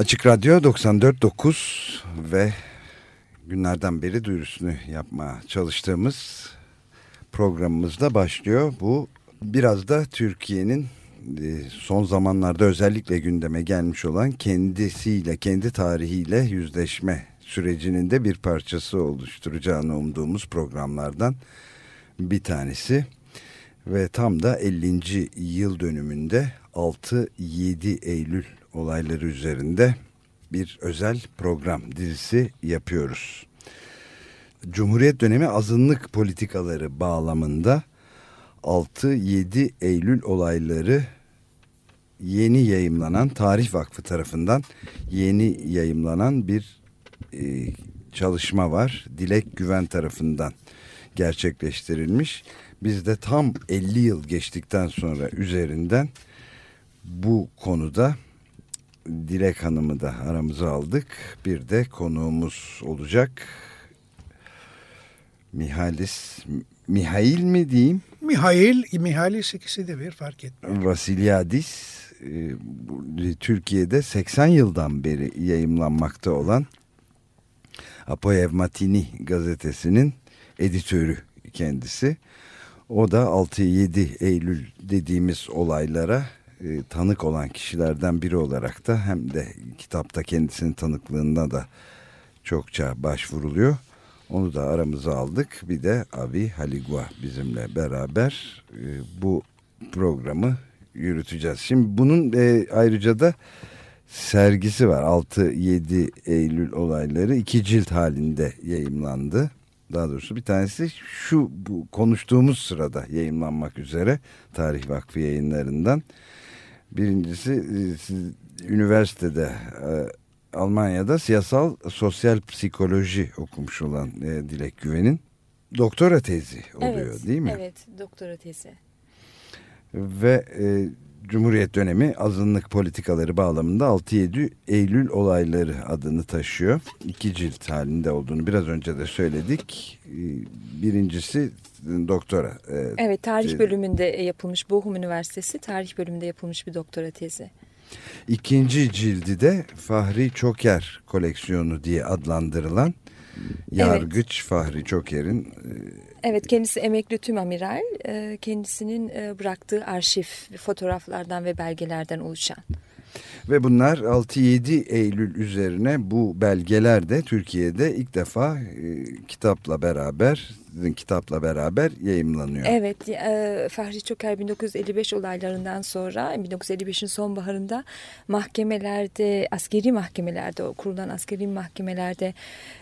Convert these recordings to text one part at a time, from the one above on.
Açık Radyo 94.9 ve günlerden beri duyurusunu yapmaya çalıştığımız programımızda başlıyor. Bu biraz da Türkiye'nin e, son zamanlarda özellikle gündeme gelmiş olan kendisiyle, kendi tarihiyle yüzleşme sürecinin de bir parçası oluşturacağını umduğumuz programlardan bir tanesi. Ve tam da 50. yıl dönümünde 6-7 Eylül olayları üzerinde bir özel program dizisi yapıyoruz. Cumhuriyet dönemi azınlık politikaları bağlamında 6-7 Eylül olayları yeni yayımlanan Tarih Vakfı tarafından yeni yayımlanan bir e, çalışma var. Dilek Güven tarafından gerçekleştirilmiş. Biz de tam 50 yıl geçtikten sonra üzerinden bu konuda Dilek Hanım'ı da aramıza aldık. Bir de konuğumuz olacak. Mihalis, Mihail mi diyeyim? Mihail, Mihalis ikisi de bir fark etmiyor. Vasilyadis, e, Türkiye'de 80 yıldan beri yayımlanmakta olan Apoevmatini gazetesinin editörü kendisi. O da 6-7 Eylül dediğimiz olaylara e, tanık olan kişilerden biri olarak da hem de kitapta kendisinin tanıklığında da çokça başvuruluyor. Onu da aramıza aldık. Bir de Avi Haligua bizimle beraber e, bu programı yürüteceğiz. Şimdi bunun e, ayrıca da sergisi var. 6-7 Eylül olayları iki cilt halinde yayımlandı. Daha doğrusu bir tanesi şu bu konuştuğumuz sırada yayınlanmak üzere Tarih Vakfı yayınlarından. Birincisi e, siz üniversitede e, Almanya'da siyasal sosyal psikoloji okumuş olan e, Dilek Güven'in doktora tezi oluyor evet, değil mi? Evet doktora tezi. Ve e, Cumhuriyet dönemi azınlık politikaları bağlamında 6-7 Eylül olayları adını taşıyor. İki cilt halinde olduğunu biraz önce de söyledik. Birincisi doktora. Evet tarih bölümünde yapılmış Bochum Üniversitesi tarih bölümünde yapılmış bir doktora tezi. İkinci cildi de Fahri Çoker koleksiyonu diye adlandırılan Yargıç evet. Fahri Çoker'in Evet kendisi emekli tüm amiral. Kendisinin bıraktığı arşiv fotoğraflardan ve belgelerden oluşan. Ve bunlar 6-7 Eylül üzerine bu belgeler de Türkiye'de ilk defa e, kitapla beraber, kitapla beraber yayımlanıyor. Evet, e, Fahri Çoker 1955 olaylarından sonra 1955'in sonbaharında mahkemelerde, askeri mahkemelerde, kurulan askeri mahkemelerde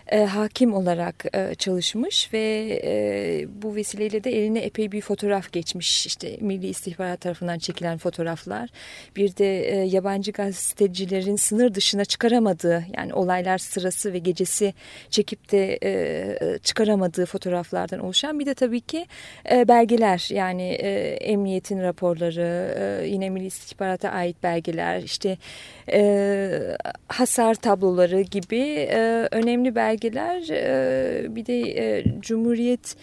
e, hakim olarak e, çalışmış ve e, bu vesileyle de eline epey bir fotoğraf geçmiş. İşte Milli İstihbarat tarafından çekilen fotoğraflar. Bir de e, yabancı gazetecilerin sınır dışına çıkaramadığı yani olaylar sırası ve gecesi çekip de e, çıkaramadığı fotoğraflardan oluşan. Bir de tabii ki e, belgeler yani e, emniyetin raporları e, yine Milli İstihbarat'a ait belgeler işte e, hasar tabloları gibi e, önemli belgeler e, bir de e, Cumhuriyet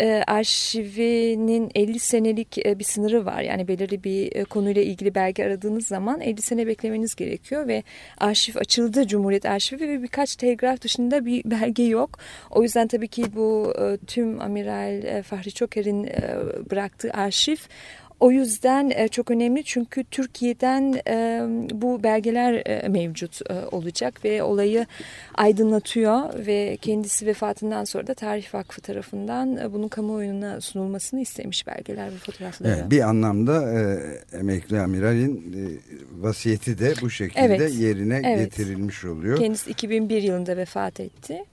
e, arşivinin 50 senelik e, bir sınırı var. Yani belirli bir e, konuyla ilgili belge aradığınız zaman 50 sene beklemeniz gerekiyor ve arşiv açıldı Cumhuriyet Arşivi ve birkaç telgraf dışında bir belge yok. O yüzden tabii ki bu tüm Amiral e, Fahri Çoker'in bıraktığı arşiv o yüzden e, çok önemli çünkü Türkiye'den e, bu belgeler e, mevcut olacak ve olayı aydınlatıyor ve kendisi vefatından sonra da Tarih Vakfı tarafından bunun kamuoyuna sunulmasını istemiş belgeler ve fotoğrafları. Evet, bir anlamda e, emekli amiralin e, vasiyeti de bu şekilde evet, yerine evet. getirilmiş oluyor. Kendisi 2001 yılında vefat etti.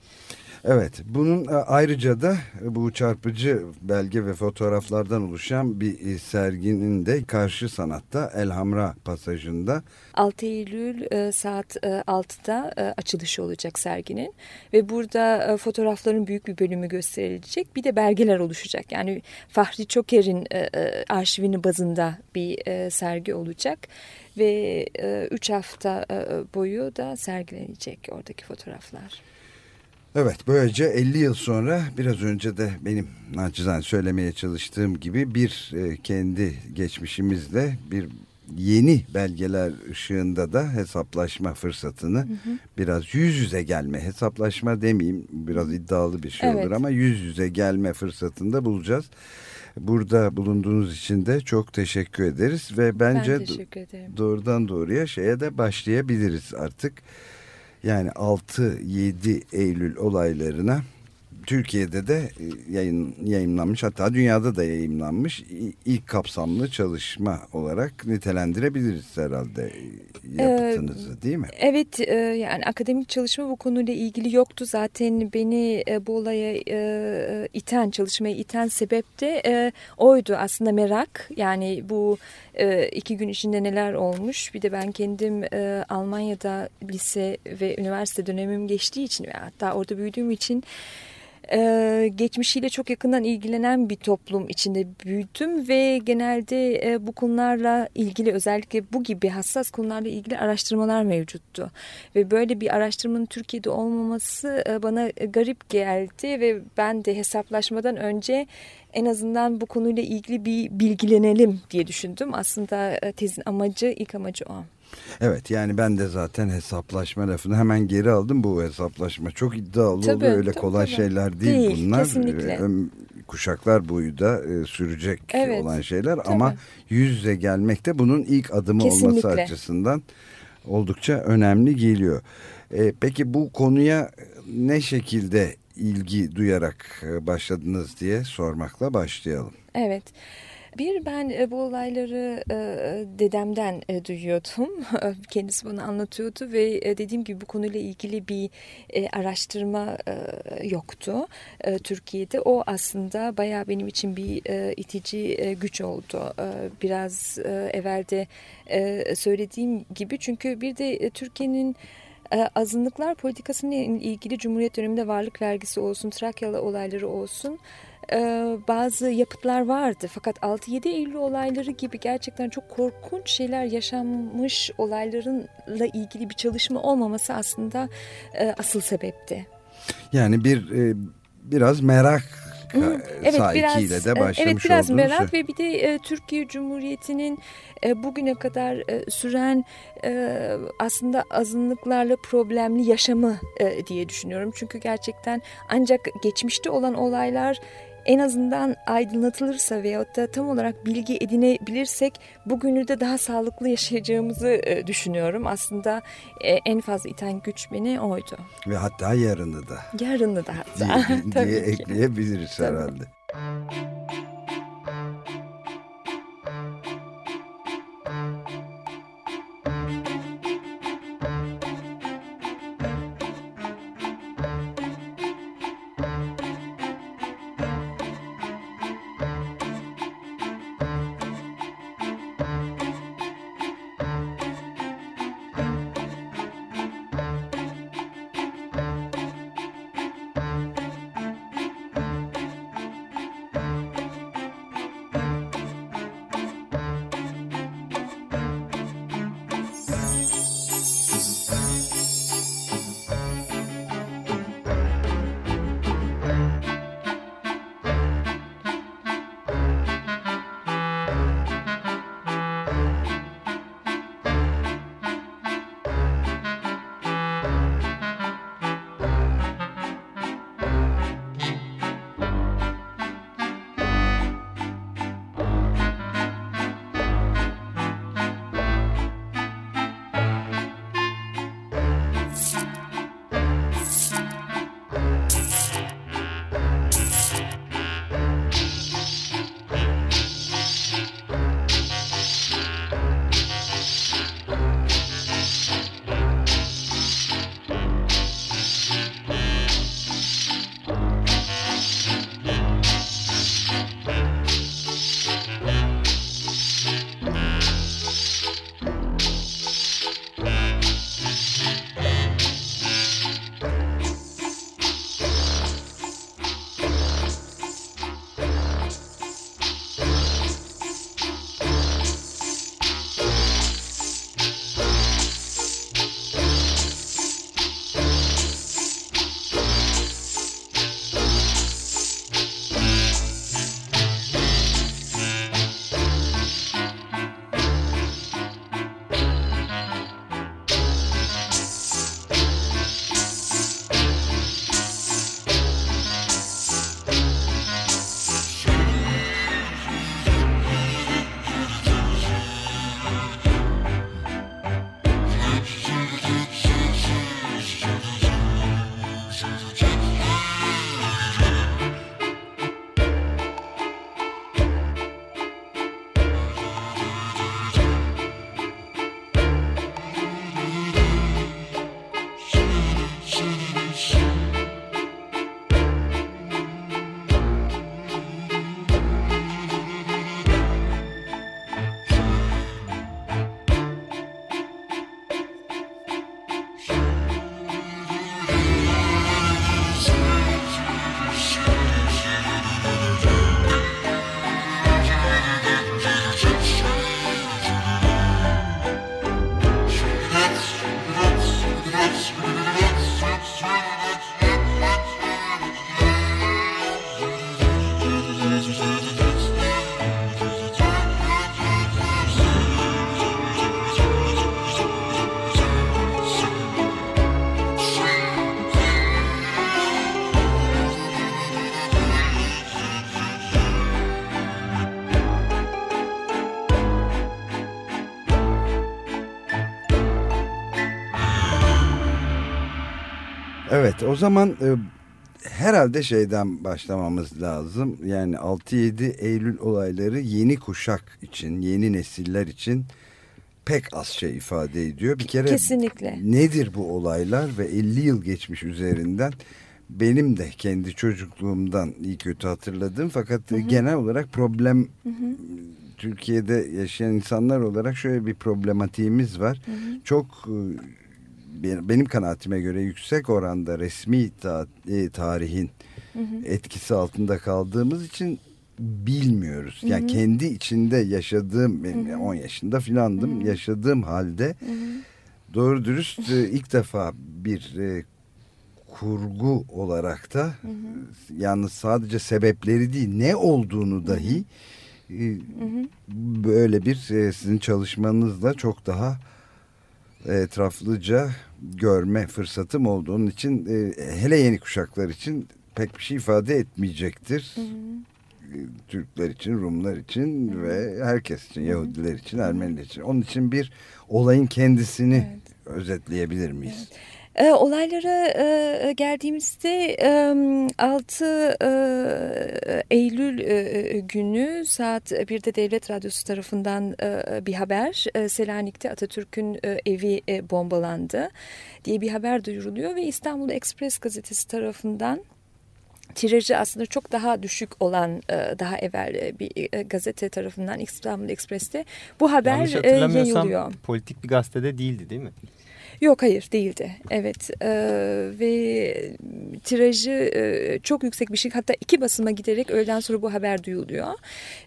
Evet, bunun e, ayrıca da e, bu çarpıcı belge ve fotoğraflardan oluşan bir e, serginin de karşı sanatta Elhamra pasajında 6 Eylül saat 6'da açılışı olacak serginin ve burada fotoğrafların büyük bir bölümü gösterilecek bir de belgeler oluşacak. Yani Fahri Çoker'in arşivini bazında bir sergi olacak ve 3 hafta boyu da sergilenecek oradaki fotoğraflar. Evet böylece 50 yıl sonra biraz önce de benim naçizane söylemeye çalıştığım gibi bir e, kendi geçmişimizle bir yeni belgeler ışığında da hesaplaşma fırsatını hı hı. biraz yüz yüze gelme hesaplaşma demeyeyim biraz iddialı bir şey evet. olur ama yüz yüze gelme fırsatında bulacağız. Burada bulunduğunuz için de çok teşekkür ederiz ve bence teşekkür doğrudan doğruya şeye de başlayabiliriz artık. Yani 6-7 Eylül olaylarına Türkiye'de de e, yayın, yayınlanmış hatta dünyada da yayınlanmış ilk kapsamlı çalışma olarak nitelendirebiliriz herhalde e, yapıtınızı ee, değil mi? Evet e, yani akademik çalışma bu konuyla ilgili yoktu. Zaten beni bu olaya iten çalışmayı iten sebep de oydu aslında merak. Yani bu iki gün içinde neler olmuş bir de ben kendim Almanya'da lise ve üniversite dönemim geçtiği için ve hatta orada büyüdüğüm için ee, geçmişiyle çok yakından ilgilenen bir toplum içinde büyüdüm ve genelde e, bu konularla ilgili özellikle bu gibi hassas konularla ilgili araştırmalar mevcuttu. Ve böyle bir araştırmanın Türkiye'de olmaması e, bana garip geldi ve ben de hesaplaşmadan önce en azından bu konuyla ilgili bir bilgilenelim diye düşündüm. Aslında e, tezin amacı, ilk amacı o. Evet yani ben de zaten hesaplaşma lafını hemen geri aldım. Bu hesaplaşma çok iddialı tabii, oluyor. Öyle tabii, kolay tabii. şeyler değil, değil bunlar. Kesinlikle. Ee, kuşaklar boyu da e, sürecek evet, olan şeyler. Tabii. Ama yüz yüze gelmek de bunun ilk adımı kesinlikle. olması açısından oldukça önemli geliyor. E, peki bu konuya ne şekilde ilgi duyarak e, başladınız diye sormakla başlayalım. Evet. Bir ben e, bu olayları e, dedemden e, duyuyordum. Kendisi bana anlatıyordu ve dediğim gibi bu konuyla ilgili bir araştırma yoktu Türkiye'de. O aslında bayağı benim için bir itici güç oldu. Biraz evvelde söylediğim gibi çünkü bir de Türkiye'nin azınlıklar politikasıyla ilgili Cumhuriyet döneminde varlık vergisi olsun, Trakyalı olayları olsun bazı yapıtlar vardı. Fakat 6-7 Eylül olayları gibi gerçekten çok korkunç şeyler yaşanmış olaylarınla ilgili bir çalışma olmaması aslında e, asıl sebepti. Yani bir e, biraz merak evet, sahikiyle de başlamış Evet biraz merak şey. ve bir de e, Türkiye Cumhuriyeti'nin e, bugüne kadar e, süren e, aslında azınlıklarla problemli yaşamı e, diye düşünüyorum. Çünkü gerçekten ancak geçmişte olan olaylar en azından aydınlatılırsa veyahut da tam olarak bilgi edinebilirsek bugünü de daha sağlıklı yaşayacağımızı e, düşünüyorum. Aslında e, en fazla iten güç beni oydu. Ve hatta yarını da. Yarını da hatta. diye, diye ekleyebiliriz herhalde. Thank Evet o zaman e, herhalde şeyden başlamamız lazım. Yani 6-7 Eylül olayları yeni kuşak için, yeni nesiller için pek az şey ifade ediyor. Bir kere Kesinlikle. nedir bu olaylar ve 50 yıl geçmiş üzerinden benim de kendi çocukluğumdan iyi kötü hatırladığım fakat Hı hı. genel olarak problem Hı hı. Türkiye'de yaşayan insanlar olarak şöyle bir problematiğimiz var. Hı hı. Çok e, benim kanaatime göre yüksek oranda resmi ta, e, tarihin Hı hı. etkisi altında kaldığımız için bilmiyoruz. Yani Hı hı. kendi içinde yaşadığım, benim Hı hı. 10 yaşında filandım, Hı hı. yaşadığım halde Hı hı. doğru dürüst e, ilk defa bir e, kurgu olarak da Hı hı. yalnız sadece sebepleri değil ne olduğunu dahi e, Hı hı. böyle bir e, sizin çalışmanızla çok daha etraflıca görme fırsatım olduğunun için e, hele yeni kuşaklar için pek bir şey ifade etmeyecektir. Hı hı. E, Türkler için, Rumlar için Hı hı. ve herkes için, Hı hı. Yahudiler için, Ermeniler için. Onun için bir olayın kendisini Evet. özetleyebilir miyiz? E, olaylara e, geldiğimizde e, 6 e, Eylül e, günü saat 1'de Devlet Radyosu tarafından e, bir haber. E, Selanik'te Atatürk'ün e, evi e, bombalandı diye bir haber duyuruluyor ve İstanbul Express gazetesi tarafından tirajı aslında çok daha düşük olan e, daha evvel e, bir e, gazete tarafından İstanbul Express'te bu haber e, yayılıyor. politik bir gazetede değildi değil mi? Yok hayır değildi. Evet e, ve tirajı e, çok yüksek bir şey hatta iki basıma giderek öğleden sonra bu haber duyuluyor.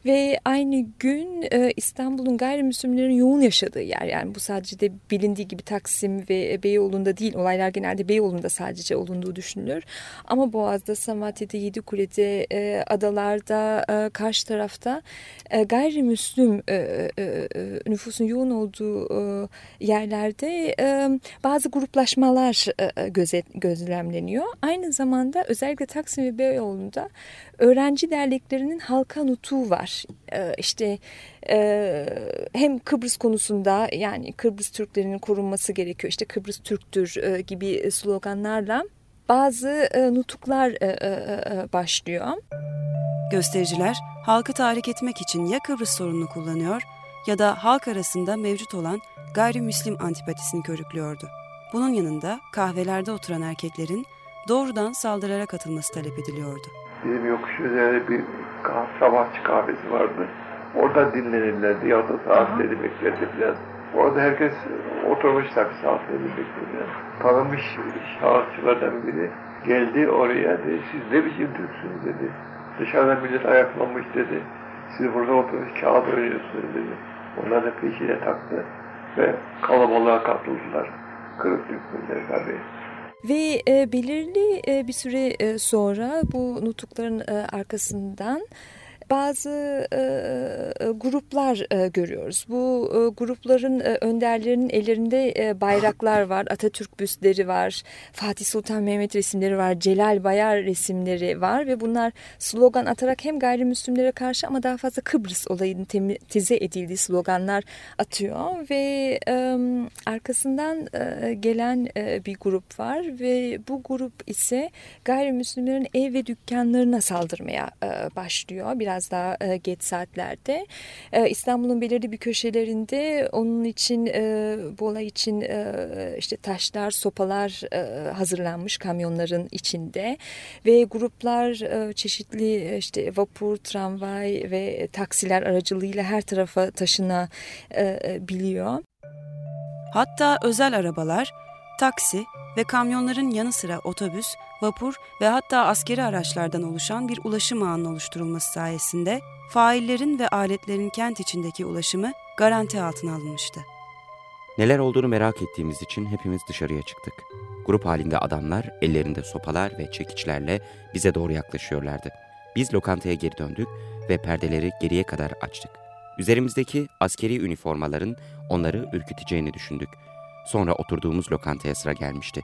Ve aynı gün e, İstanbul'un gayrimüslimlerin yoğun yaşadığı yer yani bu sadece de bilindiği gibi Taksim ve Beyoğlu'nda değil olaylar genelde Beyoğlu'nda sadece olunduğu düşünülür. Ama Boğaz'da, Samatya'da, Yedikule'de, e, adalarda, e, karşı tarafta e, gayrimüslim e, e, nüfusun yoğun olduğu e, yerlerde e, bazı gruplaşmalar e, gözet, gözlemleniyor. Aynı zamanda özellikle Taksim ve Beyoğlu'nda öğrenci derneklerinin halka nutuğu var. İşte hem Kıbrıs konusunda yani Kıbrıs Türklerinin korunması gerekiyor. İşte Kıbrıs Türktür gibi sloganlarla bazı nutuklar başlıyor. Göstericiler halkı tahrik etmek için ya Kıbrıs sorununu kullanıyor ya da halk arasında mevcut olan gayrimüslim antipatisini körüklüyordu. Bunun yanında kahvelerde oturan erkeklerin doğrudan saldırılara katılması talep ediliyordu. Bizim yokuş üzerinde bir sabahçı kahvesi vardı. Orada dinlenirlerdi ya da saatleri falan. Orada herkes oturmuşlar bir saatleri bekledi. Tanınmış şahısçılardan biri geldi oraya dedi, siz ne biçim Türksünüz dedi. Dışarıda millet ayaklanmış dedi. Siz burada oturmuş kağıt oynuyorsunuz dedi. Onlar da peşine taktı ve kalabalığa katıldılar. Kırık döküldüler tabii. Ve e, belirli e, bir süre e, sonra bu nutukların e, arkasından bazı e, e, gruplar e, görüyoruz. Bu e, grupların e, önderlerinin ellerinde e, bayraklar var, Atatürk büstleri var, Fatih Sultan Mehmet resimleri var, Celal Bayar resimleri var ve bunlar slogan atarak hem gayrimüslimlere karşı ama daha fazla Kıbrıs olayının tematize edildiği sloganlar atıyor ve e, arkasından e, gelen e, bir grup var ve bu grup ise gayrimüslimlerin ev ve dükkanlarına saldırmaya e, başlıyor. Biraz daha e, geç saatlerde. E, İstanbul'un belirli bir köşelerinde onun için e, bu olay için e, işte taşlar, sopalar e, hazırlanmış kamyonların içinde ve gruplar e, çeşitli işte vapur, tramvay ve taksiler aracılığıyla her tarafa taşınabiliyor. Hatta özel arabalar, taksi ve kamyonların yanı sıra otobüs, vapur ve hatta askeri araçlardan oluşan bir ulaşım ağının oluşturulması sayesinde faillerin ve aletlerin kent içindeki ulaşımı garanti altına alınmıştı. Neler olduğunu merak ettiğimiz için hepimiz dışarıya çıktık. Grup halinde adamlar ellerinde sopalar ve çekiçlerle bize doğru yaklaşıyorlardı. Biz lokantaya geri döndük ve perdeleri geriye kadar açtık. Üzerimizdeki askeri üniformaların onları ürküteceğini düşündük. Sonra oturduğumuz lokantaya sıra gelmişti.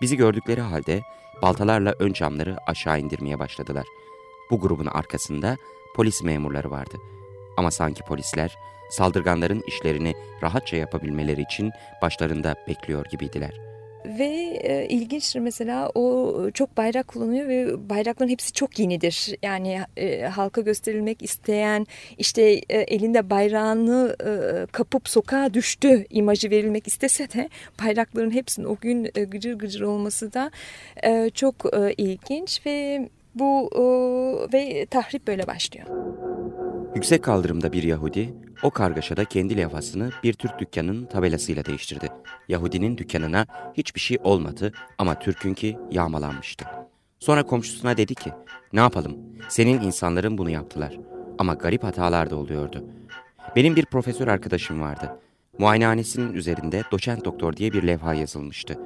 Bizi gördükleri halde baltalarla ön camları aşağı indirmeye başladılar. Bu grubun arkasında polis memurları vardı. Ama sanki polisler saldırganların işlerini rahatça yapabilmeleri için başlarında bekliyor gibiydiler. Ve e, ilginçtir mesela o çok bayrak kullanıyor ve bayrakların hepsi çok yenidir. Yani e, halka gösterilmek isteyen işte e, elinde bayrağını e, kapıp sokağa düştü imajı verilmek istese de bayrakların hepsinin o gün e, gıcır gıcır olması da e, çok e, ilginç ve bu e, ve tahrip böyle başlıyor. Yüksek kaldırımda bir Yahudi o kargaşada kendi levhasını bir Türk dükkanının tabelasıyla değiştirdi. Yahudinin dükkanına hiçbir şey olmadı ama Türk'ünki yağmalanmıştı. Sonra komşusuna dedi ki, ne yapalım, senin insanların bunu yaptılar. Ama garip hatalar da oluyordu. Benim bir profesör arkadaşım vardı. Muayenehanesinin üzerinde doçent doktor diye bir levha yazılmıştı.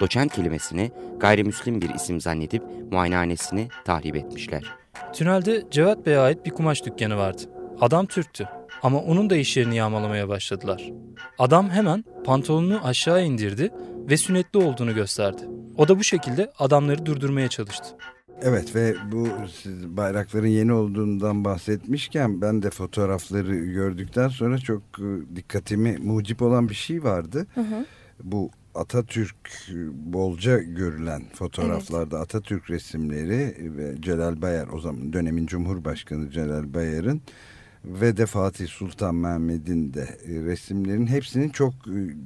Doçent kelimesini gayrimüslim bir isim zannedip muayenehanesini tahrip etmişler. Tünelde Cevat Bey'e ait bir kumaş dükkanı vardı. Adam Türktü ama onun da iş yerini yağmalamaya başladılar. Adam hemen pantolonunu aşağı indirdi ve sünnetli olduğunu gösterdi. O da bu şekilde adamları durdurmaya çalıştı. Evet ve bu siz bayrakların yeni olduğundan bahsetmişken ben de fotoğrafları gördükten sonra çok e, dikkatimi mucip olan bir şey vardı. Hı hı. Bu Atatürk e, bolca görülen fotoğraflarda evet. Atatürk resimleri ve Celal Bayar o zaman dönemin Cumhurbaşkanı Celal Bayar'ın ve de Fatih Sultan Mehmet'in de e, resimlerin hepsinin çok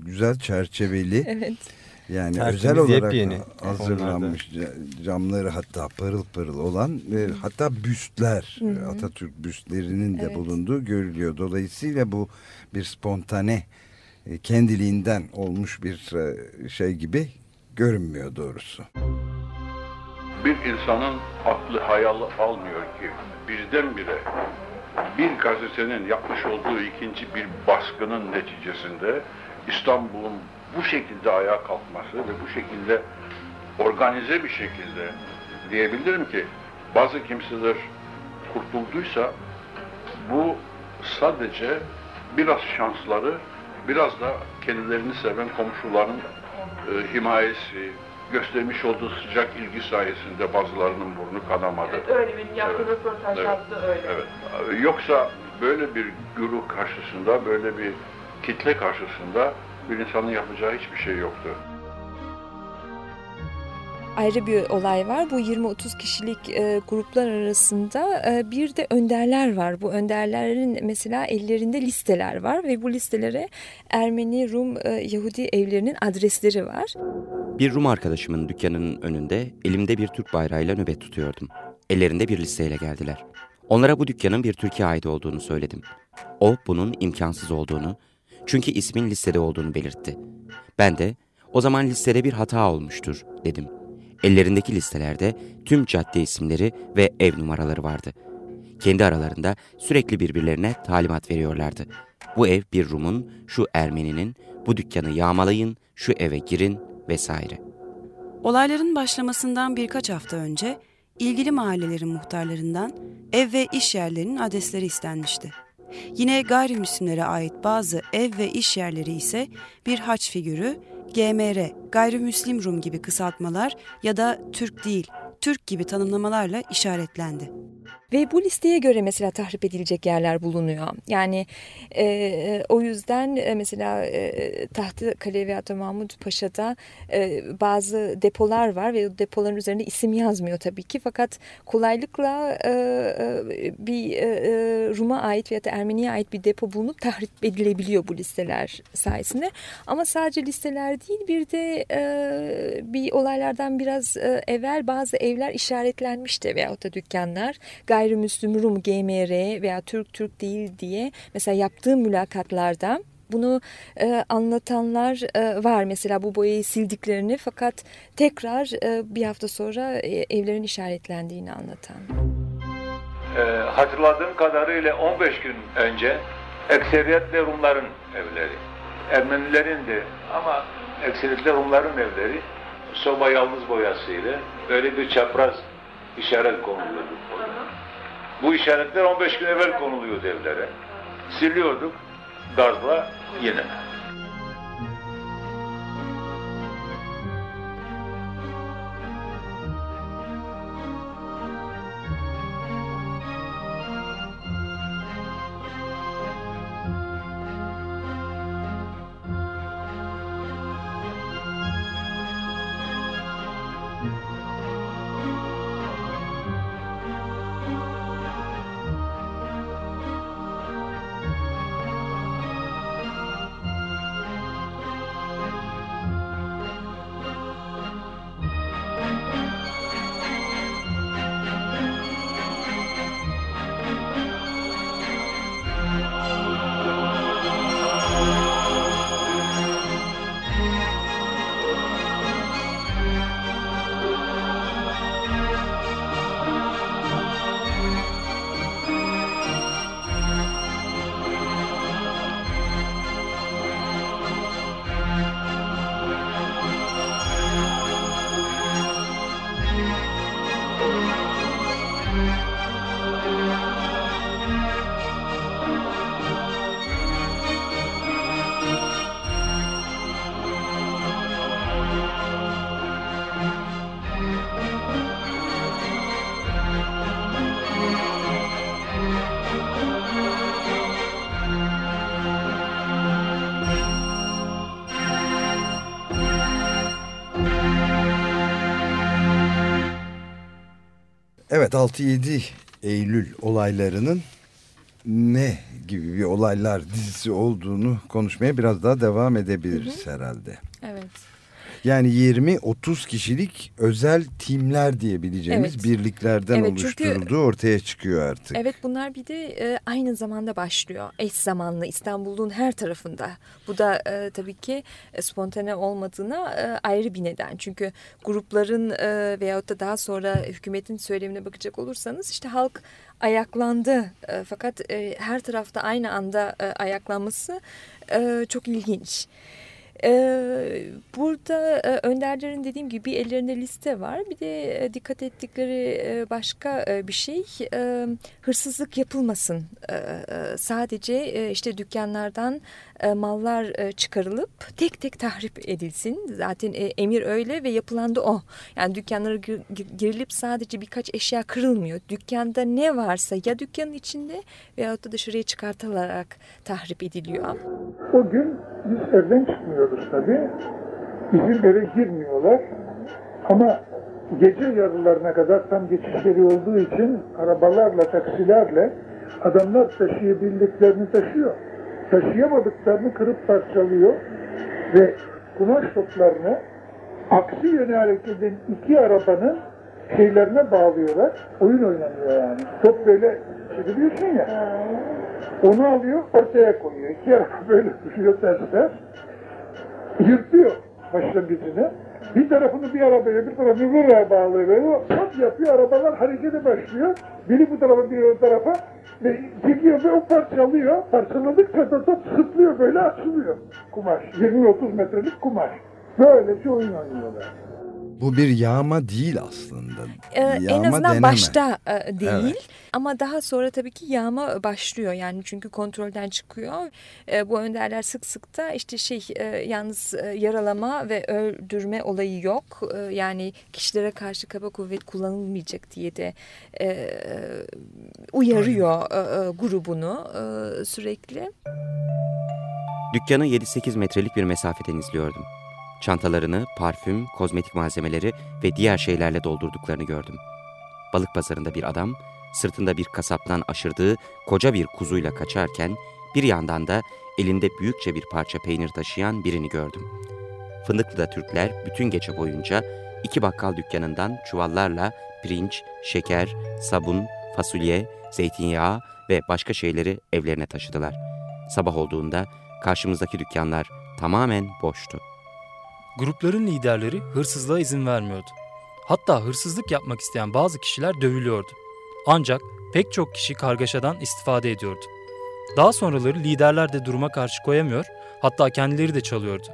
güzel çerçeveli. Evet yani Tertemiz özel olarak yepyeni. hazırlanmış Onlarda. camları hatta pırıl pırıl olan ve hatta büstler Hı -hı. Atatürk büstlerinin de evet. bulunduğu görülüyor. Dolayısıyla bu bir spontane e, kendiliğinden olmuş bir e, şey gibi görünmüyor doğrusu. Bir insanın aklı hayal almıyor ki birdenbire bir gazetenin yapmış olduğu ikinci bir baskının neticesinde İstanbul'un bu şekilde ayağa kalkması ve bu şekilde organize bir şekilde diyebilirim ki bazı kimseler kurtulduysa bu sadece biraz şansları, biraz da kendilerini seven komşuların e, himayesi, göstermiş olduğu sıcak ilgi sayesinde bazılarının burnu kanamadı. Evet, öyle benim yaptığım evet. röportajlarda evet. öyle. Evet. Yoksa böyle bir güruh karşısında, böyle bir kitle karşısında bir insanın yapacağı hiçbir şey yoktu. Ayrı bir olay var. Bu 20-30 kişilik e, gruplar arasında e, bir de önderler var. Bu önderlerin mesela ellerinde listeler var ve bu listelere Ermeni, Rum, e, Yahudi evlerinin adresleri var. Bir Rum arkadaşımın dükkanının önünde elimde bir Türk bayrağıyla nöbet tutuyordum. Ellerinde bir listeyle geldiler. Onlara bu dükkanın bir Türkiye ait olduğunu söyledim. O bunun imkansız olduğunu, çünkü ismin listede olduğunu belirtti. Ben de o zaman listede bir hata olmuştur dedim. Ellerindeki listelerde tüm cadde isimleri ve ev numaraları vardı. Kendi aralarında sürekli birbirlerine talimat veriyorlardı. Bu ev bir Rum'un, şu Ermeninin, bu dükkanı yağmalayın, şu eve girin vesaire. Olayların başlamasından birkaç hafta önce ilgili mahallelerin muhtarlarından ev ve iş yerlerinin adresleri istenmişti. Yine gayrimüslimlere ait bazı ev ve iş yerleri ise bir haç figürü, GMR, gayrimüslim Rum gibi kısaltmalar ya da Türk değil, Türk gibi tanımlamalarla işaretlendi. Ve bu listeye göre mesela tahrip edilecek yerler bulunuyor. Yani e, o yüzden e, mesela e, Tahtı Kale ve Mahmut Paşa'da e, bazı depolar var ve depoların üzerinde isim yazmıyor tabii ki. Fakat kolaylıkla e, e bir e, e, Rum'a ait veya Ermeni'ye ait bir depo bulunup tahrip edilebiliyor bu listeler sayesinde. Ama sadece listeler değil bir de e, bir olaylardan biraz e, evvel bazı evler işaretlenmişti veyahut da dükkanlar gayrimüslim Rum GMR veya Türk Türk değil diye mesela yaptığım mülakatlarda bunu e, anlatanlar e, var. Mesela bu boyayı sildiklerini fakat tekrar e, bir hafta sonra e, evlerin işaretlendiğini anlatan. E, hatırladığım kadarıyla 15 gün önce ekseriyetle Rumların evleri. Ermenilerin de ama ekseriyetle Rumların evleri soba yalnız boyasıyla böyle bir çapraz işaret konuluyordu. Bu işaretler 15 gün evvel konuluyor evlere. Siliyorduk gazla yine. 6-7 Eylül olaylarının ne gibi bir olaylar dizisi olduğunu konuşmaya biraz daha devam edebiliriz hı hı. herhalde. Evet. Yani 20-30 kişilik özel timler diyebileceğimiz evet. birliklerden evet, oluşturulduğu çünkü, ortaya çıkıyor artık. Evet bunlar bir de e, aynı zamanda başlıyor. Eş zamanlı İstanbul'un her tarafında. Bu da e, tabii ki e, spontane olmadığına e, ayrı bir neden. Çünkü grupların e, veyahut da daha sonra hükümetin söylemine bakacak olursanız işte halk ayaklandı. E, fakat e, her tarafta aynı anda e, ayaklanması e, çok ilginç. Ee, burada e, önderlerin dediğim gibi bir ellerinde liste var. Bir de e, dikkat ettikleri e, başka bir şey hırsızlık yapılmasın. Sadece işte dükkanlardan mallar çıkarılıp tek tek tahrip edilsin. Zaten emir öyle ve yapılan da o. Yani dükkanlara girilip sadece birkaç eşya kırılmıyor. Dükkanda ne varsa ya dükkanın içinde veyahut da dışarıya çıkartılarak tahrip ediliyor. O gün biz evden çıkmıyoruz tabii. Bizim eve girmiyorlar. Ama gece yarılarına kadar tam geçişleri olduğu için arabalarla, taksilerle adamlar taşıyabildiklerini taşıyor. Taşıyamadıklarını kırıp parçalıyor ve kumaş toplarını aksi yöne hareket eden iki arabanın şeylerine bağlıyorlar. Oyun oynanıyor yani. Top böyle çeviriyorsun ya. Onu alıyor ortaya koyuyor. İki araba böyle duruyor ters ters. Yırtıyor başlangıcını. Bir tarafını bir arabaya, bir tarafını bir arabaya bağlıyor. Böyle hop yapıyor, arabalar harekete başlıyor. Biri bu tarafa, biri o tarafa. Ve çekiyor ve o parçalıyor. Parçaladıkça da top sıplıyor böyle açılıyor kumaş. 20-30 metrelik kumaş. Böylece oyun oynuyorlar. Bu bir yağma değil aslında. Ee, yağma en azından deneme. başta e, değil evet. ama daha sonra tabii ki yağma başlıyor yani çünkü kontrolden çıkıyor. E, bu önderler sık sık da işte şey e, yalnız e, yaralama ve öldürme olayı yok. E, yani kişilere karşı kaba kuvvet kullanılmayacak diye de e, uyarıyor e, e, grubunu e, sürekli. Dükkanı 7-8 metrelik bir mesafeden izliyordum. Çantalarını, parfüm, kozmetik malzemeleri ve diğer şeylerle doldurduklarını gördüm. Balık pazarında bir adam, sırtında bir kasaptan aşırdığı koca bir kuzuyla kaçarken, bir yandan da elinde büyükçe bir parça peynir taşıyan birini gördüm. Fındıklı'da Türkler bütün gece boyunca iki bakkal dükkanından çuvallarla pirinç, şeker, sabun, fasulye, zeytinyağı ve başka şeyleri evlerine taşıdılar. Sabah olduğunda karşımızdaki dükkanlar tamamen boştu. Grupların liderleri hırsızlığa izin vermiyordu. Hatta hırsızlık yapmak isteyen bazı kişiler dövülüyordu. Ancak pek çok kişi kargaşadan istifade ediyordu. Daha sonraları liderler de duruma karşı koyamıyor, hatta kendileri de çalıyordu.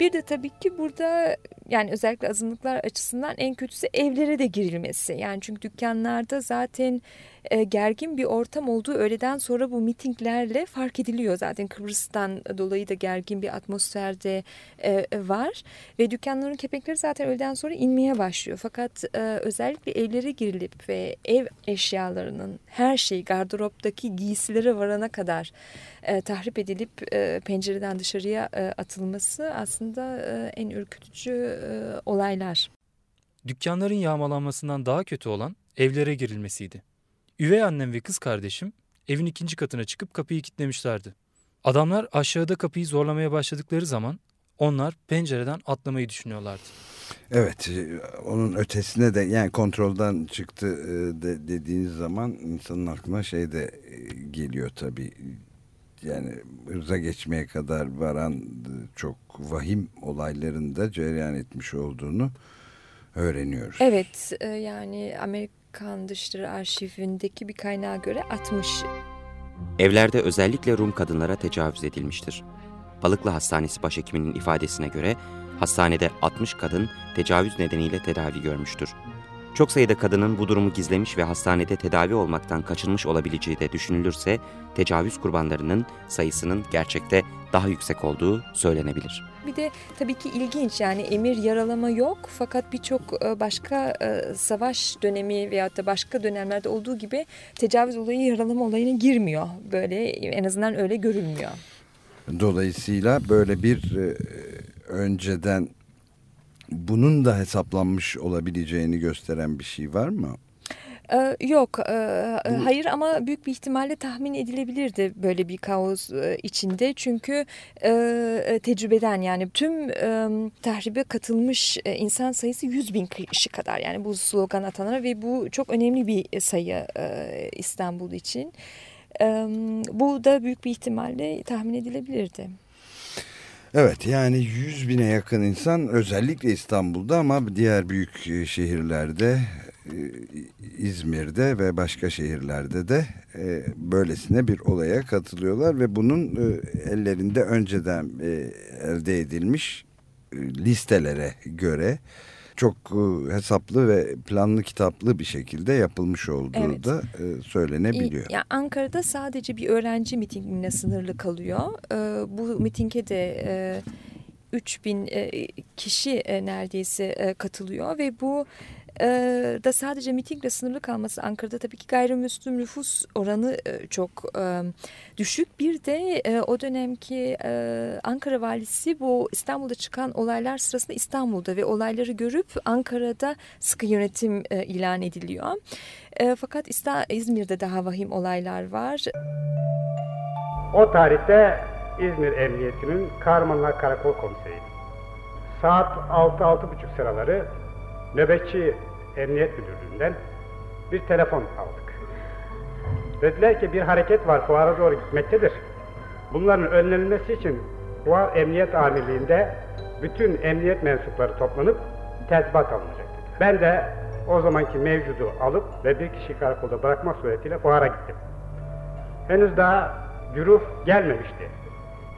Bir de tabii ki burada yani özellikle azınlıklar açısından en kötüsü evlere de girilmesi. Yani çünkü dükkanlarda zaten e, gergin bir ortam olduğu öğleden sonra bu mitinglerle fark ediliyor. Zaten Kıbrıs'tan dolayı da gergin bir atmosferde e, var. Ve dükkanların kepekleri zaten öğleden sonra inmeye başlıyor. Fakat e, özellikle evlere girilip ve ev eşyalarının her şey gardıroptaki giysilere varana kadar tahrip edilip pencereden dışarıya atılması aslında en ürkütücü olaylar. Dükkanların yağmalanmasından daha kötü olan evlere girilmesiydi. Üvey annem ve kız kardeşim evin ikinci katına çıkıp kapıyı kilitlemişlerdi. Adamlar aşağıda kapıyı zorlamaya başladıkları zaman onlar pencereden atlamayı düşünüyorlardı. Evet e, onun ötesine de yani kontrolden çıktı e, de, dediğiniz zaman insanın aklına şey de e, geliyor tabii. Yani ırza geçmeye kadar varan çok vahim olaylarında cereyan etmiş olduğunu öğreniyoruz. Evet yani Amerika Amerikan Dışişleri Arşivindeki bir kaynağa göre 60. Evlerde özellikle Rum kadınlara tecavüz edilmiştir. Balıklı Hastanesi başhekiminin ifadesine göre hastanede 60 kadın tecavüz nedeniyle tedavi görmüştür. Çok sayıda kadının bu durumu gizlemiş ve hastanede tedavi olmaktan kaçınmış olabileceği de düşünülürse tecavüz kurbanlarının sayısının gerçekte daha yüksek olduğu söylenebilir. Bir de tabii ki ilginç yani emir yaralama yok fakat birçok e, başka e, savaş dönemi veyahut da başka dönemlerde olduğu gibi tecavüz olayı yaralama olayına girmiyor. Böyle en azından öyle görülmüyor. Dolayısıyla böyle bir e, önceden bunun da hesaplanmış olabileceğini gösteren bir şey var mı? Ee, yok, e, hayır ama büyük bir ihtimalle tahmin edilebilirdi böyle bir kaos e, içinde. Çünkü e, e, tecrübeden yani tüm e, tahribe katılmış e, insan sayısı 100 bin kişi kadar. Yani bu slogan atanlara ve bu çok önemli bir sayı e, İstanbul için. E, bu da büyük bir ihtimalle tahmin edilebilirdi. Evet yani 100 bine yakın insan özellikle İstanbul'da ama diğer büyük e, şehirlerde e, İzmir'de ve başka şehirlerde de e, böylesine bir olaya katılıyorlar ve bunun ellerinde önceden elde edilmiş listelere göre çok e, hesaplı ve planlı kitaplı bir şekilde yapılmış olduğu evet. da e, söylenebiliyor. Ya Ankara'da sadece bir öğrenci mitingine sınırlı kalıyor. E, bu mitinge de 3000 kişi neredeyse katılıyor ve bu e, da sadece mitingle sınırlı kalması Ankara'da tabii ki gayrimüslim nüfus oranı e, çok e, düşük. Bir de e, o dönemki e, Ankara valisi bu İstanbul'da çıkan olaylar sırasında İstanbul'da ve olayları görüp Ankara'da sıkı yönetim e, ilan ediliyor. E, fakat İzmir'de daha vahim olaylar var. O tarihte İzmir Emniyeti'nin Kahramanlar Karakol Komiseri. Saat 6-6.30 sıraları nöbetçi emniyet müdürlüğünden bir telefon aldık. Dediler ki bir hareket var fuara doğru gitmektedir. Bunların önlenilmesi için fuar emniyet amirliğinde bütün emniyet mensupları toplanıp tertibat alınacak. Ben de o zamanki mevcudu alıp ve bir kişi karakolda bırakmak suretiyle fuara gittim. Henüz daha güruh gelmemişti.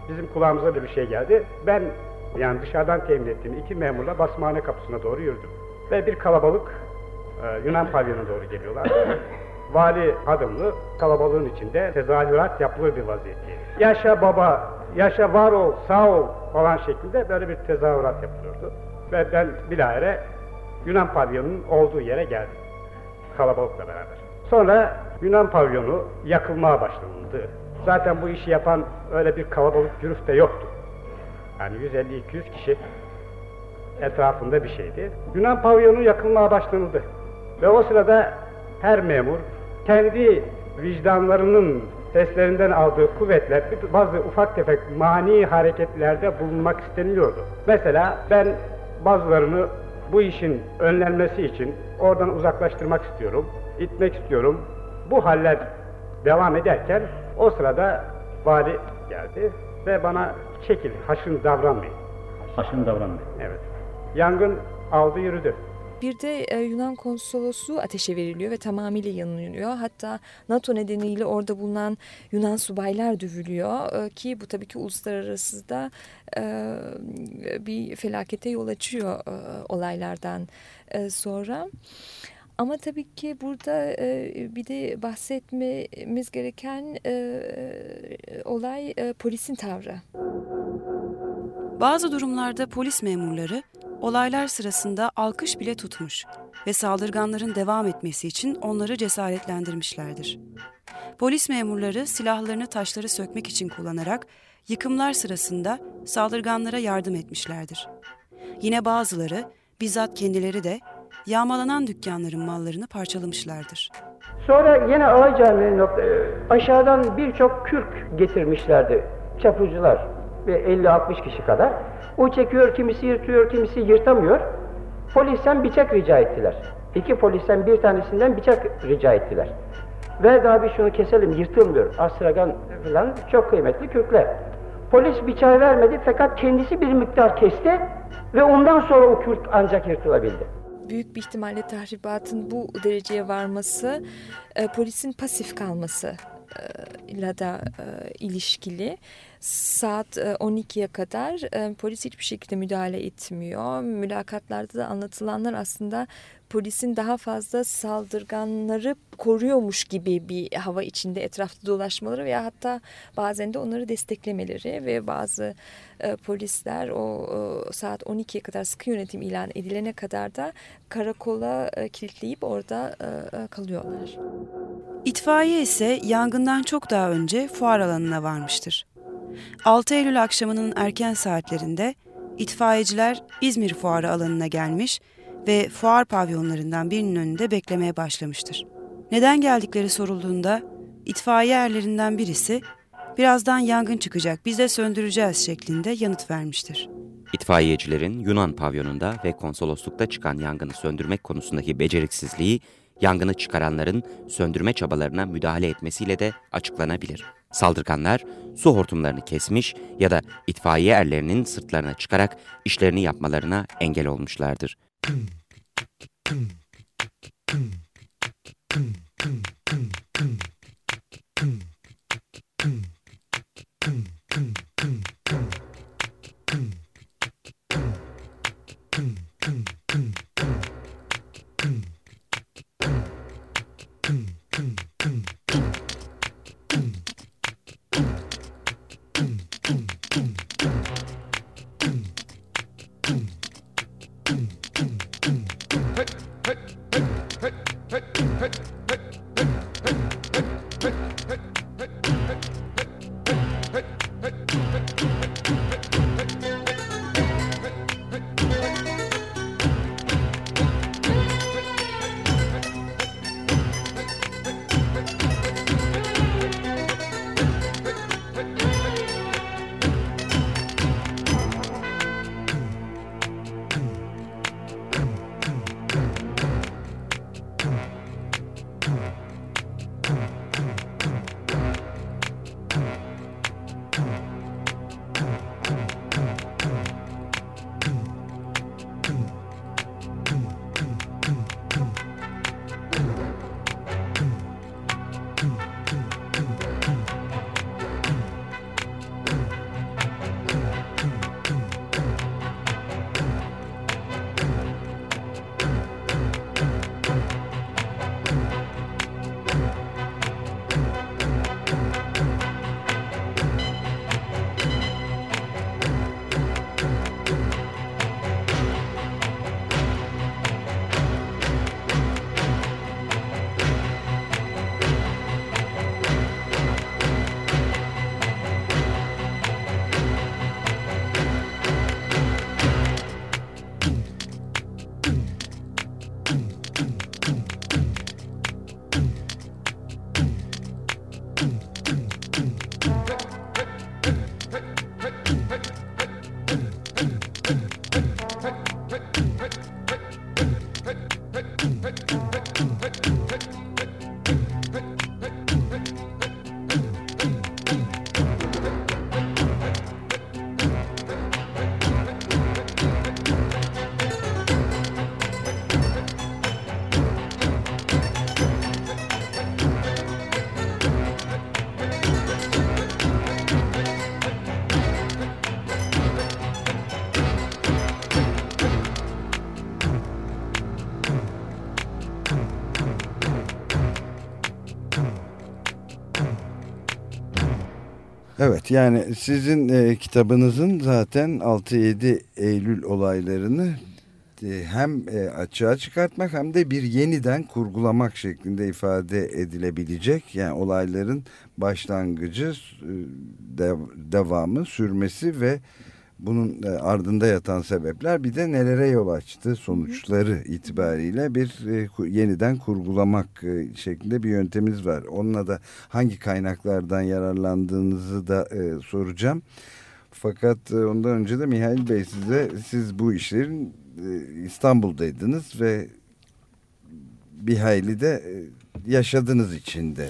Bizim kulağımıza da bir şey geldi. Ben yani dışarıdan temin ettiğim iki memurla basmane kapısına doğru yürüdüm. Ve bir kalabalık e, Yunan pavyona doğru geliyorlar. Vali adımlı kalabalığın içinde tezahürat yapılır bir vaziyette. Yaşa baba, yaşa var ol, sağ ol falan şeklinde böyle bir tezahürat yapılıyordu. Ve ben bilahare Yunan pavyonunun olduğu yere geldim. Kalabalıkla beraber. Sonra Yunan pavyonu yakılmaya başlanıldı. Zaten bu işi yapan öyle bir kalabalık cürüf de yoktu. Yani 150-200 kişi etrafında bir şeydi. Yunan pavyonu yakılmaya başlanıldı. Ve o sırada her memur kendi vicdanlarının seslerinden aldığı kuvvetler bazı ufak tefek mani hareketlerde bulunmak isteniliyordu. Mesela ben bazılarını bu işin önlenmesi için oradan uzaklaştırmak istiyorum, itmek istiyorum. Bu haller devam ederken o sırada vali geldi ve bana çekil, haşın davranmayın. Haşın davranmayın. Evet. Yangın aldı yürüdü. Bir de e, Yunan konsolosu ateşe veriliyor ve tamamıyla yanılıyor. Hatta NATO nedeniyle orada bulunan Yunan subaylar dövülüyor e, ki bu tabii ki uluslararası da e, bir felakete yol açıyor olaylardan sonra. Ama tabii ki burada bir de bahsetmemiz gereken olay polisin tavrı. Bazı durumlarda polis memurları olaylar sırasında alkış bile tutmuş ve saldırganların devam etmesi için onları cesaretlendirmişlerdir. Polis memurları silahlarını taşları sökmek için kullanarak yıkımlar sırasında saldırganlara yardım etmişlerdir. Yine bazıları bizzat kendileri de yağmalanan dükkanların mallarını parçalamışlardır. Sonra yine Ağacami aşağıdan birçok kürk getirmişlerdi çapucular 50-60 kişi kadar. O çekiyor, kimisi yırtıyor, kimisi yırtamıyor. Polisten bıçak rica ettiler. İki polisten bir tanesinden bıçak rica ettiler. Ve daha bir şunu keselim, yırtılmıyor. Astragan falan çok kıymetli kürkler. Polis bıçağı vermedi fakat kendisi bir miktar kesti ve ondan sonra o kürk ancak yırtılabildi büyük bir ihtimalle tahribatın bu dereceye varması e, polisin pasif kalması e, ile da e, ilişkili. Saat 12'ye e, kadar polis hiçbir şekilde müdahale etmiyor. Mülakatlarda da anlatılanlar aslında polisin daha fazla saldırganları koruyormuş gibi bir hava içinde etrafta dolaşmaları veya hatta bazen de onları desteklemeleri ve bazı e, polisler o, o saat 12'ye kadar sıkı yönetim ilan edilene kadar da karakola e, kilitleyip orada e, e kalıyorlar. İtfaiye ise yangından çok daha önce fuar alanına varmıştır. 6 Eylül akşamının erken saatlerinde itfaiyeciler İzmir fuarı alanına gelmiş ve fuar pavyonlarından birinin önünde beklemeye başlamıştır. Neden geldikleri sorulduğunda itfaiye erlerinden birisi birazdan yangın çıkacak biz de söndüreceğiz şeklinde yanıt vermiştir. İtfaiyecilerin Yunan pavyonunda ve konsoloslukta çıkan yangını söndürmek konusundaki beceriksizliği, yangını çıkaranların söndürme çabalarına müdahale etmesiyle de açıklanabilir. Saldırganlar su hortumlarını kesmiş ya da itfaiye erlerinin sırtlarına çıkarak işlerini yapmalarına engel olmuşlardır. Evet yani sizin e, kitabınızın zaten 6-7 Eylül olaylarını e, hem e, açığa çıkartmak hem de bir yeniden kurgulamak şeklinde ifade edilebilecek. Yani olayların başlangıcı, e, dev, devamı, sürmesi ve bunun e, ardında yatan sebepler bir de nelere yol açtı sonuçları itibariyle bir e, yeniden kurgulamak e, şeklinde bir yöntemimiz var. Onunla da hangi kaynaklardan yararlandığınızı da soracağım. Fakat ondan önce de Mihail Bey size siz bu işlerin İstanbul'daydınız ve bir hayli de yaşadınız içinde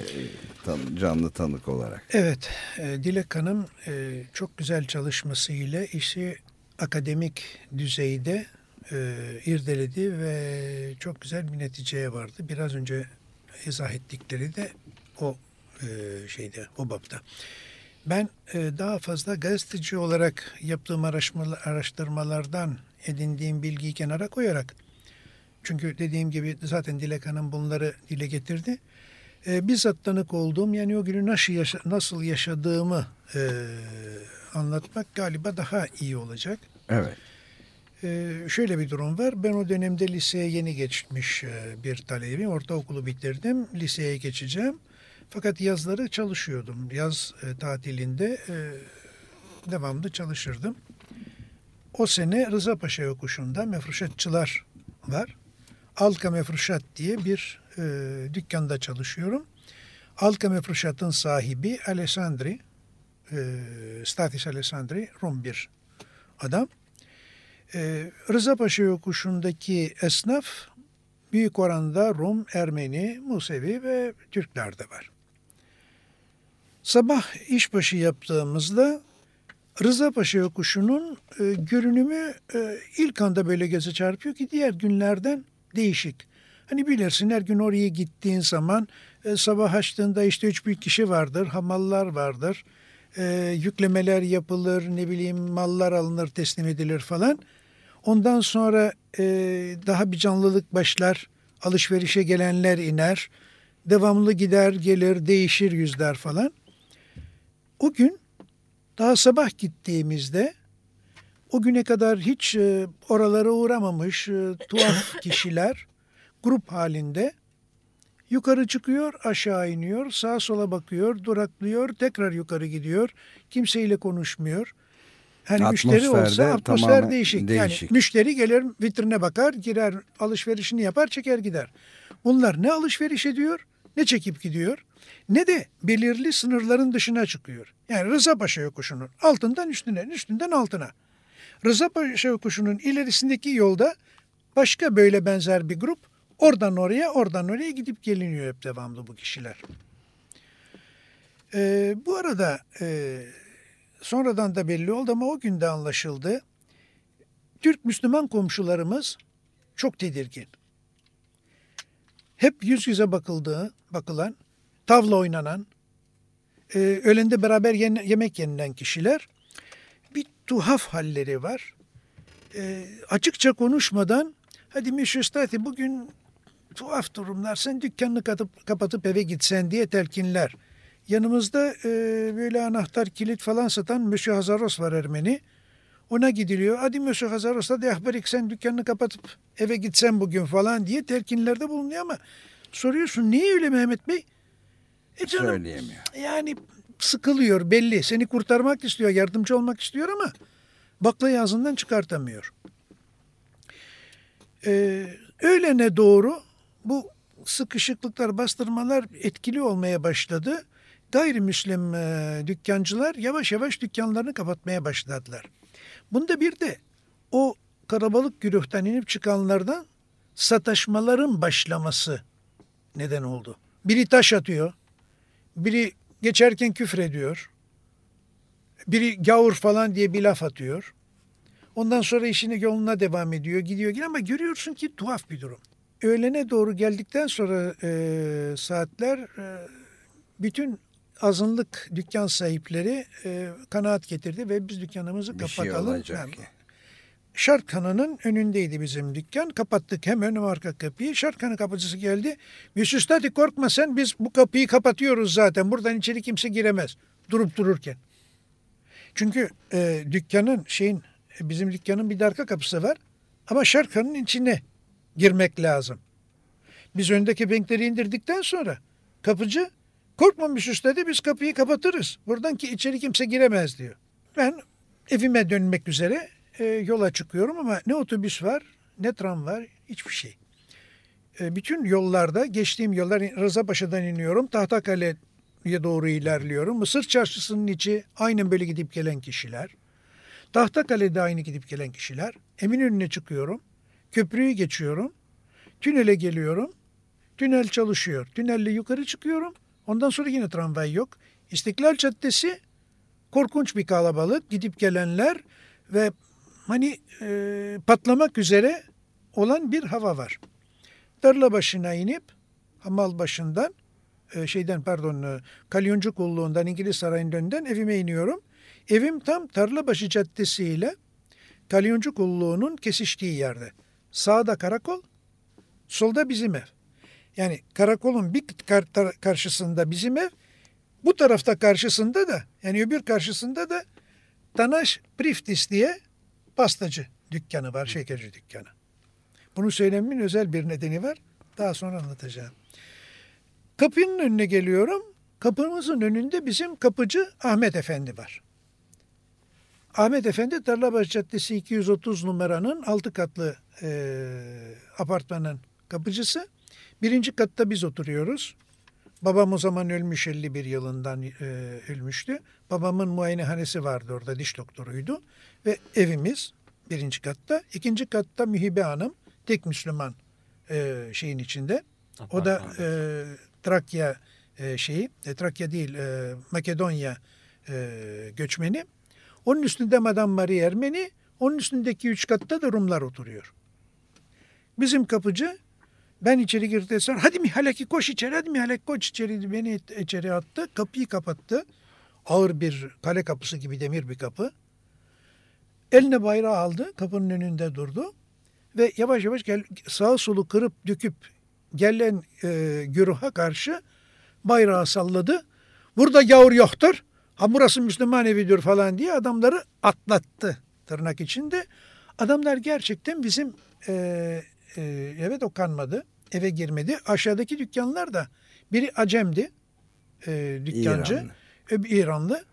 canlı tanık olarak. Evet, e, Dilek Hanım e, çok güzel çalışmasıyla işi akademik düzeyde e, irdeledi ve çok güzel bir neticeye vardı. Biraz önce izah ettikleri de o e, şeyde, o bapta. Ben e, daha fazla gazeteci olarak yaptığım araştırmalardan edindiğim bilgiyi kenara koyarak çünkü dediğim gibi zaten Dilek Hanım bunları dile getirdi e, bizzat tanık olduğum yani o günü nasıl, yaşa, nasıl yaşadığımı e, anlatmak galiba daha iyi olacak. Evet. E, şöyle bir durum var. Ben o dönemde liseye yeni geçmiş e, bir talebim. Ortaokulu bitirdim. Liseye geçeceğim. Fakat yazları çalışıyordum. Yaz e, tatilinde e, devamlı çalışırdım. O sene Rıza Paşa yokuşunda mefruşatçılar var. Alka Mefruşat diye bir e, dükkanda çalışıyorum. Alka Mefruşat'ın sahibi Alessandri, e, Statis Alessandri, Rum bir adam. E, Rıza Paşa yokuşundaki esnaf büyük oranda Rum, Ermeni, Musevi ve Türkler de var. Sabah işbaşı yaptığımızda Rıza Paşa yokuşunun e, görünümü e, ilk anda böyle göze çarpıyor ki diğer günlerden değişik. Hani bilirsin her gün oraya gittiğin zaman e, sabah açtığında işte üç büyük kişi vardır, hamallar vardır, e, yüklemeler yapılır, ne bileyim mallar alınır, teslim edilir falan. Ondan sonra e, daha bir canlılık başlar, alışverişe gelenler iner, devamlı gider gelir, değişir yüzler falan. O gün daha sabah gittiğimizde o güne kadar hiç e, oralara uğramamış e, tuhaf kişiler grup halinde yukarı çıkıyor, aşağı iniyor, sağa sola bakıyor, duraklıyor, tekrar yukarı gidiyor. Kimseyle konuşmuyor. Hani müşteri olsa atmosfer değişik. değişik. Yani müşteri gelir vitrine bakar, girer, alışverişini yapar, çeker gider. Bunlar ne alışveriş ediyor, ne çekip gidiyor, ne de belirli sınırların dışına çıkıyor. Yani Rıza Paşa yokuşunun altından üstüne, üstünden altına. Rıza Paşa yokuşunun ilerisindeki yolda başka böyle benzer bir grup oradan oraya, oradan oraya gidip geliniyor hep devamlı bu kişiler. Ee, bu arada e, sonradan da belli oldu ama o günde anlaşıldı. Türk Müslüman komşularımız çok tedirgin. Hep yüz yüze bakıldığı, bakılan, tavla oynanan, e, öğlende beraber yen, yemek yenilen kişiler tuhaf halleri var. E, açıkça konuşmadan hadi Mişüstati bugün tuhaf durumlar sen dükkanını kapatıp, kapatıp eve gitsen diye telkinler. Yanımızda e, böyle anahtar kilit falan satan Mösyö Hazaros var Ermeni. Ona gidiliyor. Hadi Mösyö Hazaros hadi ahbarik sen dükkanını kapatıp eve gitsen bugün falan diye telkinlerde bulunuyor ama soruyorsun niye öyle Mehmet Bey? E canım, Söyleyemiyor. Yani sıkılıyor belli. Seni kurtarmak istiyor, yardımcı olmak istiyor ama baklayı ağzından çıkartamıyor. Ee, öğlene doğru bu sıkışıklıklar, bastırmalar etkili olmaya başladı. Gayrimüslim e, dükkancılar yavaş yavaş dükkanlarını kapatmaya başladılar. Bunda bir de o karabalık güruhtan inip çıkanlardan sataşmaların başlaması neden oldu. Biri taş atıyor, biri geçerken küfür ediyor, biri gavur falan diye bir laf atıyor. Ondan sonra işini yoluna devam ediyor, gidiyor ama görüyorsun ki tuhaf bir durum. Öğlene doğru geldikten sonra e, saatler e, bütün azınlık dükkan sahipleri e, kanaat getirdi ve biz dükkanımızı bir şey kapatalım. Şey yani, Hanı'nın önündeydi bizim dükkan. Kapattık hem ön arka kapıyı. Şark Hanı kapıcısı geldi. Müsüstati korkma sen biz bu kapıyı kapatıyoruz zaten. Buradan içeri kimse giremez. Durup dururken. Çünkü e, dükkanın şeyin bizim dükkanın bir de arka kapısı var. Ama Şark Hanı'nın içine girmek lazım. Biz öndeki benkleri indirdikten sonra kapıcı korkmamış üstede biz kapıyı kapatırız. Buradan ki içeri kimse giremez diyor. Ben evime dönmek üzere e, yola çıkıyorum ama ne otobüs var ne tram var hiçbir şey. E, bütün yollarda geçtiğim yollar Rızapaşa'dan iniyorum. Tahtakale'ye doğru ilerliyorum. Mısır çarşısının içi aynen böyle gidip gelen kişiler. Tahtakale'de aynı gidip gelen kişiler. Eminönü'ne çıkıyorum. Köprüyü geçiyorum. Tünele geliyorum. Tünel çalışıyor. Tünelle yukarı çıkıyorum. Ondan sonra yine tramvay yok. İstiklal Caddesi korkunç bir kalabalık. Gidip gelenler ve hani e, patlamak üzere olan bir hava var. Darla başına inip hamal başından e, şeyden pardon e, Kalyoncu kulluğundan İngiliz sarayının önünden evime iniyorum. Evim tam Tarlabaşı Caddesi ile Kalyoncu kulluğunun kesiştiği yerde. Sağda karakol, solda bizim ev. Yani karakolun bir kar karşısında bizim ev, bu tarafta karşısında da yani öbür karşısında da Tanaş Priftis diye pastacı dükkanı var, şekerci dükkanı. Bunu söylememin özel bir nedeni var. Daha sonra anlatacağım. Kapının önüne geliyorum. Kapımızın önünde bizim kapıcı Ahmet Efendi var. Ahmet Efendi Tarlabaşı Caddesi 230 numaranın altı katlı e, apartmanın kapıcısı. Birinci katta biz oturuyoruz. Babam o zaman ölmüş 51 yılından e, ölmüştü. Babamın muayenehanesi vardı orada diş doktoruydu. Ve evimiz birinci katta. ikinci katta Mühibe Hanım tek Müslüman e, şeyin içinde. O da e, Trakya e, şeyi, e, Trakya değil e, Makedonya e, göçmeni. Onun üstünde Madame Marie Ermeni, onun üstündeki üç katta da Rumlar oturuyor. Bizim kapıcı ben içeri sonra hadi Mihaleki koş içeri hadi Mihaleki koş içeri beni içeri attı. Kapıyı kapattı. Ağır bir kale kapısı gibi demir bir kapı. Eline bayrağı aldı. Kapının önünde durdu. Ve yavaş yavaş gel, sağa solu kırıp döküp gelen e, güruha karşı bayrağı salladı. Burada yavur yoktur. Ha burası Müslüman evidir falan diye adamları atlattı tırnak içinde. Adamlar gerçekten bizim e, e, eve dokanmadı. Eve girmedi. Aşağıdaki dükkanlar da biri Acem'di. E, dükkancı. İranlı. İranlı.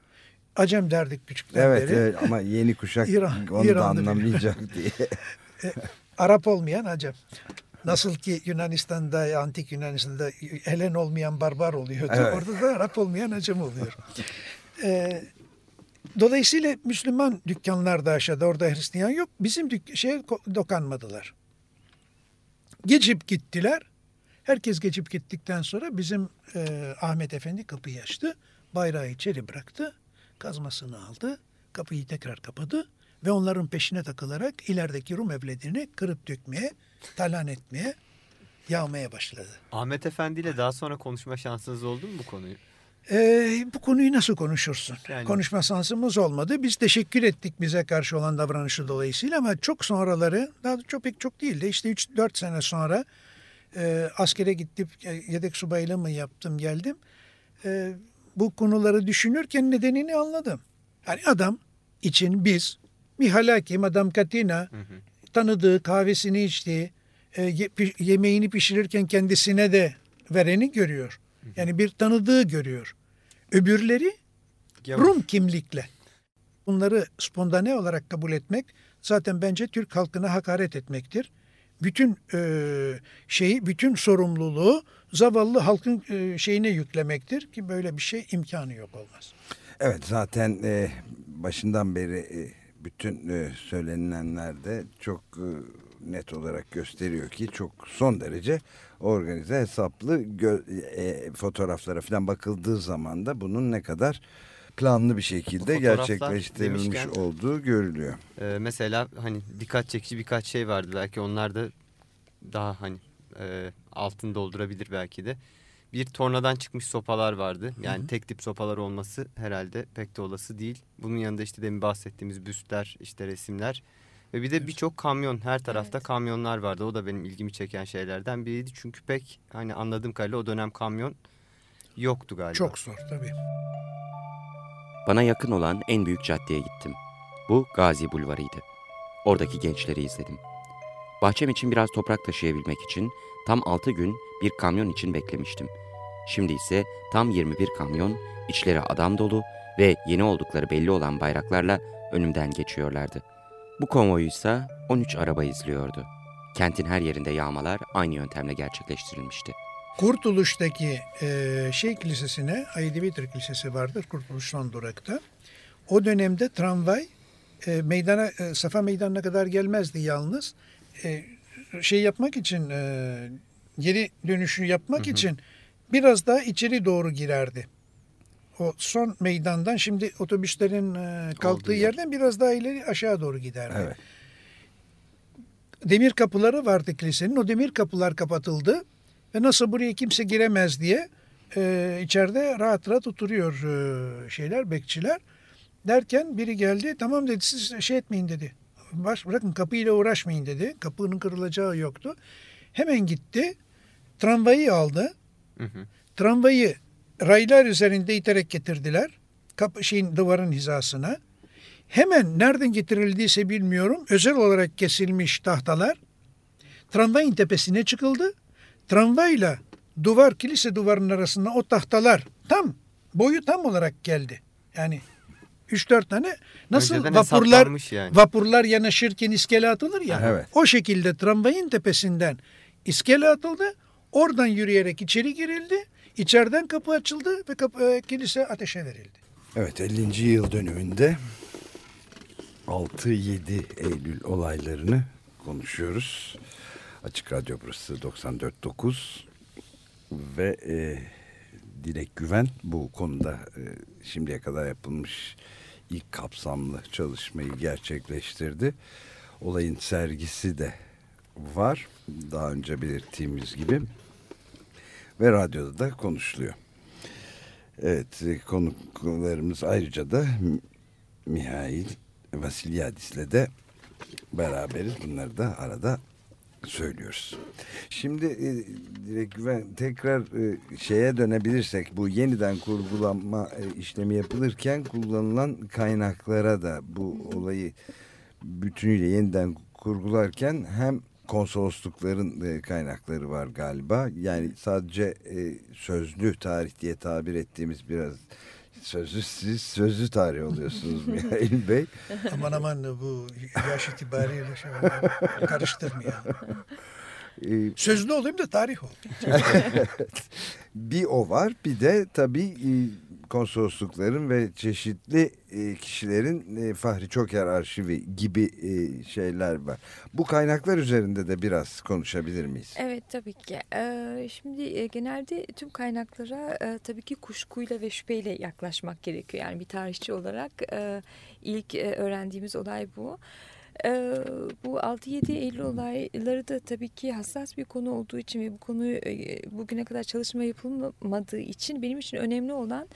Acem derdik küçükten evet, beri. Evet ama yeni kuşak İran, onu İranlı da anlamayacak diye. e, Arap olmayan Acem. Nasıl ki Yunanistan'da, antik Yunanistan'da Helen olmayan barbar oluyordu. Evet. Orada da Arap olmayan Acem oluyor. Ee, dolayısıyla Müslüman dükkanlarda aşağıda orada Hristiyan yok. Bizim şeye dokanmadılar. Geçip gittiler. Herkes geçip gittikten sonra bizim e, Ahmet Efendi kapıyı açtı. Bayrağı içeri bıraktı. Kazmasını aldı. Kapıyı tekrar kapadı. Ve onların peşine takılarak ilerideki Rum evlerini kırıp dökmeye, talan etmeye, yağmaya başladı. Ahmet Efendi ile daha sonra konuşma şansınız oldu mu bu konuyu? Ee, bu konuyu nasıl konuşursun? Yani... Konuşma şansımız olmadı. Biz teşekkür ettik bize karşı olan davranışı dolayısıyla ama çok sonraları, daha çok pek çok değil de işte 3-4 sene sonra e, askere gittim, e, yedek subaylığı mı yaptım geldim. E, bu konuları düşünürken nedenini anladım. Yani adam için biz Mihalaki, Madame Katina hı hı. tanıdığı kahvesini içtiği, e, ye, yemeğini pişirirken kendisine de vereni görüyor. Yani bir tanıdığı görüyor. Öbürleri Yavaş. Rum kimlikle. Bunları spontane olarak kabul etmek zaten bence Türk halkına hakaret etmektir. Bütün e, şeyi, bütün sorumluluğu zavallı halkın e, şeyine yüklemektir ki böyle bir şey imkanı yok olmaz. Evet zaten e, başından beri e, bütün e, söylenilenler de çok e, net olarak gösteriyor ki çok son derece organize hesaplı e, fotoğraflara falan bakıldığı zaman da bunun ne kadar planlı bir şekilde gerçekleştirilmiş demişken, olduğu görülüyor. E, mesela hani dikkat çekici birkaç şey vardı belki onlar da daha hani e, altın doldurabilir belki de. Bir tornadan çıkmış sopalar vardı. Yani hı hı. tek tip sopalar olması herhalde pek de olası değil. Bunun yanında işte demin bahsettiğimiz büstler, işte resimler ve bir de birçok kamyon her tarafta evet. kamyonlar vardı. O da benim ilgimi çeken şeylerden biriydi. Çünkü pek hani anladığım kadarıyla o dönem kamyon yoktu galiba. Çok zor tabii. Bana yakın olan en büyük caddeye gittim. Bu Gazi Bulvarı'ydı. Oradaki gençleri izledim. Bahçem için biraz toprak taşıyabilmek için tam 6 gün bir kamyon için beklemiştim. Şimdi ise tam 21 kamyon, içleri adam dolu ve yeni oldukları belli olan bayraklarla önümden geçiyorlardı. Bu konvoyu ise 13 araba izliyordu. Kentin her yerinde yağmalar aynı yöntemle gerçekleştirilmişti. Kurtuluş'taki e, şey kilisesine, Aydivitr Kilisesi vardır Kurtuluş son durakta. O dönemde tramvay e, meydana, e, Safa Meydanı'na kadar gelmezdi yalnız. E, şey yapmak için, e, geri dönüşü yapmak hı hı. için biraz daha içeri doğru girerdi o son meydandan şimdi otobüslerin e, kalktığı Olduğu yerden yer. biraz daha ileri aşağı doğru giderdi. Evet. Demir kapıları vardı kilisenin. O demir kapılar kapatıldı ve nasıl buraya kimse giremez diye e, içeride rahat rahat oturuyor e, şeyler, bekçiler. Derken biri geldi. Tamam dedi siz şey etmeyin dedi. Baş, bırakın kapıyla uğraşmayın dedi. Kapının kırılacağı yoktu. Hemen gitti. Tramvayı aldı. Hı hı. Tramvayı raylar üzerinde iterek getirdiler. Kapı şeyin duvarın hizasına. Hemen nereden getirildiyse bilmiyorum. Özel olarak kesilmiş tahtalar tramvayın tepesine çıkıldı. Tramvayla duvar kilise duvarının arasında o tahtalar tam boyu tam olarak geldi. Yani 3-4 tane nasıl Önceden vapurlar yani. vapurlar yanaşırken iskele atılır ya. Evet. O şekilde tramvayın tepesinden iskele atıldı. Oradan yürüyerek içeri girildi. İçeriden kapı açıldı ve kapı, e, kilise ateşe verildi. Evet 50. yıl dönümünde 6-7 Eylül olaylarını konuşuyoruz. Açık Radyo burası 94.9 ve e, Dilek Güven bu konuda e, şimdiye kadar yapılmış ilk kapsamlı çalışmayı gerçekleştirdi. Olayın sergisi de var. Daha önce belirttiğimiz gibi. Ve radyoda da konuşuluyor. Evet konuklarımız ayrıca da Mihail Vasilyadis'le de beraberiz. Bunları da arada söylüyoruz. Şimdi e, güven tekrar e, şeye dönebilirsek bu yeniden kurgulama e, işlemi yapılırken kullanılan kaynaklara da bu olayı bütünüyle yeniden kurgularken hem konsoloslukların e, kaynakları var galiba. Yani sadece e, sözlü tarih diye tabir ettiğimiz biraz sözlü siz sözlü tarih oluyorsunuz Mihail Bey. aman aman bu yaş itibariyle şey karıştırmayalım. Ee, Sözlü olayım da tarih ol. bir o var bir de tabii e, konsoloslukların ve çeşitli e, kişilerin e, Fahri Çoker arşivi gibi şeyler var. Bu kaynaklar üzerinde de biraz konuşabilir miyiz? Evet tabii ki. Şimdi genelde tüm kaynaklara tabii ki kuşkuyla ve şüpheyle yaklaşmak gerekiyor. Yani bir tarihçi olarak ilk öğrendiğimiz olay bu. Ee, bu 6-7 Eylül olayları da tabii ki hassas bir konu olduğu için ve bu konuyu e, bugüne kadar çalışma yapılmadığı için benim için önemli olan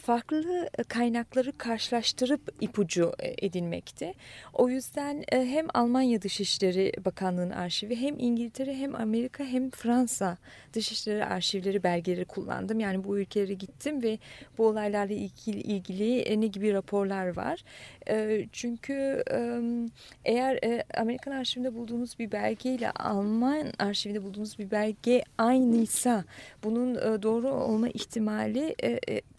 farklı e, kaynakları karşılaştırıp ipucu e, edinmekti. O yüzden e, hem Almanya Dışişleri Bakanlığı'nın arşivi hem İngiltere hem Amerika hem Fransa Dışişleri arşivleri belgeleri kullandım. Yani bu ülkelere gittim ve bu olaylarla ilgili, ilgili ne gibi raporlar var. Çünkü eğer Amerikan arşivinde bulduğunuz bir belge ile Alman arşivinde bulduğunuz bir belge aynıysa bunun doğru olma ihtimali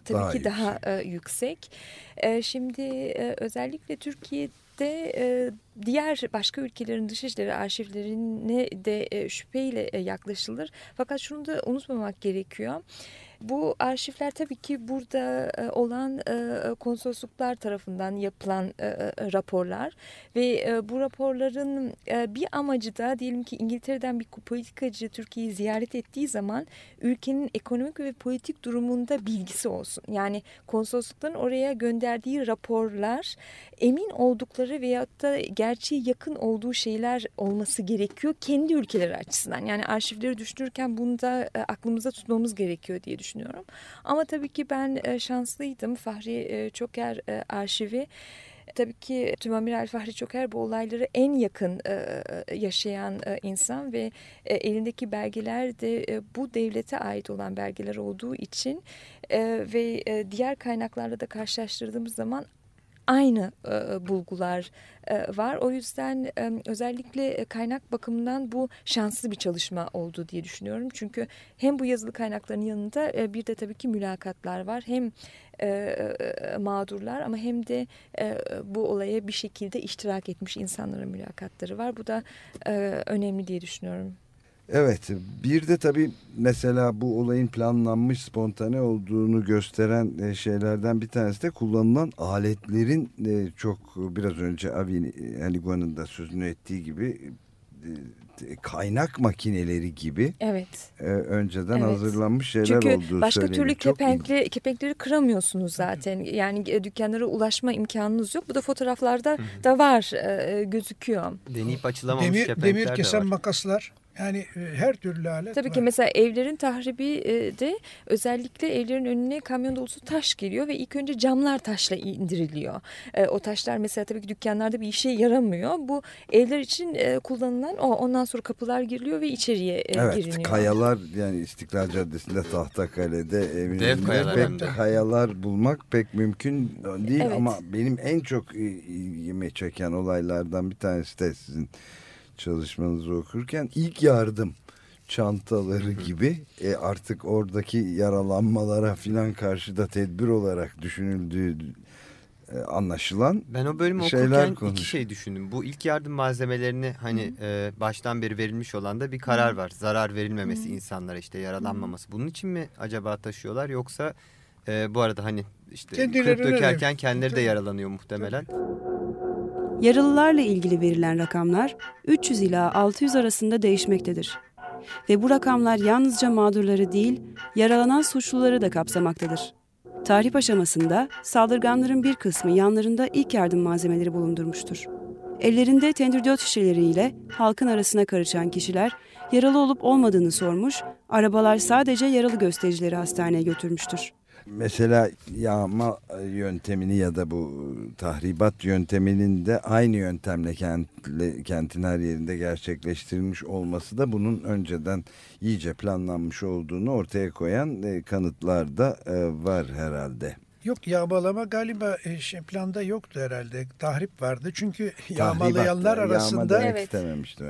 tabii daha ki yüksek. daha e, yüksek. E, şimdi e, özellikle Türkiye'de e, diğer başka ülkelerin dışişleri arşivlerine de e, şüpheyle e, yaklaşılır. Fakat şunu da unutmamak gerekiyor. Bu arşivler tabii ki burada e, olan e, konsolosluklar tarafından yapılan e, raporlar ve bu raporların bir amacı da diyelim ki İngiltere'den bir politikacı Türkiye'yi ziyaret ettiği zaman ülkenin ekonomik ve politik durumunda bilgisi olsun. Yani konsoloslukların oraya gönderdiği raporlar emin oldukları veyahut da gerçeğe yakın olduğu şeyler olması gerekiyor kendi ülkeleri açısından. Yani arşivleri düşünürken bunu da aklımızda tutmamız gerekiyor diye düşünüyorum düşünüyorum. Ama tabii ki ben e, şanslıydım. Fahri e, Çoker e, arşivi Tabii ki Tümamiral Fahri Çoker bu olayları en yakın yaşayan insan ve elindeki belgeler de bu devlete ait olan belgeler olduğu için ve diğer kaynaklarla da karşılaştırdığımız zaman aynı e, bulgular e, var. O yüzden e, özellikle kaynak bakımından bu şanslı bir çalışma oldu diye düşünüyorum. Çünkü hem bu yazılı kaynakların yanında bir de tabii ki mülakatlar var. Hem mağdurlar ama hem de bu olaya bir şekilde iştirak etmiş insanların mülakatları var. Bu da önemli diye düşünüyorum. Evet bir de tabii mesela bu olayın planlanmış spontane olduğunu gösteren e, şeylerden bir tanesi de kullanılan aletlerin e, çok biraz önce Avi Haliguan'ın da sözünü ettiği gibi e, kaynak makineleri gibi evet. önceden evet. hazırlanmış şeyler Çünkü olduğu söyleniyor. başka türlü kepenkli, kepenkleri kıramıyorsunuz zaten. Yani dükkanlara ulaşma imkanınız yok. Bu da fotoğraflarda da var gözüküyor. Deneyip açılamamış demir, kepenkler demir kesen de var. makaslar yani e, her türlü alet Tabii var. ki mesela evlerin tahribi e, de özellikle evlerin önüne kamyon dolusu taş geliyor ve ilk önce camlar taşla indiriliyor. E, o taşlar mesela tabii ki dükkanlarda bir işe yaramıyor. Bu evler için kullanılan o. Ondan sonra kapılar giriliyor ve içeriye evet, giriniyor. Evet kayalar yani İstiklal Caddesi'nde Tahtakale'de Dev kayalar pek de. kayalar bulmak pek mümkün değil evet. ama benim en çok ilgimi çeken olaylardan bir tanesi de sizin çalışmanızı okurken ilk yardım çantaları gibi e, artık oradaki yaralanmalara filan karşı da tedbir olarak düşünüldüğü e, anlaşılan Ben o bölümü okurken konuş. iki şey düşündüm. Bu ilk yardım malzemelerini hani e, baştan beri verilmiş olan da bir karar var. Zarar verilmemesi insanlara işte yaralanmaması. Bunun için mi acaba taşıyorlar yoksa e, bu arada hani işte kırıp dökerken kendileri de Tabii. yaralanıyor muhtemelen. Yaralılarla ilgili verilen rakamlar 300 ila 600 arasında değişmektedir. Ve bu rakamlar yalnızca mağdurları değil, yaralanan suçluları da kapsamaktadır. Tahrip aşamasında saldırganların bir kısmı yanlarında ilk yardım malzemeleri bulundurmuştur. Ellerinde tendürdiyot şişeleriyle halkın arasına karışan kişiler yaralı olup olmadığını sormuş, arabalar sadece yaralı göstericileri hastaneye götürmüştür. Mesela yağma yöntemini ya da bu tahribat yönteminin de aynı yöntemle kentle, kentin her yerinde gerçekleştirilmiş olması da bunun önceden iyice planlanmış olduğunu ortaya koyan e, kanıtlar da e, var herhalde. Yok yağmalama galiba e, şey, planda yoktu herhalde. Tahrip vardı. Çünkü yağmalayanlar Tahribat, arasında Evet.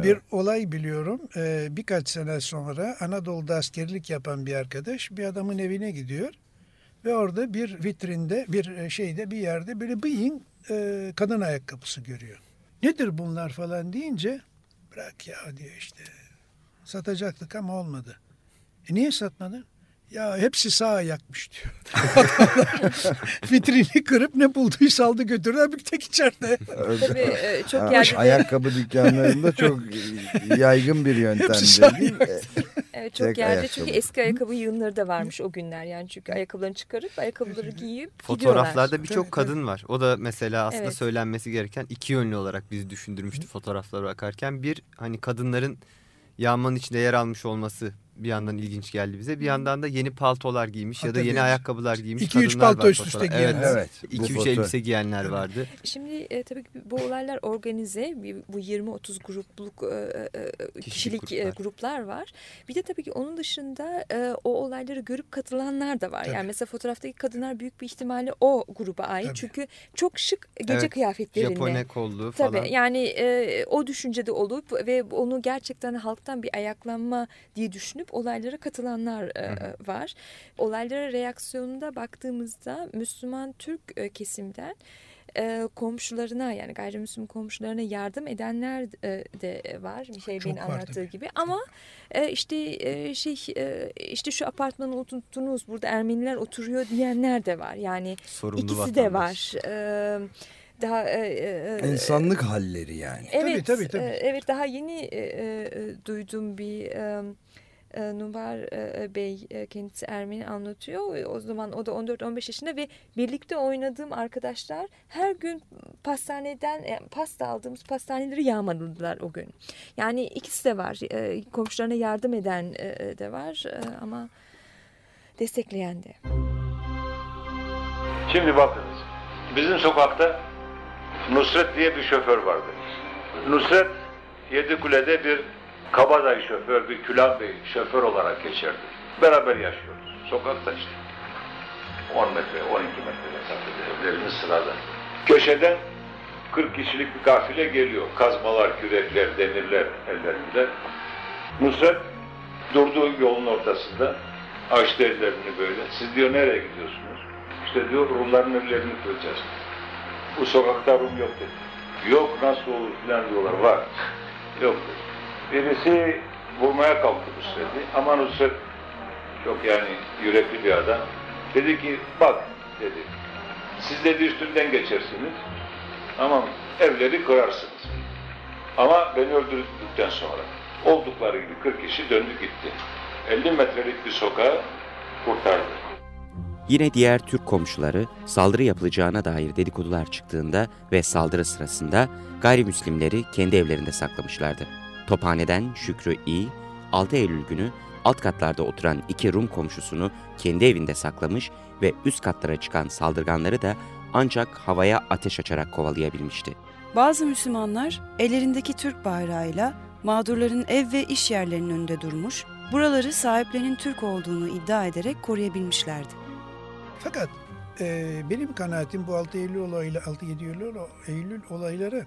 bir olay biliyorum. E, birkaç sene sonra Anadolu'da askerlik yapan bir arkadaş bir adamın evine gidiyor. Ve orada bir vitrinde bir e, şeyde bir yerde böyle bıyın e, kadın ayakkabısı görüyor. Nedir bunlar falan deyince bırak ya diyor işte satacaktık ama olmadı. E niye satmadın? Ya hepsi sağ ayakmış diyor. Vitrini kırıp ne bulduysa aldı götürdü. Bir tek içeride. Tabii e, çok yerde de- Ayakkabı dükkanlarında çok yaygın bir Hepsi yöntemdir sağ değil mi? Evet, çok Tek yerde ayakkabı. çünkü eski ayakkabı yığınları da varmış o günler yani çünkü ayakkabılarını çıkarıp ayakkabıları giyip. Fotoğraflarda birçok kadın var. O da mesela aslında Evet. söylenmesi gereken iki yönlü olarak bizi düşündürmüştü fotoğraflara bakarken. Bir hani kadınların yağmanın içinde yer almış olması bir yandan ilginç geldi bize. Bir yandan da yeni paltolar giymiş Ha, ya da yeni ayakkabılar giymiş İki, üç kadınlar palto var üst üste giyenler. Evet, bu 2 3 foto- elbise giyenler vardı. Şimdi e, tabii ki bu olaylar organize. Bu 20-30 grupluk e, e, kişilik gruplar. e, gruplar var. Bir de tabii ki onun dışında e, o olayları görüp katılanlar da var. Tabii. Yani mesela fotoğraftaki kadınlar büyük bir ihtimalle o gruba ait. Tabii. Çünkü çok şık gece Evet, kıyafetlerinde. Japone kolluğu falan. Tabii yani e, o düşüncede olup ve onu gerçekten halktan bir ayaklanma diye düşünüp olaylara katılanlar e, var. Olaylara reaksiyonunda baktığımızda Müslüman Türk e, kesimden e, komşularına yani gayrimüslim komşularına yardım edenler e, de var. Şey var anlattığı tabii. gibi ama e, işte e, şey e, işte şu apartmanı oturttunuz burada Ermeniler oturuyor diyenler de var. Yani Sorumlu ikisi de vatandaş. var. E, daha e, e, İnsanlık halleri yani. Evet, tabii, tabii. e, evet daha yeni e, e, duyduğum bir e, e, Nubar e, Bey e, kendisi Ermeni anlatıyor. O zaman o da 14-15 yaşında ve birlikte oynadığım arkadaşlar her gün pastaneden e, pasta aldığımız pastaneleri yağmaladılar o gün. Yani ikisi de var. Komşularına yardım eden de var ama destekleyen de. Şimdi bakınız. Bizim sokakta Nusret diye bir şoför vardı. Nusret Yedikule'de bir kabadayı şoför, bir Külah Bey şoför olarak geçerdi. Beraber yaşıyoruz. Sokakta işte. 10 metre, 12 metre mesafede evlerimiz sırada. Köşeden 40 kişilik bir kafile geliyor. Kazmalar, kürekler, demirler ellerinde. Nusret durduğu yolun ortasında açtı ellerini böyle. Siz diyor nereye gidiyorsunuz? İşte diyor Rumların evlerini kıracağız. Bu sokakta Rum yok dedi. Yok nasıl olur filan diyorlar. Var. Yok dedi. Birisi vurmaya kalktı Nusret'i. Ama Nusret çok yani yürekli bir adam. Dedi ki bak dedi. Siz dedi üstünden geçersiniz. Ama evleri kırarsınız. Ama beni öldürdükten sonra oldukları gibi 40 kişi döndü gitti. 50 metrelik bir sokağı kurtardı. Yine diğer Türk komşuları saldırı yapılacağına dair dedikodular çıktığında ve saldırı sırasında gayrimüslimleri kendi evlerinde saklamışlardı. Tophane'den Şükrü İ, 6 Eylül günü alt katlarda oturan iki Rum komşusunu kendi evinde saklamış ve üst katlara çıkan saldırganları da ancak havaya ateş açarak kovalayabilmişti. Bazı Müslümanlar ellerindeki Türk bayrağıyla mağdurların ev ve iş yerlerinin önünde durmuş, buraları sahiplerinin Türk olduğunu iddia ederek koruyabilmişlerdi. Fakat e, benim kanaatim bu 6 Eylül olayla 6-7 Eylül, Eylül olayları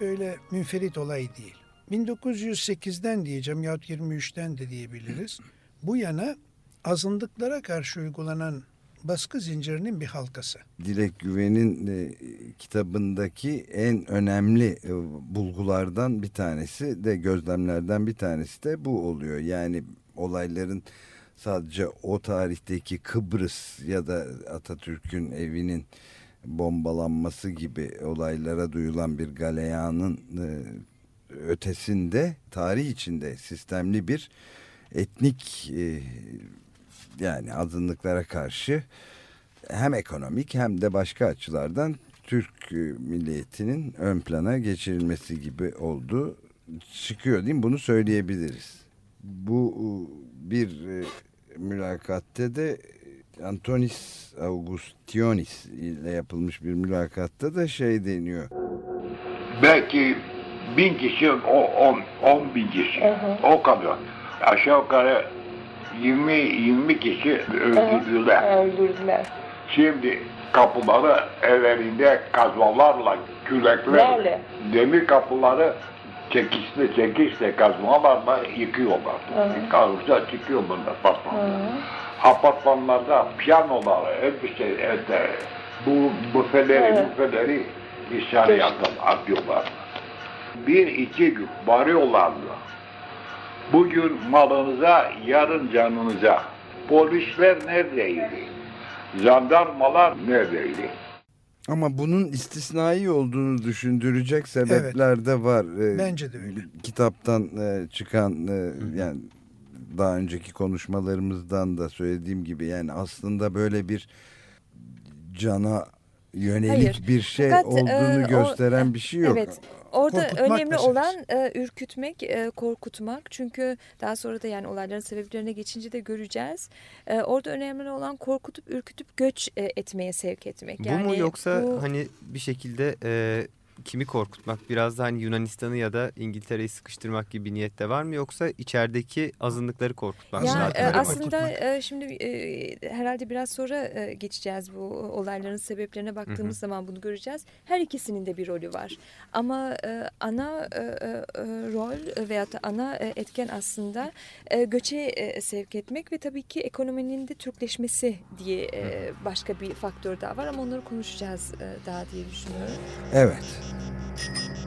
öyle münferit olay değil. 1908'den diyeceğim yahut 23'ten de diyebiliriz. Bu yana azınlıklara karşı uygulanan baskı zincirinin bir halkası. Dilek Güven'in e, kitabındaki en önemli e, bulgulardan bir tanesi de gözlemlerden bir tanesi de bu oluyor. Yani olayların sadece o tarihteki Kıbrıs ya da Atatürk'ün evinin bombalanması gibi olaylara duyulan bir galeyanın e, ötesinde tarih içinde sistemli bir etnik e, yani azınlıklara karşı hem ekonomik hem de başka açılardan Türk e, milliyetinin ön plana geçirilmesi gibi oldu çıkıyor değil mi? Bunu söyleyebiliriz. Bu bir e, mülakatte de Antonis Augustionis ile yapılmış bir mülakatta da şey deniyor. Belki bin kişi, o on, on bin kişi. O kadar. Aşağı yukarı 20 20 kişi öldürdüler. Öldürdüler. Şimdi kapıları ellerinde kazmalarla, kürekler, Nerede? demir kapıları çekişle çekişle kazmalarla yıkıyorlar. Hı. Kavuşta çıkıyor bunlar apartmanda. Apartmanlarda piyanoları, elbise, ete, bu büfeleri, Evet. büfeleri dışarıya atıyorlar. Bir iki gün varıyorlardı. Bugün malınıza, yarın canınıza. Polisler neredeydi? Jandarmalar neredeydi? Ama bunun istisnai olduğunu düşündürecek sebepler de var. Ee, Bence de öyle. Kitaptan e, çıkan e, yani daha önceki konuşmalarımızdan da söylediğim gibi yani aslında böyle bir cana yönelik Hayır. bir şey Fakat, olduğunu e, o- gösteren bir şey yok. Evet. Orada Korkutmak önemli meselesi. olan e, ürkütmek, e, korkutmak. Çünkü daha sonra da yani olayların sebeplerine geçince de göreceğiz. E, orada önemli olan korkutup, ürkütüp göç e, etmeye sevk etmek. Bu yani mu yoksa bu- hani bir şekilde e, kimi korkutmak biraz da hani Yunanistan'ı ya da İngiltere'yi sıkıştırmak gibi bir niyette var mı yoksa içerideki azınlıkları korkutmak Ya mı? e, aslında e, şimdi e, herhalde biraz sonra e, geçeceğiz bu olayların sebeplerine baktığımız zaman bunu göreceğiz. Her ikisinin de bir rolü var. Ama e, ana e, e, e, rol veya da ana e, etken aslında e, göçe e, sevk etmek ve tabii ki ekonominin de Türkleşmesi diye e, başka bir faktör daha var ama onları konuşacağız e, daha diye düşünüyorum. Evet. Thank you.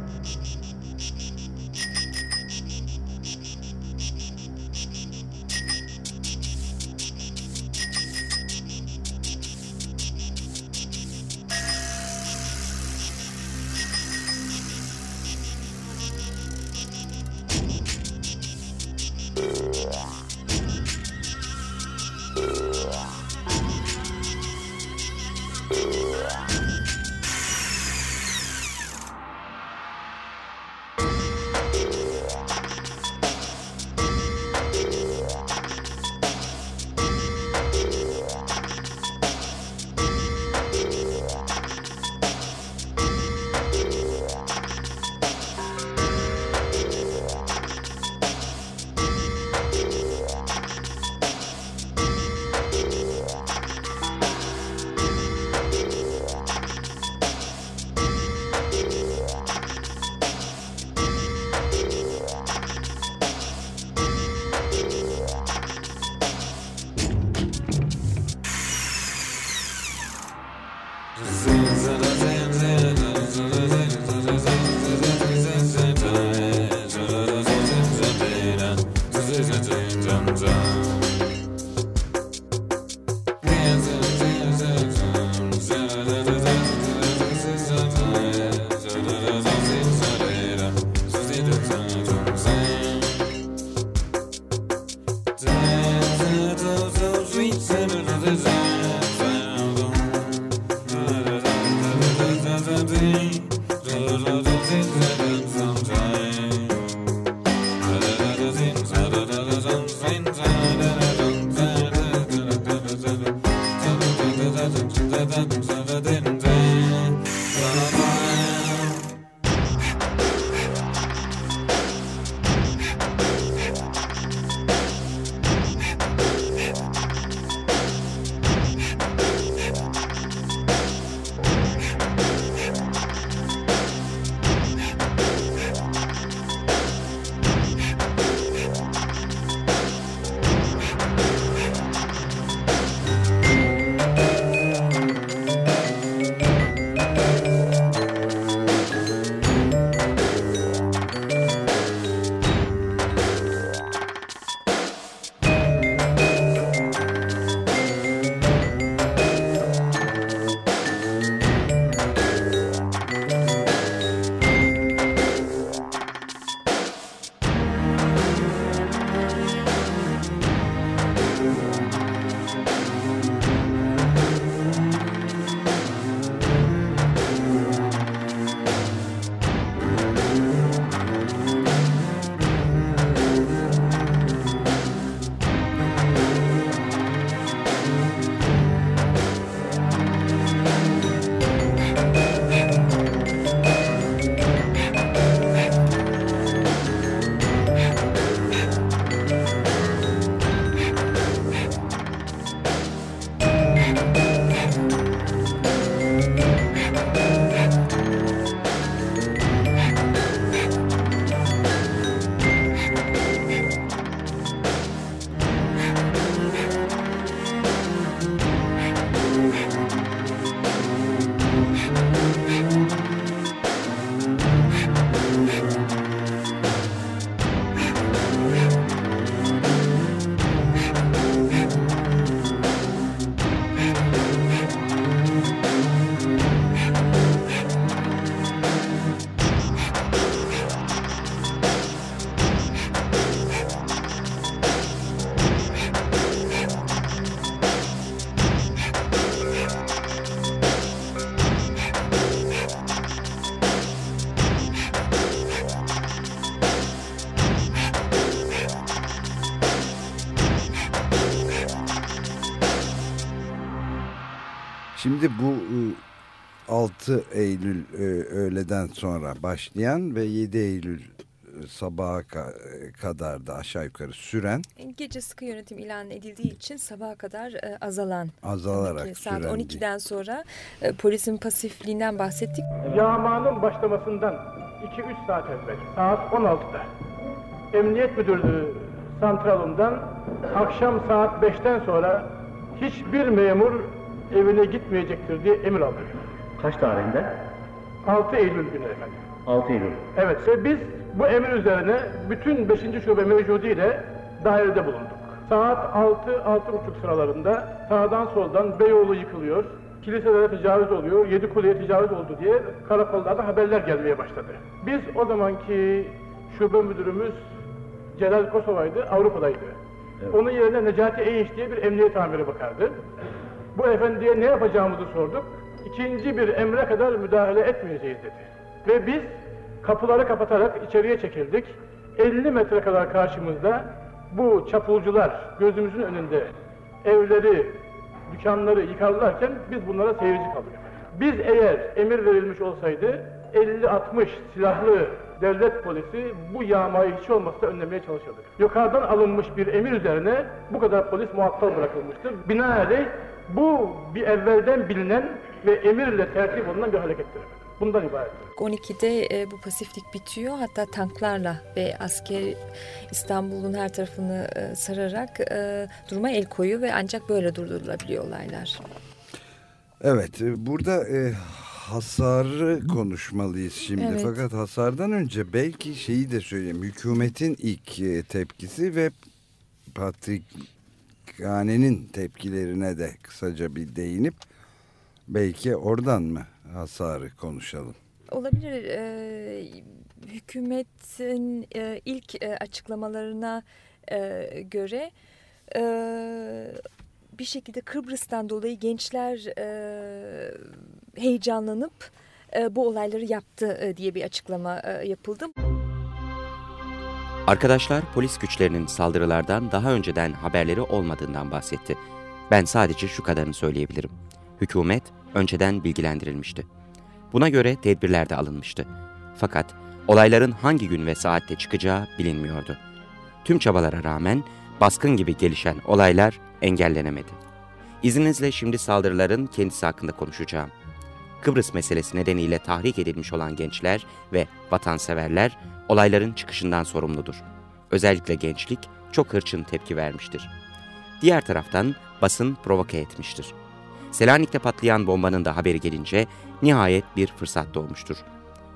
Şimdi bu 6 Eylül öğleden sonra başlayan ve 7 Eylül sabaha kadar da aşağı yukarı süren gece sıkı yönetim ilan edildiği için sabaha kadar e, azalan azalarak saat 12'den sonra e, polisin pasifliğinden bahsettik. Yağmanın başlamasından 2-3 saat evvel saat 16'da Emniyet Müdürlüğü santralından akşam saat 5'ten sonra hiçbir memur evine gitmeyecektir diye emir alıyor. Kaç tarihinde? 6 Eylül günü efendim. 6 Eylül. Evet ve biz bu emir üzerine bütün 5. şube mevcudiyle dairede bulunduk. Saat 6-6.30 sıralarında sağdan soldan Beyoğlu yıkılıyor, kiliselere tecavüz oluyor, yedi kuleye tecavüz oldu diye karakollarda haberler gelmeye başladı. Biz o zamanki şube müdürümüz Celal Kosova'ydı, Avrupa'daydı. Evet. Onun yerine Necati Eyiş diye bir emniyet amiri bakardı. Bu efendiye ne yapacağımızı sorduk. İkinci bir emre kadar müdahale etmeyeceğiz dedi. Ve biz kapıları kapatarak içeriye çekildik. 50 metre kadar karşımızda bu çapulcular gözümüzün önünde evleri, dükkanları yıkarlarken biz bunlara seyirci kalıyoruz. Biz eğer emir verilmiş olsaydı 50-60 silahlı devlet polisi bu yağmayı hiç olmazsa önlemeye çalışırdı. Yukarıdan alınmış bir emir üzerine bu kadar polis muhattal bırakılmıştır. Binaenaleyh bu bir evvelden bilinen ve emirle tertip olunan bir harekettir. Bundan ibaret. 12'de e, bu pasiflik bitiyor. Hatta tanklarla ve asker İstanbul'un her tarafını e, sararak e, duruma el koyuyor ve ancak böyle durdurulabiliyor olaylar. Evet, e, burada e, hasarı konuşmalıyız şimdi. Evet. Fakat hasardan önce belki şeyi de söyleyeyim. Hükümetin ilk e, tepkisi ve Patrikhane'nin tepkilerine de kısaca bir değinip belki oradan mı hasarı konuşalım? Olabilir. Ee, hükümetin e, ilk e, açıklamalarına e, göre e, bir şekilde Kıbrıs'tan dolayı gençler e, heyecanlanıp e, bu olayları yaptı e, diye bir açıklama e, yapıldı. Arkadaşlar polis güçlerinin saldırılardan daha önceden haberleri olmadığından bahsetti. Ben sadece şu kadarını söyleyebilirim. Hükümet önceden bilgilendirilmişti. Buna göre tedbirler de alınmıştı. Fakat olayların hangi gün ve saatte çıkacağı bilinmiyordu. Tüm çabalara rağmen baskın gibi gelişen olaylar engellenemedi. İzninizle şimdi saldırıların kendisi hakkında konuşacağım. Kıbrıs meselesi nedeniyle tahrik edilmiş olan gençler ve vatanseverler olayların çıkışından sorumludur. Özellikle gençlik çok hırçın tepki vermiştir. Diğer taraftan basın provoke etmiştir. Selanik'te patlayan bombanın da haberi gelince nihayet bir fırsat doğmuştur.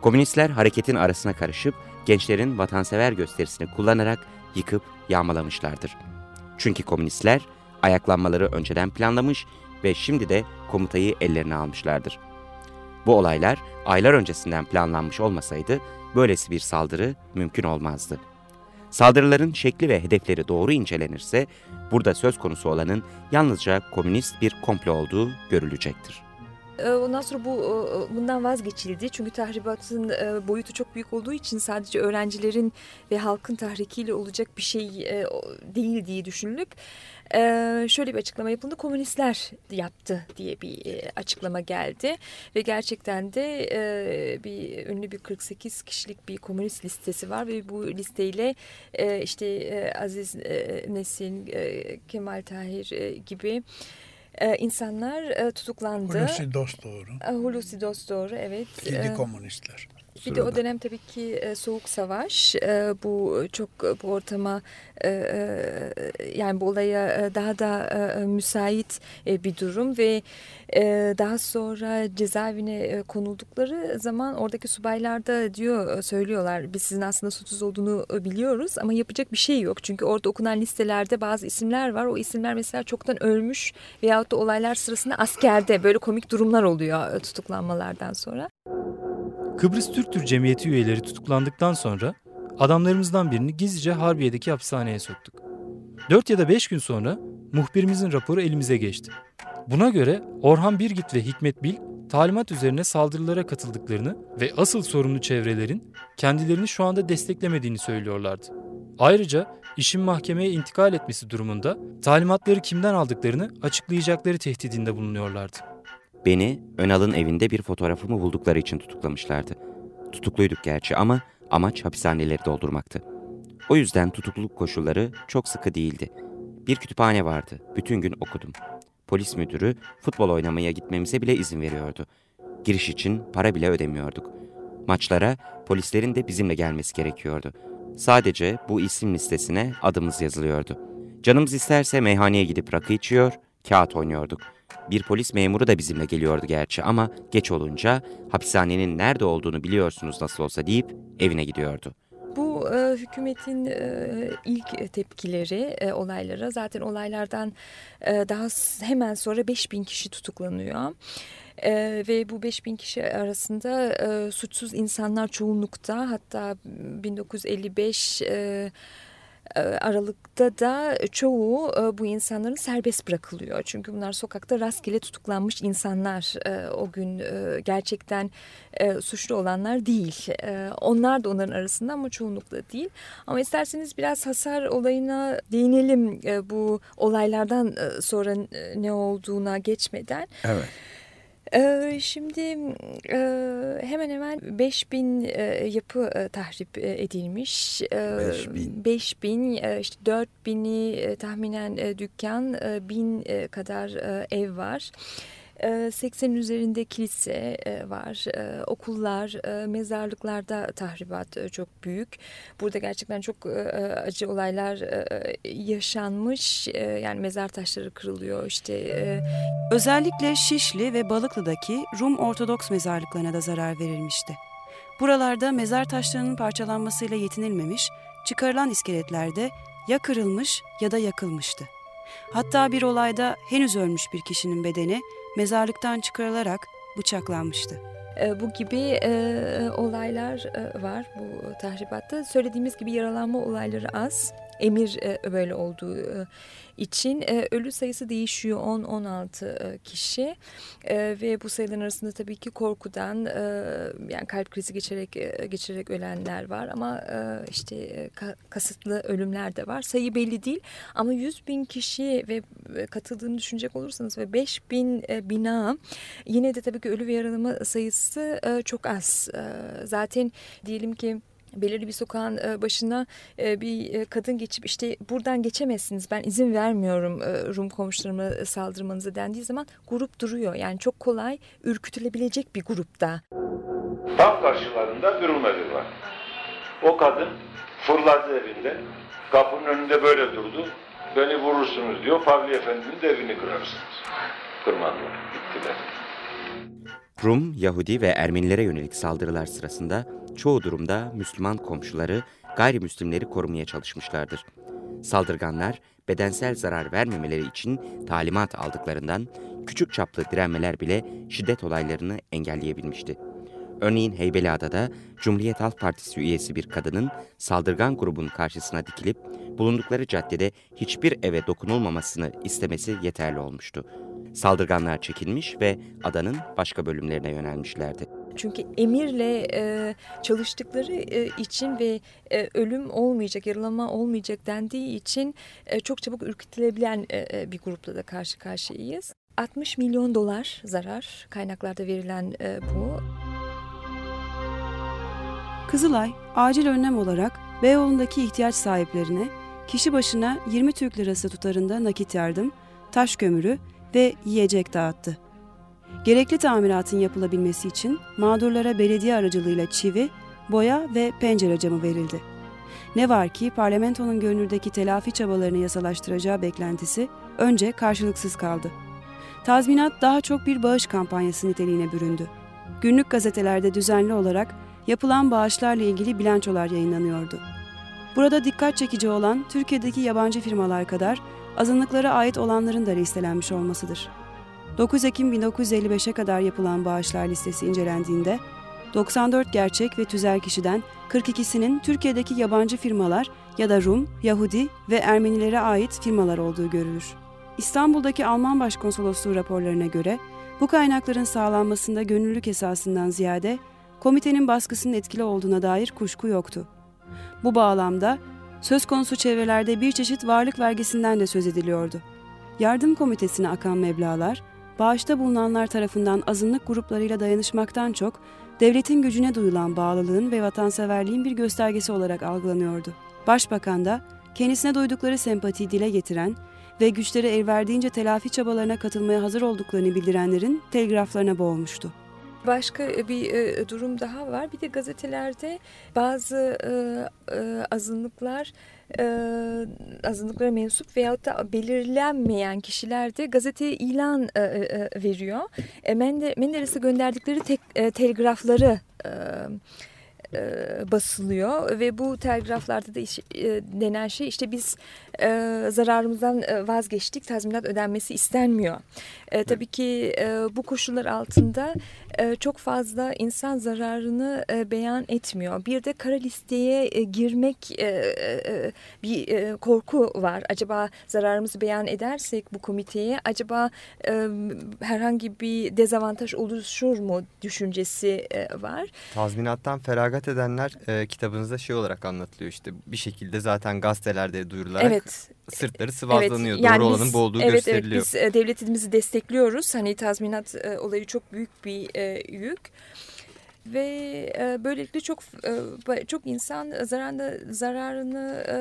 Komünistler hareketin arasına karışıp gençlerin vatansever gösterisini kullanarak yıkıp yağmalamışlardır. Çünkü komünistler ayaklanmaları önceden planlamış ve şimdi de komutayı ellerine almışlardır. Bu olaylar aylar öncesinden planlanmış olmasaydı böylesi bir saldırı mümkün olmazdı. Saldırıların şekli ve hedefleri doğru incelenirse burada söz konusu olanın yalnızca komünist bir komplo olduğu görülecektir. Ee, ondan sonra bu e, bundan vazgeçildi. Çünkü tahribatın e, boyutu çok büyük olduğu için sadece öğrencilerin ve halkın tahrikiyle olacak bir şey e, değil diye düşünülüp şöyle bir açıklama yapıldı. Komünistler yaptı diye bir açıklama geldi. Ve gerçekten de bir ünlü bir 48 kişilik bir komünist listesi var ve bu listeyle işte Aziz Nesin, Kemal Tahir gibi e, insanlar e, tutuklandı. Hulusi Dostdoğru. E, Hulusi Dostdoğru evet. Kedi e, komünistler. Bir de o dönem tabii ki e, soğuk savaş e, bu çok bu ortama e, yani bu olaya daha da müsait bir durum ve daha sonra cezaevine konuldukları zaman oradaki subaylar da diyor söylüyorlar biz sizin aslında suçsuz olduğunu biliyoruz ama yapacak bir şey yok çünkü orada okunan listelerde bazı isimler var o isimler mesela çoktan ölmüş veyahut da olaylar sırasında askerde böyle komik durumlar oluyor tutuklanmalardan sonra. Kıbrıs Türk Tür Cemiyeti üyeleri tutuklandıktan sonra adamlarımızdan birini gizlice Harbiye'deki hapishaneye soktuk. 4 ya da 5 gün sonra muhbirimizin raporu elimize geçti. Buna göre Orhan Birgit ve Hikmet Bil talimat üzerine saldırılara katıldıklarını ve asıl sorumlu çevrelerin kendilerini şu anda desteklemediğini söylüyorlardı. Ayrıca işin mahkemeye intikal etmesi durumunda talimatları kimden aldıklarını açıklayacakları tehdidinde bulunuyorlardı. Beni Önal'ın evinde bir fotoğrafımı buldukları için tutuklamışlardı. Tutukluyduk gerçi ama amaç hapishaneleri doldurmaktı. O yüzden tutukluluk koşulları çok sıkı değildi. Bir kütüphane vardı. Bütün gün okudum. Polis müdürü futbol oynamaya gitmemize bile izin veriyordu. Giriş için para bile ödemiyorduk. Maçlara polislerin de bizimle gelmesi gerekiyordu. Sadece bu isim listesine adımız yazılıyordu. Canımız isterse meyhaneye gidip rakı içiyor, kağıt oynuyorduk. Bir polis memuru da bizimle geliyordu gerçi ama geç olunca hapishanenin nerede olduğunu biliyorsunuz nasıl olsa deyip evine gidiyordu. Bu e, hükümetin e, ilk tepkileri e, olaylara zaten olaylardan e, daha hemen sonra 5000 kişi tutuklanıyor. Ee, ve bu 5000 kişi arasında e, suçsuz insanlar çoğunlukta hatta 1955 e, Aralık'ta da çoğu bu insanların serbest bırakılıyor. Çünkü bunlar sokakta rastgele tutuklanmış insanlar. O gün gerçekten suçlu olanlar değil. Onlar da onların arasında ama çoğunlukla değil. Ama isterseniz biraz hasar olayına değinelim bu olaylardan sonra ne olduğuna geçmeden. Evet. Şimdi hemen hemen 5000 yapı tahrip edilmiş. 5000. 5000 işte 4000'i tahminen dükkan, 1000 kadar ev var. 80 üzerinde kilise var, okullar, mezarlıklarda tahribat çok büyük. Burada gerçekten çok acı olaylar yaşanmış. Yani mezar taşları kırılıyor işte. Özellikle Şişli ve Balıklı'daki Rum Ortodoks mezarlıklarına da zarar verilmişti. Buralarda mezar taşlarının parçalanmasıyla yetinilmemiş, çıkarılan iskeletlerde ya kırılmış ya da yakılmıştı. Hatta bir olayda henüz ölmüş bir kişinin bedeni mezarlıktan çıkarılarak bıçaklanmıştı. Bu gibi e, olaylar e, var bu tahribatta. Söylediğimiz gibi yaralanma olayları az. Emir e, böyle olduğu e, için e, ölü sayısı değişiyor 10-16 e, kişi e, ve bu sayıların arasında tabii ki korkudan e, yani kalp krizi geçerek e, geçirerek ölenler var ama e, işte e, kasıtlı ölümler de var. Sayı belli değil ama 100 bin kişi ve e, katıldığını düşünecek olursanız ve 5 bin e, bina yine de tabii ki ölü ve yaralama sayısı e, çok az. E, zaten diyelim ki belirli bir sokağın e, başına e, bir e, kadın geçip işte buradan geçemezsiniz ben izin vermiyorum Rum komşularıma saldırmanıza dendiği zaman grup duruyor. Yani çok kolay ürkütülebilecek bir grupta. Tam karşılarında bir Rum evi var. O kadın fırladı evinden. Kapının önünde böyle durdu. Beni vurursunuz diyor. Pavli Efendi'nin de evini kırarsınız. Kırmadılar. Gittiler. Rum, Yahudi ve Ermenilere yönelik saldırılar sırasında çoğu durumda Müslüman komşuları gayrimüslimleri korumaya çalışmışlardır. Saldırganlar bedensel zarar vermemeleri için talimat aldıklarından küçük çaplı direnmeler bile şiddet olaylarını engelleyebilmişti. Örneğin Heybeliada'da Cumhuriyet Halk Partisi üyesi bir kadının saldırgan grubun karşısına dikilip bulundukları caddede hiçbir eve dokunulmamasını istemesi yeterli olmuştu. Saldırganlar çekilmiş ve adanın başka bölümlerine yönelmişlerdi. Çünkü emirle e, çalıştıkları e, için ve e, ölüm olmayacak, yaralama olmayacak dendiği için e, çok çabuk ürkütülebilen e, bir grupla da karşı karşıyayız. 60 milyon dolar zarar kaynaklarda verilen e, bu. Kızılay acil önlem olarak Beyoğlu'ndaki ihtiyaç sahiplerine kişi başına 20 Türk lirası tutarında nakit yardım, taş kömürü ve yiyecek dağıttı. Gerekli tamiratın yapılabilmesi için mağdurlara belediye aracılığıyla çivi, boya ve pencere camı verildi. Ne var ki parlamentonun gönüldeki telafi çabalarını yasalaştıracağı beklentisi önce karşılıksız kaldı. Tazminat daha çok bir bağış kampanyası niteliğine büründü. Günlük gazetelerde düzenli olarak yapılan bağışlarla ilgili bilançolar yayınlanıyordu. Burada dikkat çekici olan Türkiye'deki yabancı firmalar kadar azınlıklara ait olanların da listelenmiş olmasıdır. 9 Ekim 1955'e kadar yapılan bağışlar listesi incelendiğinde 94 gerçek ve tüzel kişiden 42'sinin Türkiye'deki yabancı firmalar ya da Rum, Yahudi ve Ermenilere ait firmalar olduğu görülür. İstanbul'daki Alman Başkonsolosluğu raporlarına göre bu kaynakların sağlanmasında gönüllülük esasından ziyade komitenin baskısının etkili olduğuna dair kuşku yoktu. Bu bağlamda söz konusu çevrelerde bir çeşit varlık vergisinden de söz ediliyordu. Yardım komitesine akan meblağlar bağışta bulunanlar tarafından azınlık gruplarıyla dayanışmaktan çok, devletin gücüne duyulan bağlılığın ve vatanseverliğin bir göstergesi olarak algılanıyordu. Başbakan da kendisine duydukları sempatiyi dile getiren ve güçleri el verdiğince telafi çabalarına katılmaya hazır olduklarını bildirenlerin telgraflarına boğulmuştu. Başka bir e, durum daha var. Bir de gazetelerde bazı e, e, azınlıklar e, azınlıklara mensup veyahut da belirlenmeyen kişiler de gazeteye ilan e, e, veriyor. E, Menderes'e gönderdikleri tek, e, telgrafları e, e, basılıyor ve bu telgraflarda da iş, e, denen şey işte biz e, zararımızdan e, vazgeçtik tazminat ödenmesi istenmiyor. E, tabii ki e, bu koşullar altında e, çok fazla insan zararını e, beyan etmiyor. Bir de kara listeye e, girmek e, e, bir e, korku var. Acaba zararımızı beyan edersek bu komiteye acaba e, herhangi bir dezavantaj oluşur mu düşüncesi e, var. Tazminattan feragat edenler e, kitabınızda şey olarak anlatılıyor işte bir şekilde zaten gazetelerde duyurularak evet. sırtları sıvazlanıyor. Evet, yani Doğru biz, olanın bu olduğu evet, gösteriliyor. Evet biz e, devletimizi destekliyoruz. Hani tazminat e, olayı çok büyük bir e, yük ve e, böylelikle çok e, çok insan zararını zararını e,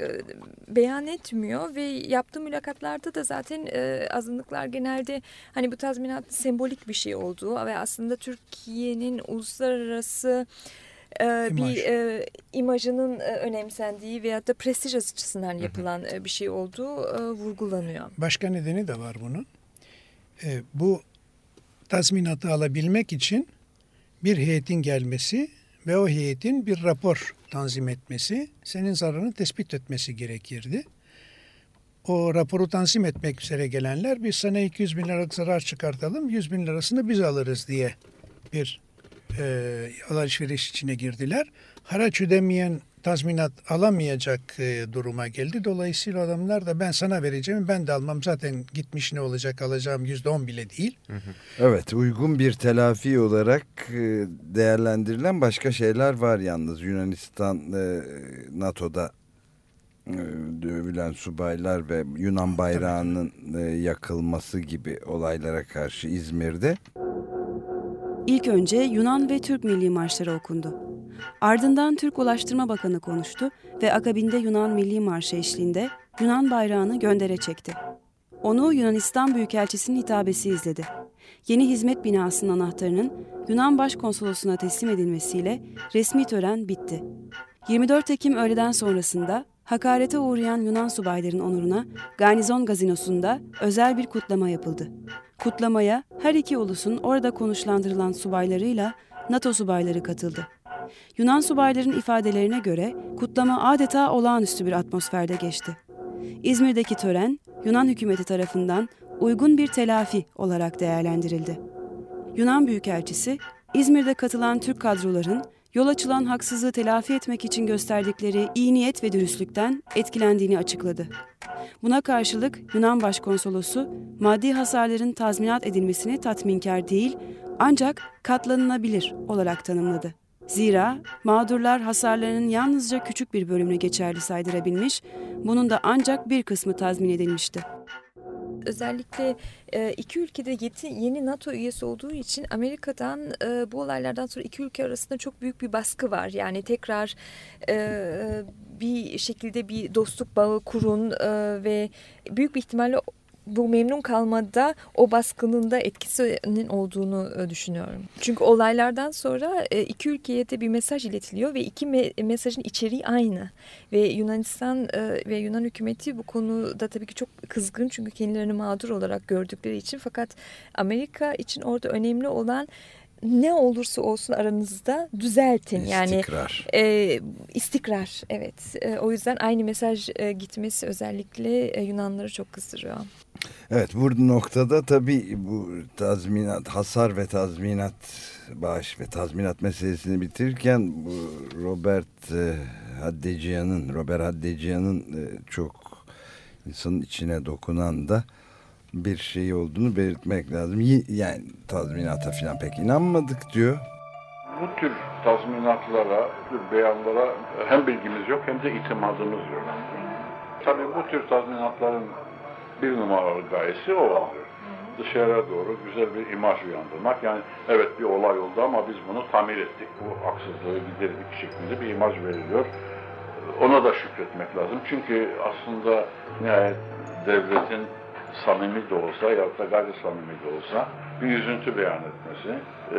e, beyan etmiyor ve yaptığı mülakatlarda da zaten e, azınlıklar genelde hani bu tazminat sembolik bir şey olduğu ve aslında Türkiye'nin uluslararası e, İmaj. bir e, imajının e, önemsendiği veyahut da prestij açısından yapılan e, bir şey olduğu e, vurgulanıyor. Başka nedeni de var bunun. E, bu tazminatı alabilmek için bir heyetin gelmesi ve o heyetin bir rapor tanzim etmesi, senin zararını tespit etmesi gerekirdi. O raporu tanzim etmek üzere gelenler biz sana 200 bin liralık zarar çıkartalım, 100 bin lirasını biz alırız diye bir e, alışveriş içine girdiler. Haraç ödemeyen tazminat alamayacak e, duruma geldi. Dolayısıyla adamlar da ben sana vereceğim ben de almam zaten gitmiş ne olacak alacağım yüzde on bile değil. Evet uygun bir telafi olarak e, değerlendirilen başka şeyler var yalnız. Yunanistan e, NATO'da e, dövülen subaylar ve Yunan bayrağının e, yakılması gibi olaylara karşı İzmir'de. İlk önce Yunan ve Türk milli marşları okundu. Ardından Türk Ulaştırma Bakanı konuştu ve akabinde Yunan Milli Marşı eşliğinde Yunan bayrağını göndere çekti. Onu Yunanistan Büyükelçisi'nin hitabesi izledi. Yeni hizmet binasının anahtarının Yunan Başkonsolosluğu'na teslim edilmesiyle resmi tören bitti. 24 Ekim öğleden sonrasında hakarete uğrayan Yunan subayların onuruna Garnizon Gazinosu'nda özel bir kutlama yapıldı. Kutlamaya her iki ulusun orada konuşlandırılan subaylarıyla NATO subayları katıldı. Yunan subayların ifadelerine göre kutlama adeta olağanüstü bir atmosferde geçti. İzmir'deki tören Yunan hükümeti tarafından uygun bir telafi olarak değerlendirildi. Yunan Büyükelçisi, İzmir'de katılan Türk kadroların yol açılan haksızlığı telafi etmek için gösterdikleri iyi niyet ve dürüstlükten etkilendiğini açıkladı. Buna karşılık Yunan Başkonsolosu maddi hasarların tazminat edilmesini tatminkar değil ancak katlanılabilir olarak tanımladı. Zira mağdurlar hasarlarının yalnızca küçük bir bölümünü geçerli saydırabilmiş, bunun da ancak bir kısmı tazmin edilmişti. Özellikle e, iki ülkede yeni NATO üyesi olduğu için Amerika'dan e, bu olaylardan sonra iki ülke arasında çok büyük bir baskı var. Yani tekrar e, bir şekilde bir dostluk bağı kurun ve büyük bir ihtimalle bu memnun kalmada o baskının da etkisinin olduğunu e, düşünüyorum. Çünkü olaylardan sonra e, iki ülkeye de bir mesaj iletiliyor ve iki mesajın içeriği aynı. Ve Yunanistan e, ve Yunan hükümeti bu konuda tabii ki çok kızgın çünkü kendilerini mağdur olarak gördükleri için. Fakat Amerika için orada önemli olan ne olursa olsun aranızda düzeltin. İstikrar. Yani e, istikrar evet. E, o yüzden aynı mesaj e, gitmesi özellikle e, Yunanları çok kızdırıyor. Evet bu noktada tabii bu tazminat, hasar ve tazminat, bağış ve tazminat meselesini bitirirken bu Robert e, Haddeciyan'ın, Robert Haddeciyan'ın e, çok insanın içine dokunan da bir şey olduğunu belirtmek lazım. Yani tazminata falan pek inanmadık diyor. Bu tür tazminatlara, tür beyanlara hem bilgimiz yok hem de itimadımız yok. Tabii bu tür tazminatların bir numaralı gayesi o oluyor. dışarıya doğru güzel bir imaj uyandırmak. Yani evet bir olay oldu ama biz bunu tamir ettik. Bu haksızlığı giderdik şeklinde bir imaj veriliyor. Ona da şükretmek lazım. Çünkü aslında nihayet devletin samimi de olsa ya da gayri samimi de olsa bir üzüntü beyan etmesi e,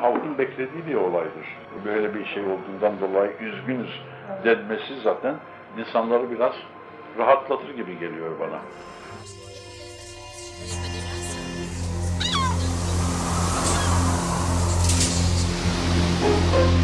halkın beklediği bir olaydır. Böyle bir şey olduğundan dolayı üzgünüz denmesi zaten insanları biraz rahatlatır gibi geliyor bana. Evet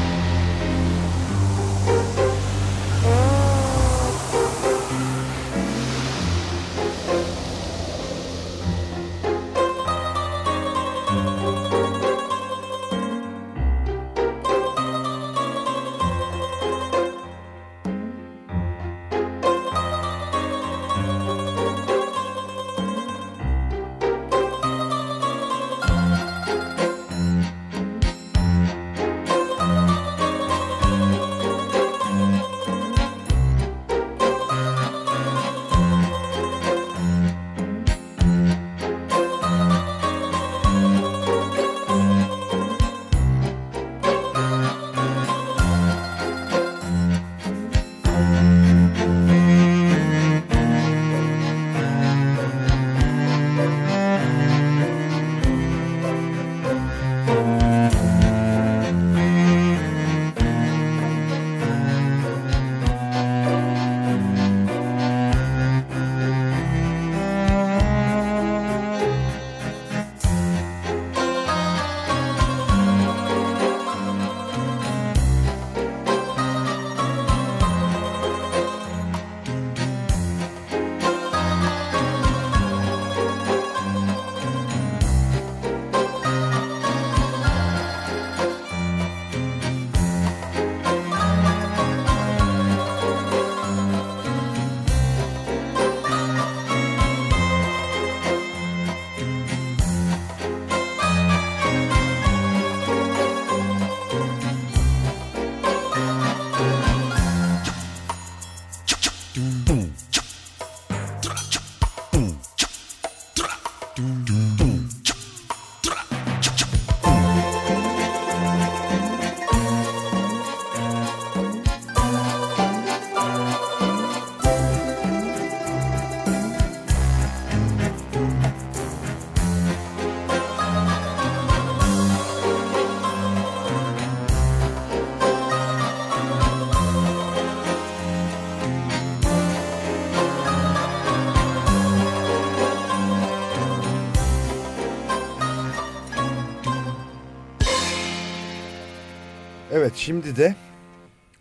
şimdi de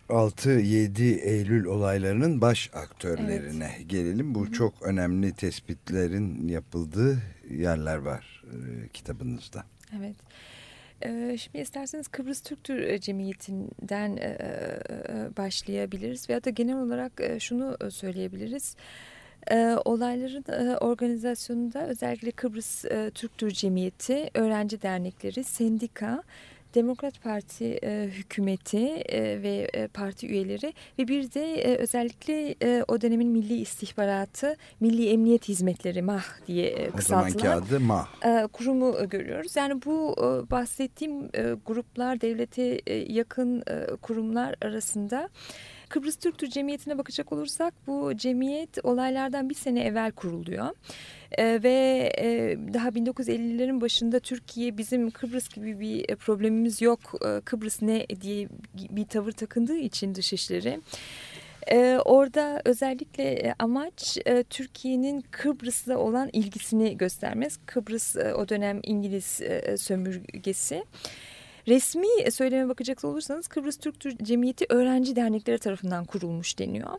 6-7 Eylül olaylarının baş aktörlerine evet. gelelim. Bu Hı çok önemli tespitlerin yapıldığı yerler var e, kitabınızda. Evet. E, şimdi isterseniz Kıbrıs Türk Cemiyeti'nden e, e, başlayabiliriz veya da genel olarak şunu söyleyebiliriz. Olayların organizasyonunda özellikle Kıbrıs Türk Cemiyeti, öğrenci dernekleri, sendika, Demokrat Parti e, hükümeti e, ve e, parti üyeleri ve bir de e, özellikle e, o dönemin Milli İstihbaratı, Milli Emniyet Hizmetleri MAH diye e, kısaltılan adı MAH. E, kurumu e, görüyoruz. Yani bu e, bahsettiğim e, gruplar devlete e, yakın e, kurumlar arasında Kıbrıs Türk Türk Cemiyeti'ne bakacak olursak bu cemiyet olaylardan bir sene evvel kuruluyor. E, ve e, daha 1950'lerin başında Türkiye bizim Kıbrıs gibi bir problemimiz yok. E, Kıbrıs ne diye bir tavır takındığı için dışişleri. Ee, orada özellikle amaç e, Türkiye'nin Kıbrıs'la olan ilgisini göstermez. Kıbrıs e, o dönem İngiliz e, sömürgesi. Resmi söyleme bakacak olursanız Kıbrıs Türk Cemiyeti öğrenci dernekleri tarafından kurulmuş deniyor.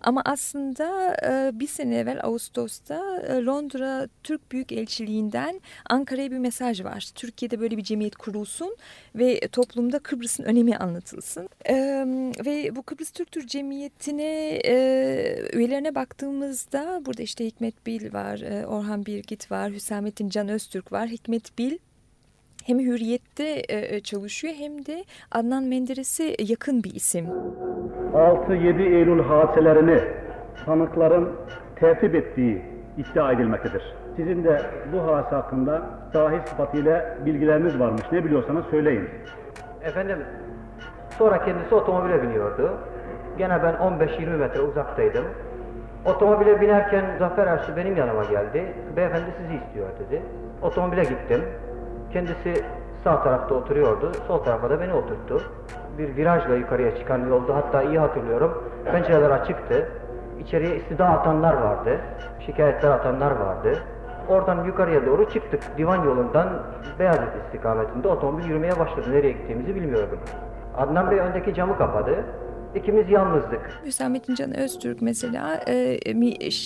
Ama aslında e, bir sene evvel Ağustos'ta e, Londra Türk Büyükelçiliğinden Ankara'ya bir mesaj var. Türkiye'de böyle bir cemiyet kurulsun ve toplumda Kıbrıs'ın önemi anlatılsın. E, ve bu Kıbrıs Türk Türk Cemiyeti'ne üyelerine baktığımızda burada işte Hikmet Bil var, Orhan Birgit var, Hüsamettin Can Öztürk var. Hikmet Bil hem Hürriyet'te e, e, çalışıyor hem de Adnan Menderes'e yakın bir isim. 6-7 Eylül hadiselerini sanıkların tertip ettiği iddia edilmektedir. Sizin de bu hadise hakkında sahih sıfatıyla bilgileriniz varmış. Ne biliyorsanız söyleyin. Efendim, sonra kendisi otomobile biniyordu. Gene ben 15-20 metre uzaktaydım. Otomobile binerken Zafer Ersu benim yanıma geldi. Beyefendi sizi istiyor dedi. Otomobile gittim. Kendisi sağ tarafta oturuyordu. Sol tarafa da beni oturttu. Bir virajla yukarıya çıkan yoldu. Hatta iyi hatırlıyorum. Pencereler açıktı. İçeriye istida atanlar vardı. Şikayetler atanlar vardı. Oradan yukarıya doğru çıktık. Divan yolundan Beyazıt istikametinde otomobil yürümeye başladı. Nereye gittiğimizi bilmiyordum. Adnan Bey öndeki camı kapadı. İkimiz yalnızdık. Hüsamettin Can Öztürk mesela e,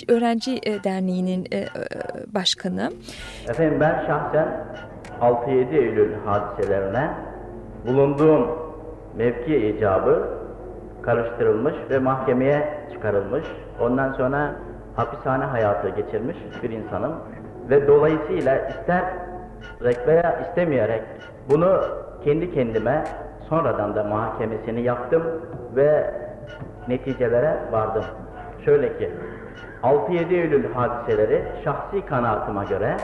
Öğrenci e, Derneği'nin e, başkanı. Efendim ben şahsen 6-7 Eylül hadiselerine bulunduğum mevki icabı karıştırılmış ve mahkemeye çıkarılmış. Ondan sonra hapishane hayatı geçirmiş bir insanım. Ve dolayısıyla ister veya istemeyerek bunu kendi kendime sonradan da mahkemesini yaptım ve neticelere vardım. Şöyle ki 6-7 Eylül hadiseleri şahsi kanaatıma göre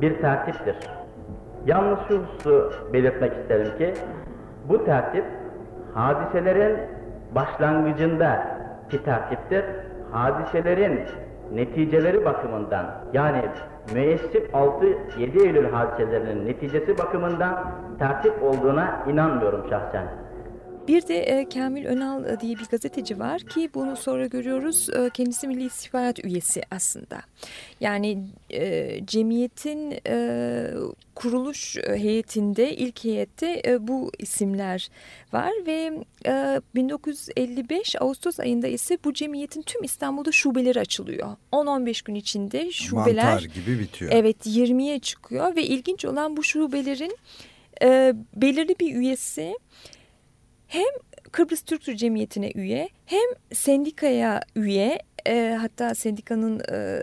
bir tertiptir. Yalnız şu hususu belirtmek isterim ki bu tertip hadiselerin başlangıcında ki tertiptir. Hadiselerin neticeleri bakımından yani müessif 6-7 Eylül hadiselerinin neticesi bakımından tertip olduğuna inanmıyorum şahsen. Bir de e, Kamil Önal e, diye bir gazeteci var ki bunu sonra görüyoruz e, kendisi Milli İstihbarat üyesi aslında. Yani e, cemiyetin e, kuruluş heyetinde ilk heyette e, bu isimler var ve e, 1955 Ağustos ayında ise bu cemiyetin tüm İstanbul'da şubeleri açılıyor. 10-15 gün içinde şubeler Mantar gibi bitiyor. Evet 20'ye çıkıyor ve ilginç olan bu şubelerin e, belirli bir üyesi hem Kıbrıs Türk Cemiyeti'ne üye hem sendikaya üye e, hatta sendikanın e,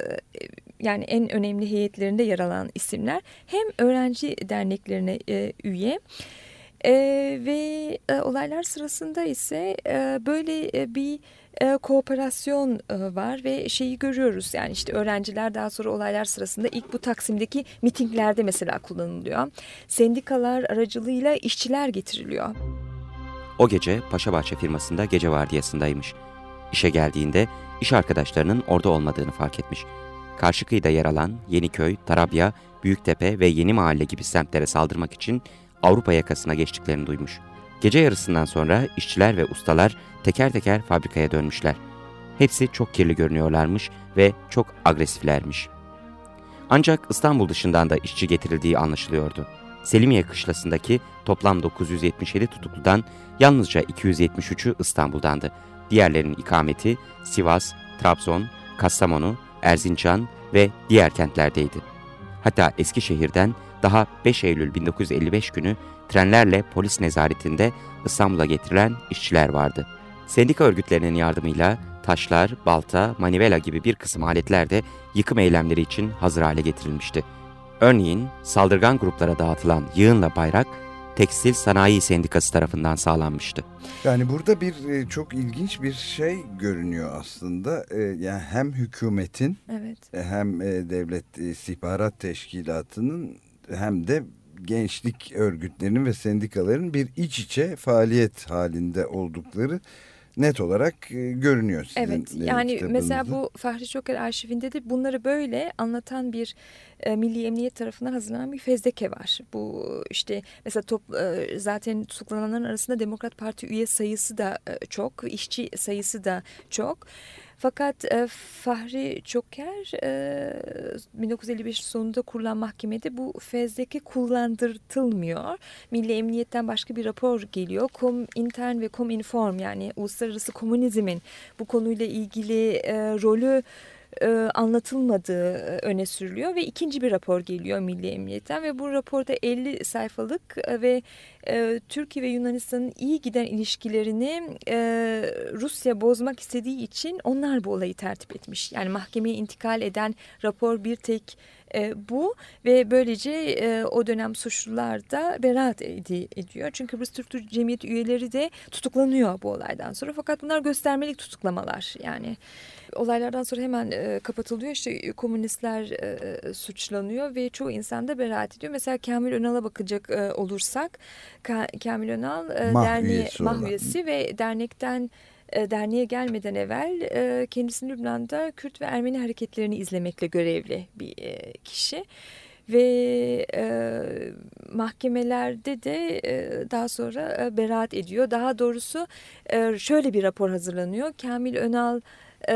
yani en önemli heyetlerinde yer alan isimler hem öğrenci derneklerine e, üye. E, ve e, olaylar sırasında ise e, böyle e, bir e, kooperasyon e, var ve şeyi görüyoruz yani işte öğrenciler daha sonra olaylar sırasında ilk bu Taksim'deki mitinglerde mesela kullanılıyor. Sendikalar aracılığıyla işçiler getiriliyor. O gece Paşabahçe firmasında gece vardiyasındaymış. İşe geldiğinde iş arkadaşlarının orada olmadığını fark etmiş. Karşı kıyıda yer alan Yeniköy, Tarabya, Büyüktepe ve Yeni Mahalle gibi semtlere saldırmak için Avrupa yakasına geçtiklerini duymuş. Gece yarısından sonra işçiler ve ustalar teker teker fabrikaya dönmüşler. Hepsi çok kirli görünüyorlarmış ve çok agresiflermiş. Ancak İstanbul dışından da işçi getirildiği anlaşılıyordu. Selimiye kışlasındaki toplam 977 tutukludan yalnızca 273'ü İstanbul'dandı. Diğerlerinin ikameti Sivas, Trabzon, Kastamonu, Erzincan ve diğer kentlerdeydi. Hatta Eskişehir'den daha 5 Eylül 1955 günü trenlerle polis nezaretinde İstanbul'a getirilen işçiler vardı. Sendika örgütlerinin yardımıyla taşlar, balta, manivela gibi bir kısım aletler de yıkım eylemleri için hazır hale getirilmişti. Örneğin saldırgan gruplara dağıtılan yığınla bayrak Tekstil Sanayi Sendikası tarafından sağlanmıştı. Yani burada bir e, çok ilginç bir şey görünüyor aslında. E, yani hem hükümetin evet. E, hem devlet istihbarat teşkilatının hem de gençlik örgütlerinin ve sendikaların bir iç içe faaliyet halinde oldukları net olarak e, görünüyor sizin Evet yani mesela bu Fahri Çoker arşivinde de bunları böyle anlatan bir e, Milli Emniyet tarafından hazırlanan bir fezleke var. Bu işte mesela top, e, zaten tutuklananların arasında Demokrat Parti üye sayısı da e, çok, işçi sayısı da çok. Fakat e, Fahri Çoker e, 1955 sonunda kurulan mahkemede bu fezleke kullandırtılmıyor. Milli Emniyet'ten başka bir rapor geliyor. Kom intern ve kom inform yani uluslararası komünizmin bu konuyla ilgili e, rolü e, anlatılmadığı e, öne sürülüyor ve ikinci bir rapor geliyor Milli Emniyet'ten ve bu raporda 50 sayfalık e, ve Türkiye ve Yunanistan'ın iyi giden ilişkilerini Rusya bozmak istediği için onlar bu olayı tertip etmiş. Yani mahkemeye intikal eden rapor bir tek e, bu ve böylece e, o dönem suçlular da beraat ed ediyor. Çünkü Kıbrıs Türk Cemiyeti üyeleri de tutuklanıyor bu olaydan sonra fakat bunlar göstermelik tutuklamalar yani olaylardan sonra hemen e, kapatılıyor. İşte komünistler e, suçlanıyor ve çoğu insan da beraat ediyor. Mesela Kamil Önal'a bakacak e, olursak Ka Kamil Önal e, Mah derneği, üyesi mah olan. üyesi ve dernekten derneğe gelmeden evvel e, kendisini Lübnan'da Kürt ve Ermeni hareketlerini izlemekle görevli bir e, kişi ve e, mahkemelerde de e, daha sonra e, beraat ediyor. Daha doğrusu e, şöyle bir rapor hazırlanıyor. Kamil Önal e,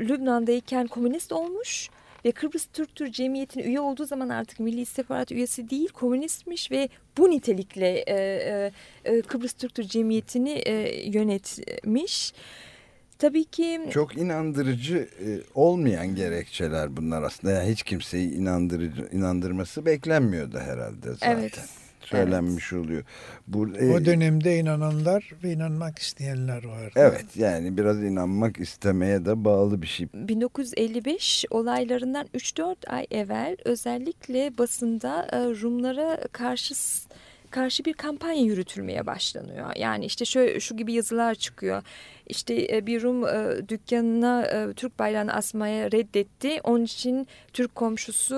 Lübnan'dayken komünist olmuş ve Kıbrıs Türk Türk Cemiyeti'ne üye olduğu zaman artık Milli İstihbarat üyesi değil komünistmiş ve bu nitelikle e, e, e, Kıbrıs Türk Türk Cemiyeti'ni e, yönetmiş. Tabii ki Çok inandırıcı e, olmayan gerekçeler bunlar aslında. Yani hiç kimseyi inandırıcı inandırması beklenmiyordu herhalde zaten. Evet, Söylenmiş oluyor. Bu, e, O dönemde inananlar ve inanmak isteyenler vardı. Evet yani biraz inanmak istemeye de bağlı bir şey. 1955 olaylarından 3-4 ay evvel özellikle basında e, Rumlara karşı karşı bir kampanya yürütülmeye başlanıyor. Yani işte şu, şu gibi yazılar çıkıyor. İşte e, bir Rum e, dükkanına e, Türk bayrağını asmaya reddetti. Onun için Türk komşusu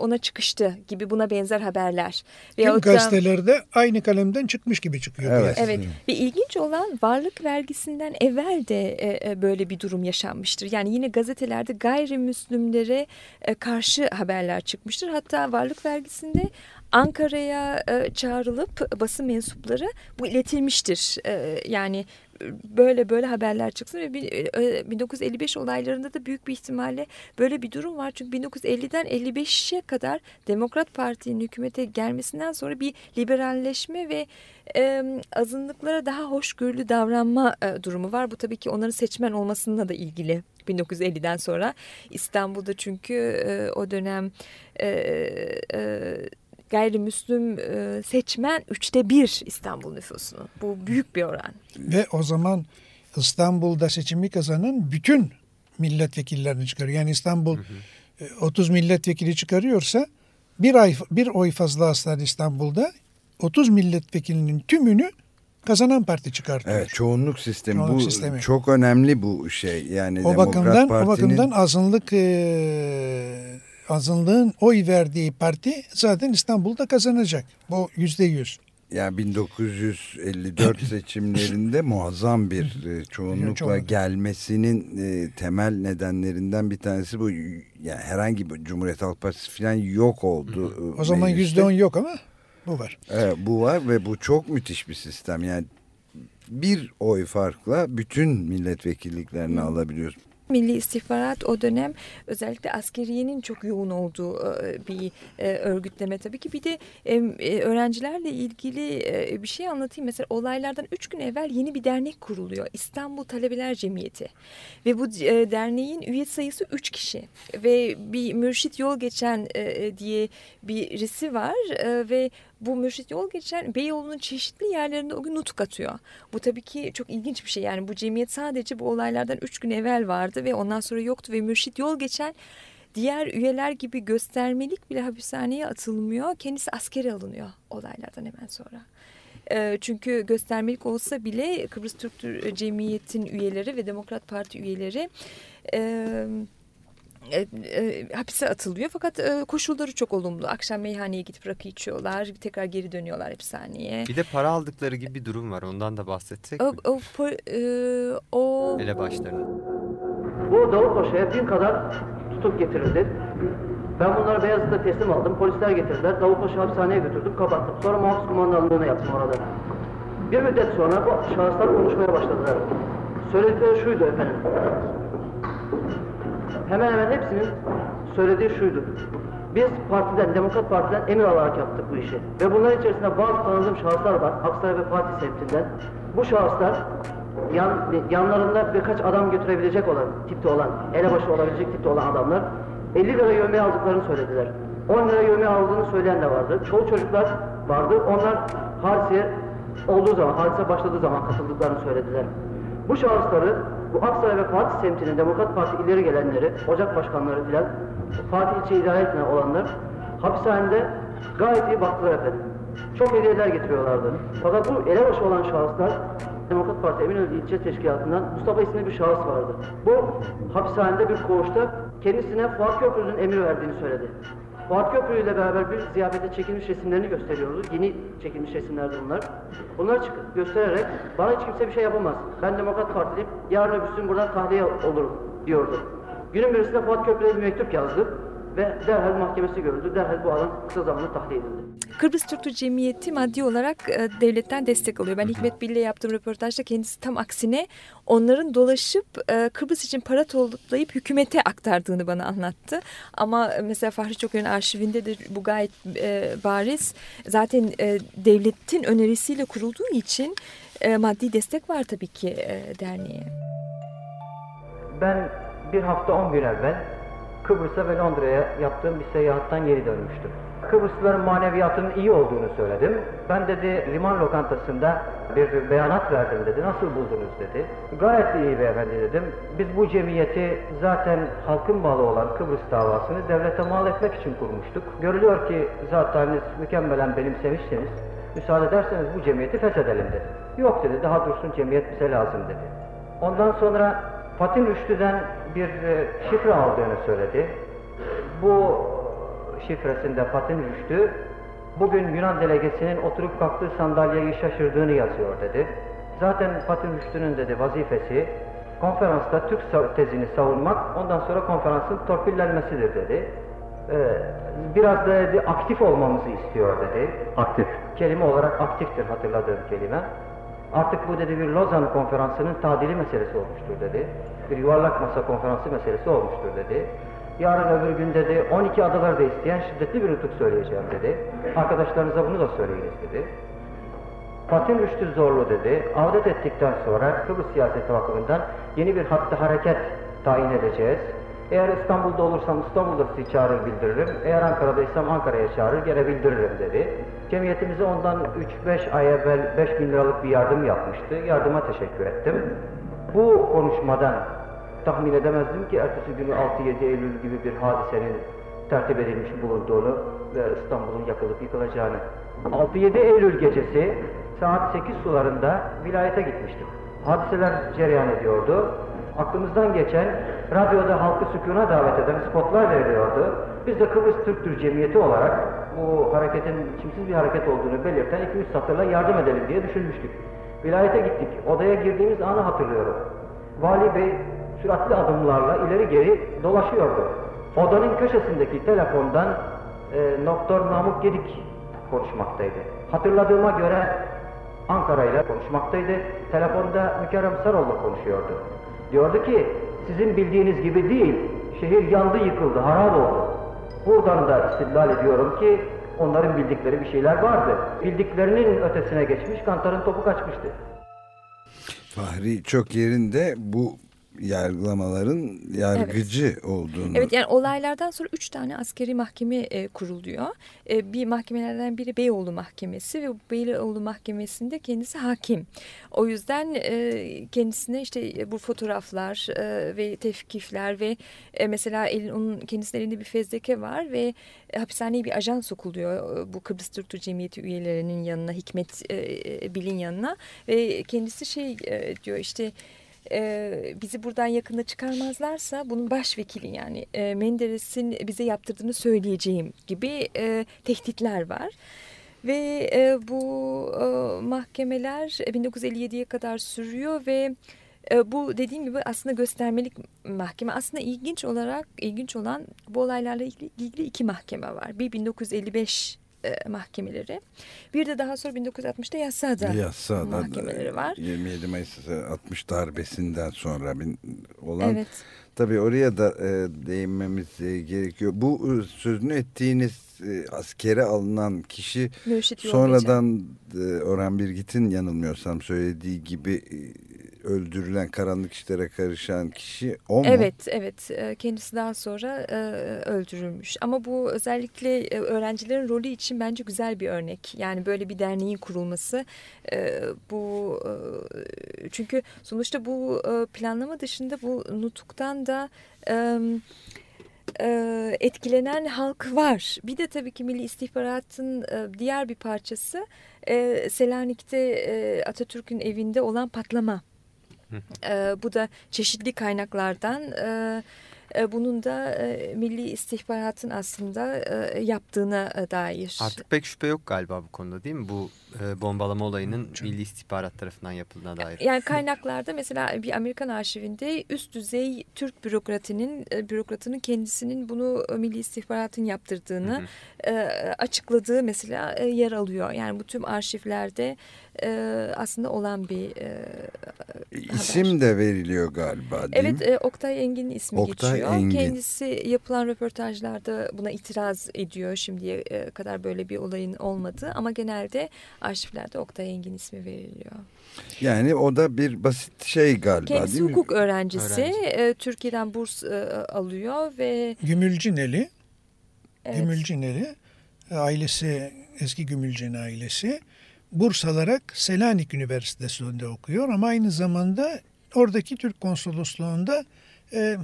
ona çıkıştı gibi buna benzer haberler. Tüm da- gazetelerde aynı kalemden çıkmış gibi çıkıyor. Evet. Evet ve ilginç olan varlık vergisinden evvel de böyle bir durum yaşanmıştır. Yani yine gazetelerde gayrimüslimlere karşı haberler çıkmıştır. Hatta varlık vergisinde Ankara'ya e, çağrılıp basın mensupları bu iletilmiştir. E, yani böyle böyle haberler çıksın ve bir- e, 1955 olaylarında da büyük bir ihtimalle böyle bir durum var. Çünkü 1950'den 55'e kadar Demokrat Parti'nin hükümete gelmesinden sonra bir liberalleşme ve e, azınlıklara daha hoşgörülü davranma e, durumu var. Bu tabii ki onların seçmen olmasıyla da ilgili 1950'den sonra İstanbul'da çünkü e, o dönem e, e, gayrimüslim e, seçmen üçte bir İstanbul nüfusunun. Bu büyük bir oran. Ve o zaman İstanbul'da seçimi kazanan bütün milletvekillerini çıkarıyor. Yani İstanbul e, 30 milletvekili çıkarıyorsa bir ay bir oy fazla aslan İstanbul'da 30 milletvekilinin tümünü kazanan parti çıkartıyor. Evet çoğunluk sistemi Çoğunluk bu sistemi. çok önemli bu şey. Yani o Demokrat bakımdan Parti'nin o bakımdan azınlık e, azınlığın oy verdiği parti zaten İstanbul'da kazanacak. Bu yüzde yüz. yani 1954 seçimlerinde muazzam bir e, çoğunlukla Çoğunluk. gelmesinin e, temel nedenlerinden bir tanesi bu. Yani herhangi bir Cumhuriyet Halk Partisi falan yok oldu. e, O zaman mecliste. yüzde on yok ama bu var. Evet, bu var ve bu çok müthiş bir sistem. Yani bir oy farkla bütün milletvekilliklerini alabiliyoruz. Milli istihbarat o dönem özellikle askeriyenin çok yoğun olduğu e, bir e, örgütleme tabii ki. Bir de e, öğrencilerle ilgili bir şey anlatayım. Mesela olaylardan üç gün evvel yeni bir dernek kuruluyor. İstanbul Talebeler Cemiyeti. Ve bu derneğin üye sayısı üç kişi. Ve bir mürşit yol geçen diye birisi var. Ve bu mürşit yol geçen Beyoğlu'nun çeşitli yerlerinde o gün nutuk atıyor. Bu tabii ki çok ilginç bir şey. Yani bu cemiyet sadece bu olaylardan üç gün evvel vardı ve ondan sonra yoktu ve mürşit yol geçen diğer üyeler gibi göstermelik bile hapishaneye atılmıyor. Kendisi askere alınıyor olaylardan hemen sonra. E, Çünkü göstermelik olsa bile Kıbrıs Türk Tür- Cemiyet'in üyeleri ve Demokrat Parti üyeleri e, e, hapise atılıyor fakat e, koşulları çok olumlu. Akşam meyhaneye gidip rakı içiyorlar, tekrar geri dönüyorlar hapishaneye. Bir de para aldıkları gibi bir durum var. Ondan da bahsetsek O, mi? o, po- e, o Elebaşlarının. Bu Davutpaşa'ya bin kadar tutuk getirildi. Ben bunları Beyazıt'ta teslim aldım. Polisler getirdiler. Davutpaşa hapishaneye götürdüm, kapattım. Sonra muhafız kumandanlığını yaptım orada. Bir müddet sonra bu şahıslar konuşmaya başladılar. Söyledikleri şuydu efendim. Hemen hemen hepsinin söylediği şuydu. Biz partiden, Demokrat Parti'den emir alarak yaptık bu işi. Ve bunların içerisinde bazı tanıdığım şahıslar var. Aksaray ve Fatih semtinden. Bu şahıslar yan, yanlarında birkaç adam götürebilecek olan, tipte olan, elebaşı olabilecek tipte olan adamlar 50 lira yövmeye aldıklarını söylediler. 10 lira yövmeye aldığını söyleyen de vardı. Çoğu çocuklar vardı. Onlar hadiseye olduğu zaman, hadise başladığı zaman katıldıklarını söylediler. Bu şahısları Bu Aksaray ve Fatih semtinin Demokrat Parti ileri gelenleri, ocak başkanları filan, Fatih ilçe idare etmeyen olanlar hapishanede gayet iyi baktılar efendim. Çok hediyeler getiriyorlardı. Fakat bu elebaşı olan şahıslar Demokrat Parti Eminönü İlçe Teşkilatı'ndan Mustafa isimli bir şahıs vardı. Bu hapishanede bir koğuşta kendisine Fuat Köprülü'nün emir verdiğini söyledi. Fuat Köprülü ile beraber bir ziyafete çekilmiş resimlerini gösteriyordu. Yeni çekilmiş resimlerdi bunlar. Bunları çıkıp göstererek bana hiç kimse bir şey yapamaz. Ben Demokrat Partiliyim. Yarın öbürsü gün buradan tahliye olurum diyordu. Günün birisinde Fuat Köprülü'ye bir mektup yazdı ve derhal mahkemesi görüldü. Derhal bu adam kısa zamanda tahliye edildi. Kıbrıs Türk'ü Cemiyeti maddi olarak e, devletten destek alıyor. Ben Hikmet Bil'le yaptığım röportajda kendisi tam aksine onların dolaşıp e, Kıbrıs için para toplayıp hükümete aktardığını bana anlattı. Ama mesela Fahri Çoker'in arşivindedir bu gayet e, bariz. Zaten e, devletin önerisiyle kurulduğu için e, maddi destek var tabii ki e, derneğe. Ben bir hafta on gün evvel Kıbrıs'a ve Londra'ya yaptığım bir seyahattan geri dönmüştüm. Kıbrıslıların maneviyatının iyi olduğunu söyledim. Ben dedi liman lokantasında bir beyanat verdim dedi. Nasıl buldunuz dedi. Gayet iyi beyefendi dedim. Biz bu cemiyeti zaten halkın malı olan Kıbrıs davasını devlete mal etmek için kurmuştuk. Görülüyor ki zaten mükemmelen benimsemişsiniz. Müsaade ederseniz bu cemiyeti feshedelim dedi. Yok dedi daha dursun cemiyet bize lazım dedi. Ondan sonra Fatih Rüştü'den bir şifre aldığını söyledi. Bu şifresinde Fatih Rüştü bugün Yunan delegesinin oturup kalktığı sandalyeyi şaşırdığını yazıyor dedi. Zaten Fatih Rüştü'nün dedi vazifesi konferansta Türk tezini savunmak ondan sonra konferansın torpillenmesidir dedi. Ee, biraz da dedi, aktif olmamızı istiyor dedi. Aktif. Kelime olarak aktiftir hatırladığım kelime. Artık bu dedi bir Lozan konferansının tadili meselesi olmuştur dedi. Bir yuvarlak masa konferansı meselesi olmuştur dedi. Yarın öbür gün dedi 12 adaları da isteyen şiddetli bir nutuk söyleyeceğim dedi. Arkadaşlarınıza bunu da söyleyiniz dedi. Fatih Rüştü Zorlu dedi. Avdet ettikten sonra Kıbrıs siyaseti bakımından yeni bir hattı hareket tayin edeceğiz. Eğer İstanbul'da olursam İstanbul'da sizi çağırır bildiririm. Eğer Ankara'daysam Ankara'ya çağırır gene bildiririm dedi. Cemiyetimize ondan 3-5 ay evvel 5 bin liralık bir yardım yapmıştı. Yardıma teşekkür ettim. Bu konuşmadan tahmin edemezdim ki ertesi günü 6-7 Eylül gibi bir hadisenin tertip edilmiş bulunduğunu ve İstanbul'un yakılıp yıkılacağını. 6-7 Eylül gecesi saat 8 sularında vilayete gitmiştim. Hadiseler cereyan ediyordu. Aklımızdan geçen radyoda halkı sükuna davet eden spotlar veriliyordu. Biz de Kıbrıs Türktür Cemiyeti olarak bu hareketin kimsiz bir hareket olduğunu belirten 2-3 satırla yardım edelim diye düşünmüştük. Vilayete gittik. Odaya girdiğimiz anı hatırlıyorum. Vali Bey süratli adımlarla ileri geri dolaşıyordu. Odanın köşesindeki telefondan e, Doktor Namık Gedik konuşmaktaydı. Hatırladığıma göre Ankara ile konuşmaktaydı. Telefonda Mükerrem Sarol'la konuşuyordu. Diyordu ki sizin bildiğiniz gibi değil, şehir yandı yıkıldı, harap oldu. Buradan da istidlal ediyorum ki onların bildikleri bir şeyler vardı. Bildiklerinin ötesine geçmiş, kantarın topu kaçmıştı. Fahri çok yerinde bu yargılamaların yargıcı evet. olduğunu. Evet yani olaylardan sonra üç tane askeri mahkeme e, kuruluyor. E, bir mahkemelerden biri Beyoğlu Mahkemesi ve Beyoğlu Mahkemesi'nde kendisi hakim. O yüzden e, kendisine işte bu fotoğraflar e, ve tevkifler ve e, mesela elin, onun kendisinin elinde bir fezleke var ve e, hapishaneye bir ajan sokuluyor e, bu Kıbrıs Türk Cemiyeti üyelerinin yanına Hikmet e, Bil'in yanına ve kendisi şey e, diyor işte e, bizi buradan yakında çıkarmazlarsa bunun başvekili yani e, Menderes'in bize yaptırdığını söyleyeceğim gibi e, tehditler var. Ve e, bu e, mahkemeler 1957'ye kadar sürüyor ve bu dediğim gibi aslında göstermelik mahkeme. Aslında ilginç olarak ilginç olan bu olaylarla ilgili, ilgili iki mahkeme var. Bir 1955 e, mahkemeleri. Bir de daha sonra 1960'da Yassıada, Yassıada mahkemeleri var. 27 Mayıs 60 darbesinden sonra olan evet. tabii oraya da e, değinmemiz e, gerekiyor. Bu e, sözünü ettiğiniz e, askere alınan kişi Mürşit sonradan e, Orhan Birgit'in yanılmıyorsam söylediği gibi e, öldürülen karanlık işlere karışan kişi o mu? Evet, evet. E, kendisi daha sonra e, öldürülmüş. Ama bu özellikle e, öğrencilerin rolü için bence güzel bir örnek. Yani böyle bir derneğin kurulması. Bu çünkü sonuçta bu planlama dışında bu nutuktan da etkilenen halk var. Bir de tabii ki Milli İstihbarat'ın diğer bir parçası Selanik'te Atatürk'ün evinde olan patlama. E, bu da çeşitli kaynaklardan e, e, bunun da e, Milli İstihbarat'ın aslında e, yaptığına dair. Artık pek şüphe yok galiba bu konuda değil mi? Bu e, bombalama olayının Milli İstihbarat tarafından yapıldığına dair. Yani kaynaklarda mesela bir Amerikan arşivinde üst düzey Türk bürokratinin e, bürokratının kendisinin bunu Milli İstihbarat'ın yaptırdığını hı hı. E, açıkladığı mesela e, yer alıyor. Yani bu tüm arşivlerde e, aslında olan bir e, isim haber. de veriliyor galiba değil evet, mi? Evet Oktay Engin'in ismi Oktay geçiyor. Engin. Kendisi yapılan röportajlarda buna itiraz ediyor. Şimdiye kadar böyle bir olayın olmadığı ama genelde arşivlerde Oktay Engin ismi veriliyor. Yani o da bir basit şey galiba Kendisi değil mi? hukuk öğrencisi. Öğrenci. Türkiye'den burs alıyor ve... Gümülcineli. Evet. Gümülcineli. Ailesi eski Gümülcin ailesi burs alarak Selanik Üniversitesi'nde okuyor ama aynı zamanda oradaki Türk konsolosluğunda e,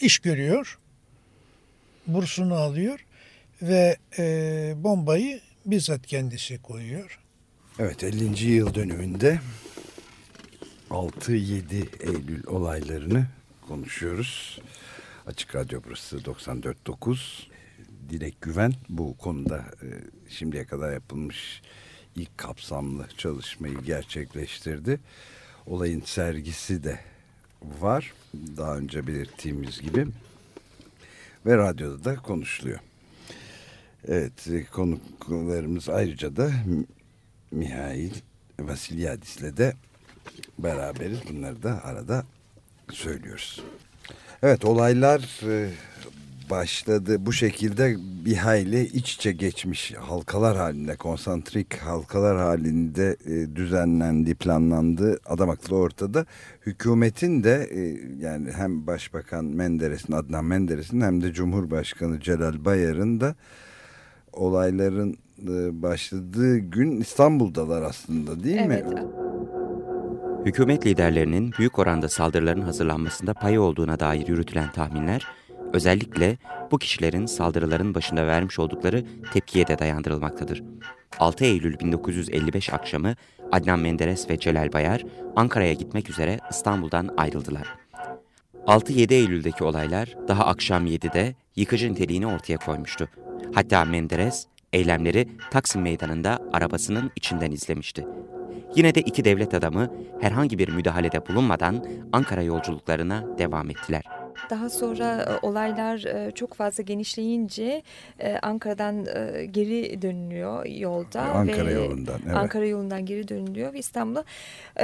iş görüyor. Bursunu alıyor ve e, bombayı bizzat kendisi koyuyor. Evet 50. yıl dönümünde 6-7 Eylül olaylarını konuşuyoruz. Açık Radyo burası 94.9. Dilek Güven bu konuda e, şimdiye kadar yapılmış ilk kapsamlı çalışmayı gerçekleştirdi. Olayın sergisi de var. Daha önce belirttiğimiz gibi. Ve radyoda da konuşuluyor. Evet konuklarımız ayrıca da Mihail Vasilyadis'le de beraberiz. Bunları da arada söylüyoruz. Evet olaylar e, başladı. Bu şekilde bir hayli iç içe geçmiş halkalar halinde, konsantrik halkalar halinde e, düzenlendi, planlandı. Adam akıllı ortada. Hükümetin de e, yani hem Başbakan Menderes'in, Adnan Menderes'in hem de Cumhurbaşkanı Celal Bayar'ın da olayların e, başladığı gün İstanbul'dalar aslında değil evet. mi? Hükümet liderlerinin büyük oranda saldırıların hazırlanmasında payı olduğuna dair yürütülen tahminler Özellikle bu kişilerin saldırıların başında vermiş oldukları tepkiye de dayandırılmaktadır. 6 Eylül 1955 akşamı Adnan Menderes ve Celal Bayar Ankara'ya gitmek üzere İstanbul'dan ayrıldılar. 6-7 Eylül'deki olaylar daha akşam 7'de yıkıcı niteliğini ortaya koymuştu. Hatta Menderes eylemleri Taksim Meydanı'nda arabasının içinden izlemişti. Yine de iki devlet adamı herhangi bir müdahalede bulunmadan Ankara yolculuklarına devam ettiler. Daha sonra e, olaylar e, çok fazla genişleyince e, Ankara'dan geri dönülüyor yolda. Ankara ve yolundan. Evet. Ankara yolundan geri dönülüyor ve İstanbul'a.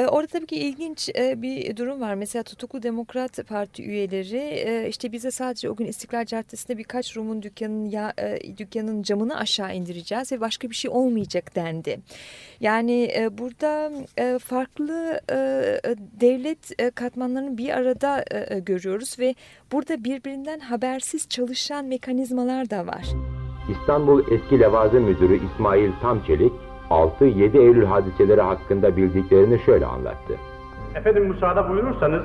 Orada tabii ki ilginç bir durum var. Mesela tutuklu Demokrat Parti üyeleri işte bize sadece o gün İstiklal Caddesi'nde birkaç Rum'un dükkanının, dükkanın camını aşağı indireceğiz ve başka bir şey olmayacak dendi. Yani burada farklı devlet katmanlarını bir arada görüyoruz ve burada birbirinden habersiz çalışan mekanizmalar da var. İstanbul Eski Levazım Müdürü İsmail Tamçelik, 6-7 Eylül hadiseleri hakkında bildiklerini şöyle anlattı. Efendim müsaade buyurursanız,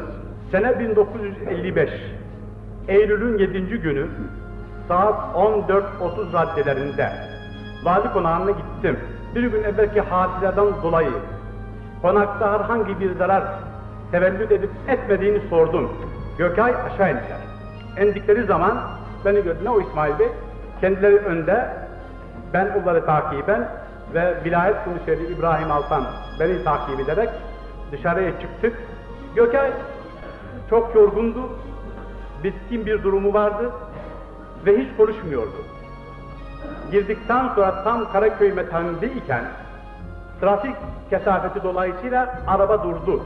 sene 1955, Eylül'ün 7. günü saat 14.30 raddelerinde Vali konağına gittim. Bir gün evvelki hadiselerden dolayı konakta herhangi bir zarar tevellüt edip etmediğini sordum. Gökay aşağı indiler. İndikleri zaman beni gördüler o İsmail Bey. Kendileri önde, ben onları takiben ve vilayet komiseri İbrahim Altan beni takip ederek dışarıya çıktık. Gökay çok yorgundu, bitkin bir durumu vardı ve hiç konuşmuyordu. Girdikten sonra tam Karaköy mekanındayken trafik kesafeti dolayısıyla araba durdu.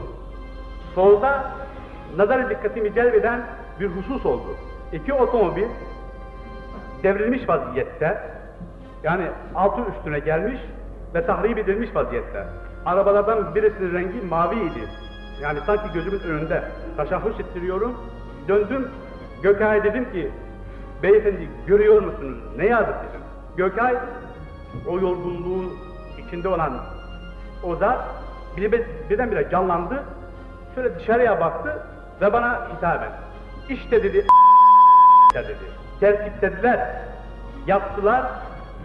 Solda nazar dikkatimi celbeden bir husus oldu. İki otomobil devrilmiş vaziyette, yani altı üstüne gelmiş ve tahrip edilmiş vaziyette. Arabalardan birisinin rengi maviydi. Yani sanki gözümün önünde taşahhüs ettiriyorum. Döndüm Gökay'a dedim ki beyefendi görüyor musunuz ne yazık dedim. Gökay o yorgunluğun içinde olan o zat bir, birdenbire canlandı. Şöyle dışarıya baktı ve bana hitaben. İşte dedi dedi. Tertiplediler, yaptılar,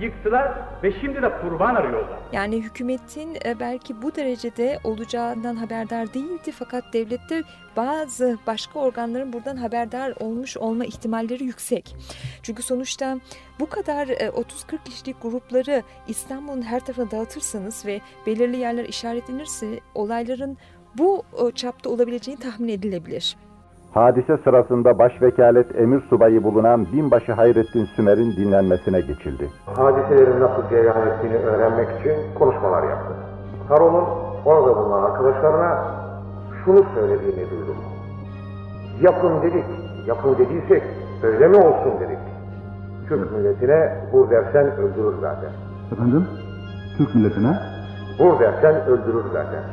yıktılar ve şimdi de kurban arıyorlar. Yani hükümetin e, belki bu derecede olacağından haberdar değildi fakat devlette bazı başka organların buradan haberdar olmuş olma ihtimalleri yüksek. Çünkü sonuçta bu kadar 30-40 e, kişilik grupları İstanbul'un her tarafına dağıtırsanız ve belirli yerler işaretlenirse olayların bu çapta olabileceğini tahmin edilebilir. Hadise sırasında başvekalet emir subayı bulunan binbaşı Hayrettin Sümer'in dinlenmesine geçildi. Hadiselerin nasıl cereyan ettiğini öğrenmek için konuşmalar yaptı. Harun'un orada bulunan arkadaşlarına şunu söylediğini duydum. Yapın dedik, yapın dediysek öyle mi olsun dedik. Türk milletine vur dersen öldürür zaten. Efendim? Türk milletine? Vur dersen öldürür zaten.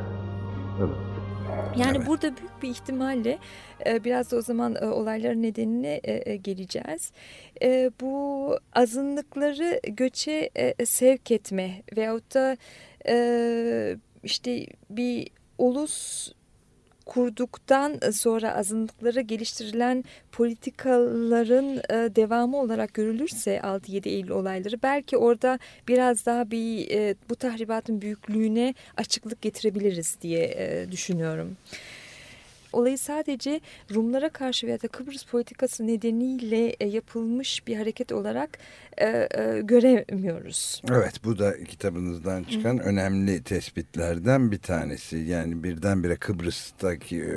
Evet. Yani evet. burada büyük bir ihtimalle e, biraz da o zaman e, olayların nedenine e, geleceğiz. Bu azınlıkları göçe sevk etme veyahut da işte bir ulus kurduktan sonra azınlıklara geliştirilen politikaların e, devamı olarak görülürse 6-7 Eylül olayları belki orada biraz daha bir e, bu tahribatın büyüklüğüne açıklık getirebiliriz diye e, düşünüyorum olayı sadece Rumlara karşı veya da Kıbrıs politikası nedeniyle e, yapılmış bir hareket olarak e, e, göremiyoruz. Evet bu da kitabınızdan çıkan Hı. önemli tespitlerden bir tanesi. Yani birdenbire Kıbrıs'taki e,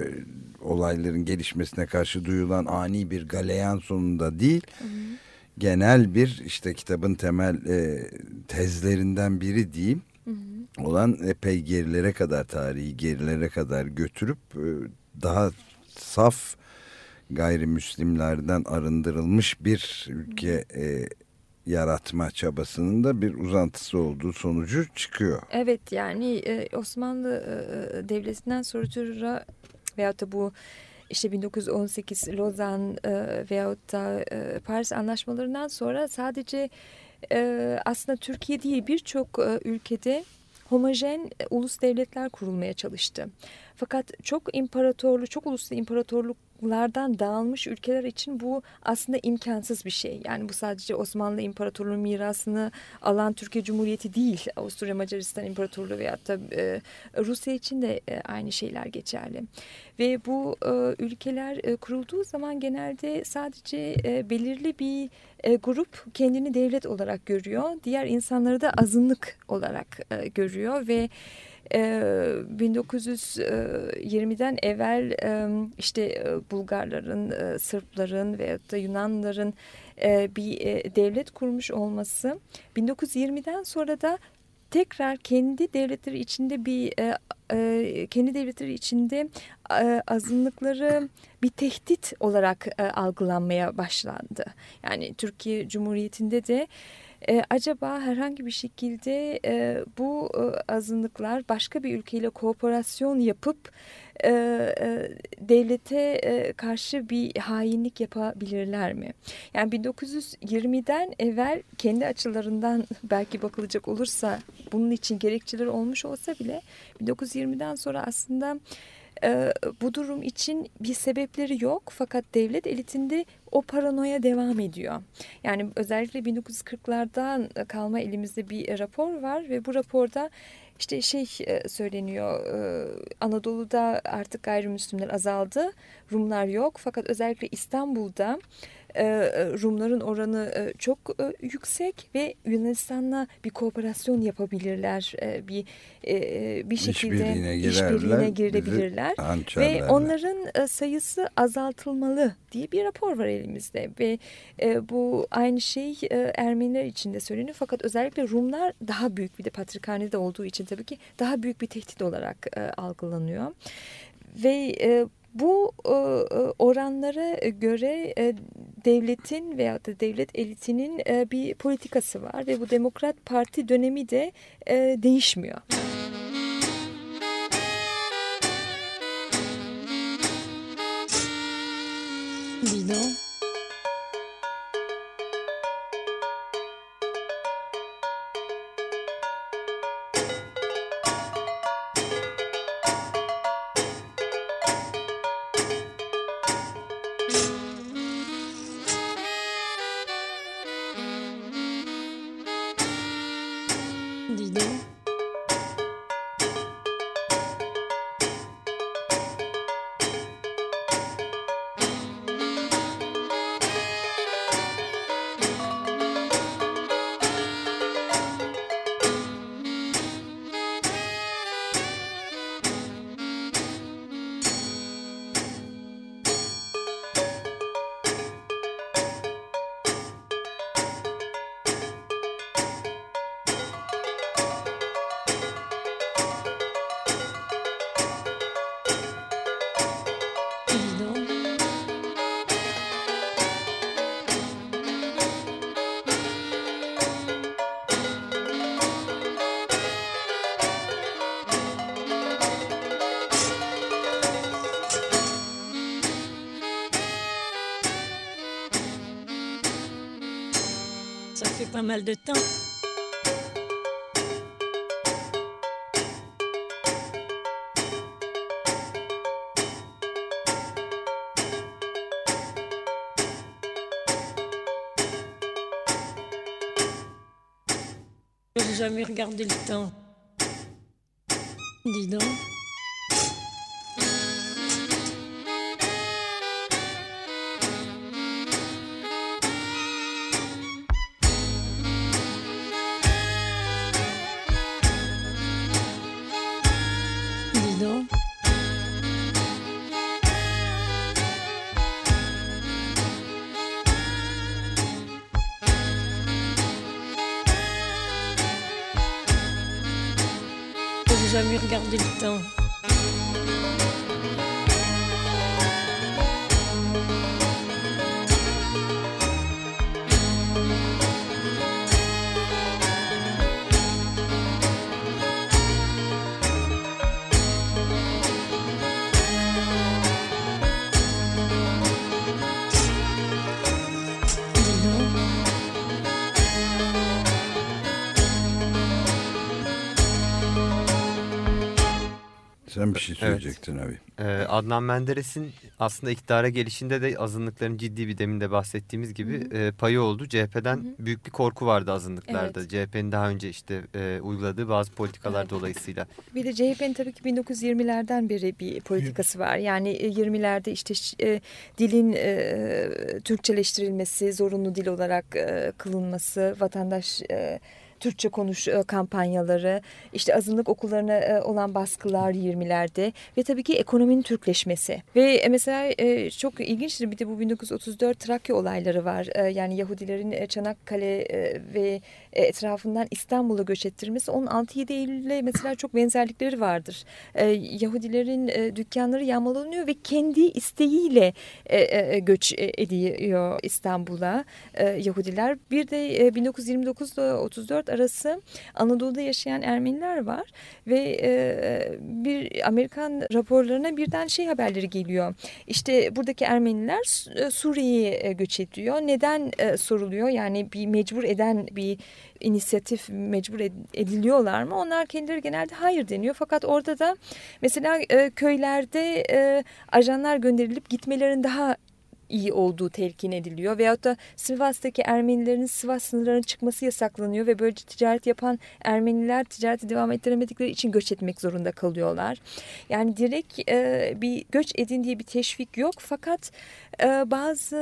olayların gelişmesine karşı duyulan ani bir galeyan sonunda değil... Hı genel bir işte kitabın temel e, tezlerinden biri diyeyim olan epey gerilere kadar tarihi gerilere kadar götürüp daha saf gayrimüslimlerden arındırılmış bir ülke e, yaratma çabasının da bir uzantısı olduğu sonucu çıkıyor. Evet yani e, Osmanlı e, e devletinden sonra veyahut da bu işte 1918 Lozan e, veyahut da e, Paris anlaşmalarından sonra sadece e, aslında Türkiye değil birçok e, ülkede homojen e, ulus devletler kurulmaya çalıştı. Fakat çok imparatorlu, çok uluslu imparatorluklardan dağılmış ülkeler için bu aslında imkansız bir şey. Yani bu sadece Osmanlı İmparatorluğu mirasını alan Türkiye Cumhuriyeti değil. Avusturya Macaristan İmparatorluğu veya da e, Rusya için de e, aynı şeyler geçerli. Ve bu e, ülkeler e, kurulduğu zaman genelde sadece e, belirli bir e, grup kendini devlet olarak görüyor. Diğer insanları da azınlık olarak e, görüyor ve 1920'den evvel işte Bulgarların, Sırpların ve da Yunanların bir devlet kurmuş olması 1920'den sonra da tekrar kendi devletleri içinde bir kendi devletleri içinde azınlıkları bir tehdit olarak algılanmaya başlandı. Yani Türkiye Cumhuriyeti'nde de e, acaba herhangi bir şekilde e, bu e, azınlıklar başka bir ülkeyle kooperasyon yapıp e, e, devlete e, karşı bir hainlik yapabilirler mi? Yani 1920'den evvel kendi açılarından belki bakılacak olursa bunun için gerekçeler olmuş olsa bile 1920'den sonra aslında e, bu durum için bir sebepleri yok fakat devlet elitinde o paranoya devam ediyor. Yani özellikle 1940'lardan kalma elimizde bir rapor var ve bu raporda işte şey e, söyleniyor e, Anadolu'da artık gayrimüslimler azaldı Rumlar yok. Fakat özellikle İstanbul'da e, Rumların oranı çok yüksek ve Yunanistan'la bir kooperasyon yapabilirler bir bir şekilde işbirliğine girebilirler ve onların sayısı azaltılmalı diye bir rapor var elimizde. Ve bu aynı şey Ermeniler için de söyleniyor. Fakat özellikle Rumlar daha büyük bir de Patrikhane'de olduğu için tabii ki daha büyük bir tehdit olarak e, algılanıyor. Ve e, bu e, e, oranlara göre e, devletin veya da devlet elitinin e, bir politikası var ve bu Demokrat Parti dönemi de e, değişmiyor. Bidon mal de temps. Jamais regardé le temps. então. Sen bir şey söyleyecektin abi. Ee, Adnan Menderes'in aslında iktidara gelişinde de azınlıkların ciddi bir demin de bahsettiğimiz gibi e, payı oldu. CHP'den büyük bir korku vardı azınlıklarda. CHP'nin daha önce işte e, uyguladığı bazı politikalar dolayısıyla. Bir de CHP'nin tabii ki 1920'lerden beri bir politikası var. Yani e, 20'lerde işte ş- e, dilin e, Türkçeleştirilmesi, zorunlu dil olarak e, kılınması, vatandaş e, Türkçe konuş e, kampanyaları, işte azınlık okullarına e, olan baskılar 20'lerde ve tabii ki ekonominin Türkleşmesi. Ve e, mesela çok ilginçtir bir de bu 1934 Trakya olayları var. Yani Yahudilerin Çanakkale ve e, etrafından İstanbul'a göç ettirmesi. Onun 6-7 Eylül'le mesela çok benzerlikleri vardır. E, Yahudilerin e, dükkanları yağmalanıyor ve kendi isteğiyle e, e, göç e, ediyor İstanbul'a e, Yahudiler. Bir de e, 1929 ile 34 arası Anadolu'da yaşayan Ermeniler var ve e, bir Amerikan raporlarına birden şey haberleri geliyor. İşte buradaki Ermeniler Su- e, Suriye'ye e, göç ediyor. Neden e, soruluyor? Yani bir mecbur eden bir inisiyatif mecbur ed- ediliyorlar mı? Onlar kendileri genelde hayır deniyor. Fakat orada da mesela e, köylerde e, ajanlar gönderilip gitmelerin daha iyi olduğu telkin ediliyor. Veyahut da Sivas'taki Ermenilerin Sivas sınırlarına çıkması yasaklanıyor ve böylece ticaret yapan Ermeniler ticareti devam ettiremedikleri için göç etmek zorunda kalıyorlar. Yani direkt e, bir göç edin diye bir teşvik yok fakat e, bazı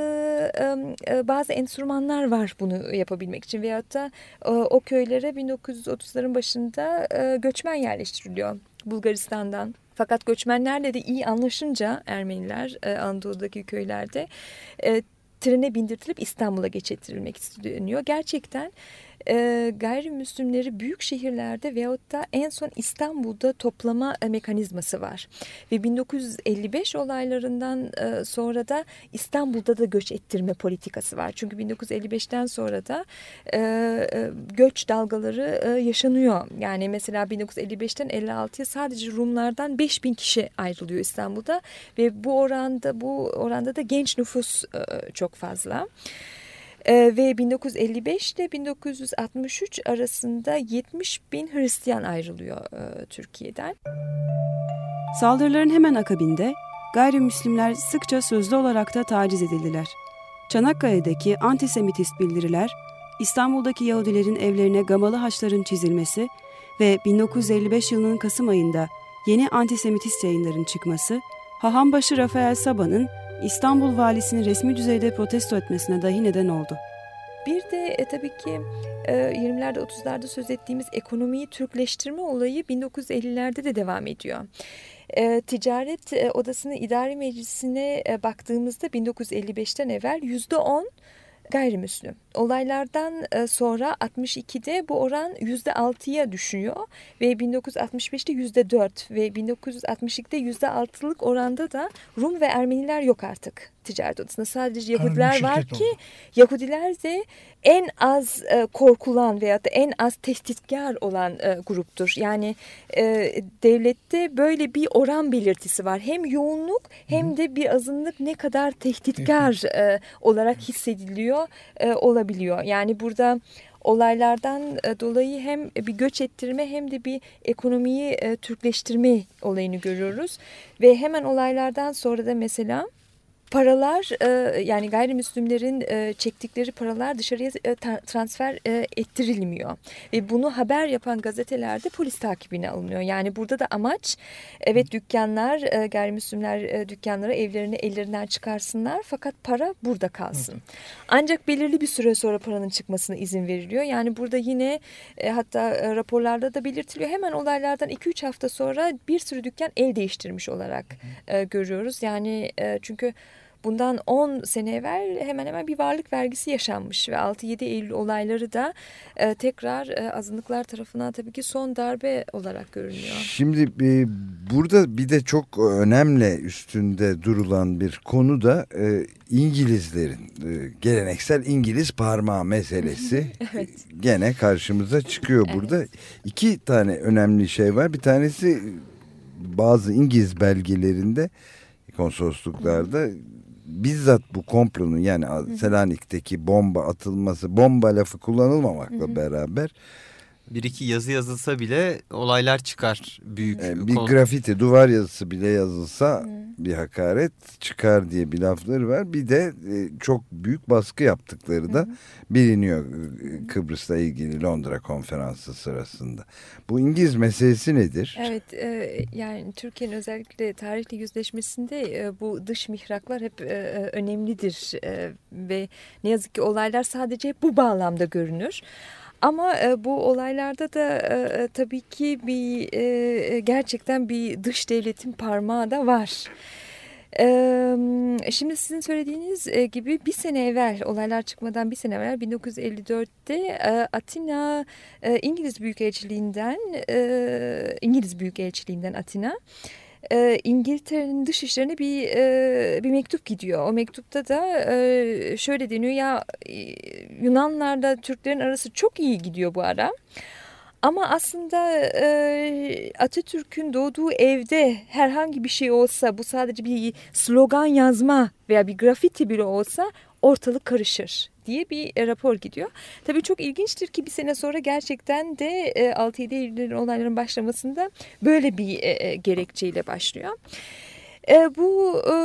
e, e, bazı enstrümanlar var bunu yapabilmek için veyahut da e, o köylere 1930'ların başında e, göçmen yerleştiriliyor Bulgaristan'dan. Fakat göçmenlerle de iyi anlaşınca Ermeniler e, Anadolu'daki köylerde e, trene bindirtilip İstanbul'a geçirtilmek isteniyor. Gerçekten e, gayrimüslimleri büyük şehirlerde veyahut da en son İstanbul'da toplama e, mekanizması var. Ve 1955 olaylarından e, sonra da İstanbul'da da göç ettirme politikası var. Çünkü 1955'ten sonra da e, e, göç dalgaları e, yaşanıyor. Yani mesela 1955'ten 56'ya sadece Rumlardan 5000 kişi ayrılıyor İstanbul'da ve bu oranda bu oranda da genç nüfus e, çok fazla. Ee, ve 1955 ile 1963 arasında 70 bin Hristiyan ayrılıyor e, Türkiye'den. Saldırıların hemen akabinde gayrimüslimler sıkça sözlü olarak da taciz edildiler. Çanakkale'deki antisemitist bildiriler, İstanbul'daki Yahudilerin evlerine gamalı haçların çizilmesi ve 1955 yılının Kasım ayında yeni antisemitist yayınların çıkması, Hahambaşı Rafael Saba'nın İstanbul valisini resmi düzeyde protesto etmesine dahi neden oldu. Bir de e, tabii ki e, 20'lerde 30'larda söz ettiğimiz ekonomiyi Türkleştirme olayı 1950'lerde de devam ediyor. E, Ticaret e, Odası'nın idari meclisine e, baktığımızda 1955'ten evvel yüzde on gayrimüslim. Olaylardan e, sonra 62'de bu oran %6'ya düşüyor ve 1965'te %4 ve 1962'de %6'lık oranda da Rum ve Ermeniler yok artık ticaret odasında. Sadece Yahudiler var oldu. ki Yahudiler de en az e, korkulan veya da en az tehditkar olan e, gruptur. Yani e, devlette böyle bir oran belirtisi var. Hem yoğunluk hem de bir azınlık ne kadar tehditkar e, olarak hissediliyor e, olabilir. Olabiliyor. Yani burada olaylardan e, dolayı hem bir göç ettirme hem de bir ekonomiyi e, Türkleştirme olayını görüyoruz. Ve hemen olaylardan sonra da mesela paralar e, yani gayrimüslimlerin e, çektikleri paralar dışarıya e, transfer e, ettirilmiyor. Ve bunu haber yapan gazetelerde polis takibine alınıyor. Yani burada da amaç evet dükkanlar e, gayrimüslimler e, dükkanları evlerini ellerinden çıkarsınlar fakat para burada kalsın. Ancak belirli bir süre sonra paranın çıkmasına izin veriliyor. Yani burada yine e, hatta e, raporlarda da belirtiliyor. Hemen olaylardan 2-3 hafta sonra bir sürü dükkan el değiştirmiş olarak e, görüyoruz. Yani e, çünkü bundan 10 sene evvel hemen hemen bir varlık vergisi yaşanmış ve 6-7 Eylül olayları da e, tekrar e, azınlıklar tarafından tabii ki son darbe olarak görünüyor. Şimdi e, burada bir de çok önemli üstünde durulan bir konu da e, İngilizlerin e, geleneksel İngiliz parmağı meselesi evet. gene karşımıza çıkıyor evet. burada. İki tane önemli şey var. Bir tanesi bazı İngiliz belgelerinde konsolosluklarda bizzat bu komplonun yani. Selanik'teki bomba atılması bomba lafı kullanılmamakla beraber bir iki yazı yazılsa bile olaylar çıkar büyük. Yani bir grafiti duvar yazısı bile yazılsa hmm. bir hakaret çıkar diye bir lafları var. Bir de e, çok büyük baskı yaptıkları da biliniyor e, Kıbrıs'la ilgili Londra konferansı sırasında. Bu İngiliz meselesi nedir? Evet e, yani Türkiye'nin özellikle tarihli yüzleşmesinde e, bu dış mihraklar hep önemlidir. E, ve ne yazık ki olaylar sadece bu bağlamda görünür. Ama e, bu olaylarda da e, e, tabii ki bir e, gerçekten bir dış devletin parmağı da var. Şimdi sizin söylediğiniz gibi bir sene evvel olaylar çıkmadan bir sene evvel 1954'te Atina İngiliz Büyükelçiliğinden İngiliz Büyükelçiliğinden Atina e, İngiltere'nin dışişlerine bir e, bir mektup gidiyor. O mektupta da e, şöyle deniyor ya e, Yunanlarla Türklerin arası çok iyi gidiyor bu ara. Ama aslında e, Atatürk'ün doğduğu evde herhangi bir şey olsa bu sadece bir slogan yazma veya bir grafiti bile olsa ortalık karışır diye bir e, rapor gidiyor. Tabii çok ilginçtir ki bir sene sonra gerçekten de e, 6-7 Eylül'ün olayların başlamasında böyle bir e, e gerekçeyle başlıyor. E, bu e,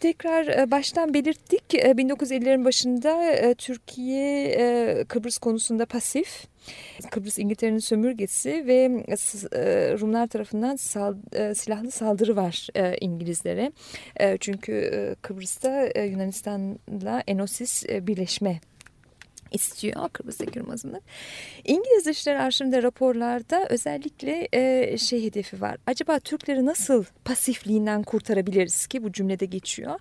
tekrar e, baştan belirttik. E, 1950'lerin başında e, Türkiye e, Kıbrıs konusunda pasif. Kıbrıs İngiltere'nin sömürgesi ve e, Rumlar tarafından sal, e, silahlı saldırı var e, İngilizlere. Çünkü Kıbrıs'ta Yunanistan'la Enosis birleşme istiyor Kıbrıs'taki Rum azınlık. İngiliz Dışişleri Arşivinde raporlarda özellikle e, şey hedefi var. Acaba Türkleri nasıl pasifliğinden kurtarabiliriz ki bu cümlede geçiyor.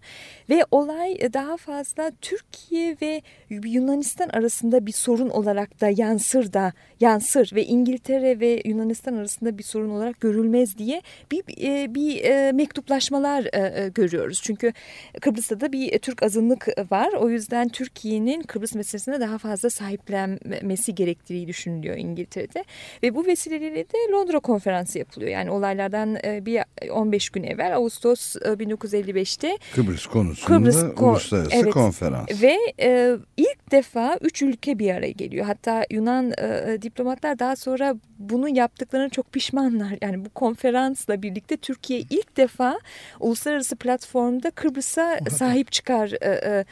Ve olay daha fazla Türkiye ve Yunanistan arasında bir sorun olarak da yansır da yansır ve İngiltere ve Yunanistan arasında bir sorun olarak görülmez diye bir, e, bir e, mektuplaşmalar e, görüyoruz. Çünkü Kıbrıs'ta da bir Türk azınlık var. O yüzden Türkiye'nin Kıbrıs meselesine daha fazla sahiplenmesi gerektiği düşünülüyor İngiltere'de. Ve bu vesileyle de Londra konferansı yapılıyor. Yani olaylardan bir 15 gün evvel Ağustos 1955'te Kıbrıs konusunda Kıbrıs kon uluslararası evet, konferans. Ve e, ilk defa üç ülke bir araya geliyor. Hatta Yunan e, diplomatlar daha sonra bunu yaptıklarına çok pişmanlar. Yani bu konferansla birlikte Türkiye ilk defa uluslararası platformda Kıbrıs'a sahip çıkar e, e,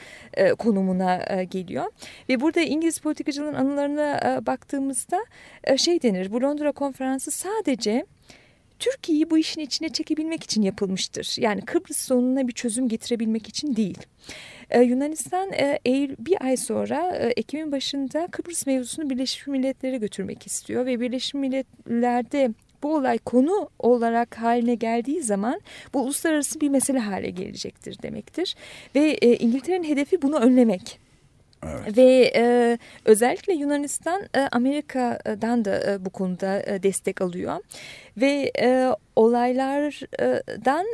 e, konumuna e, geliyor. Ve burada İngiliz politikacılığın anılarına e, baktığımızda e, şey denir. Bu Londra konferansı sadece Türkiye'yi bu işin içine çekebilmek için yapılmıştır. Yani Kıbrıs sorununa bir çözüm getirebilmek için değil. Ee, Yunanistan e, Eylül bir ay sonra e, Ekim'in başında Kıbrıs mevzusunu Birleşmiş Milletler'e götürmek istiyor ve Birleşmiş Milletler'de bu olay konu olarak haline geldiği zaman bu uluslararası bir mesele hale gelecektir demektir. Ve e, İngiltere'nin hedefi bunu önlemek. Evet. Ve e, özellikle Yunanistan e, Amerika'dan da e, bu konuda e, destek alıyor. Ve e, olaylardan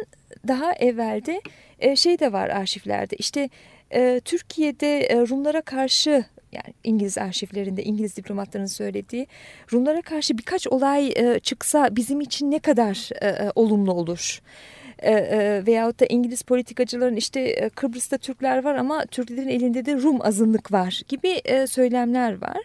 daha evvelde e, şey de var arşivlerde işte e, Türkiye'de e, Rumlara karşı yani İngiliz arşivlerinde İngiliz diplomatların söylediği Rumlara karşı birkaç olay e, çıksa bizim için ne kadar e, e olumlu olur? E, veyahut da İngiliz politikacıların işte e, Kıbrıs'ta Türkler var ama Türklerin elinde de Rum azınlık var gibi e, söylemler var.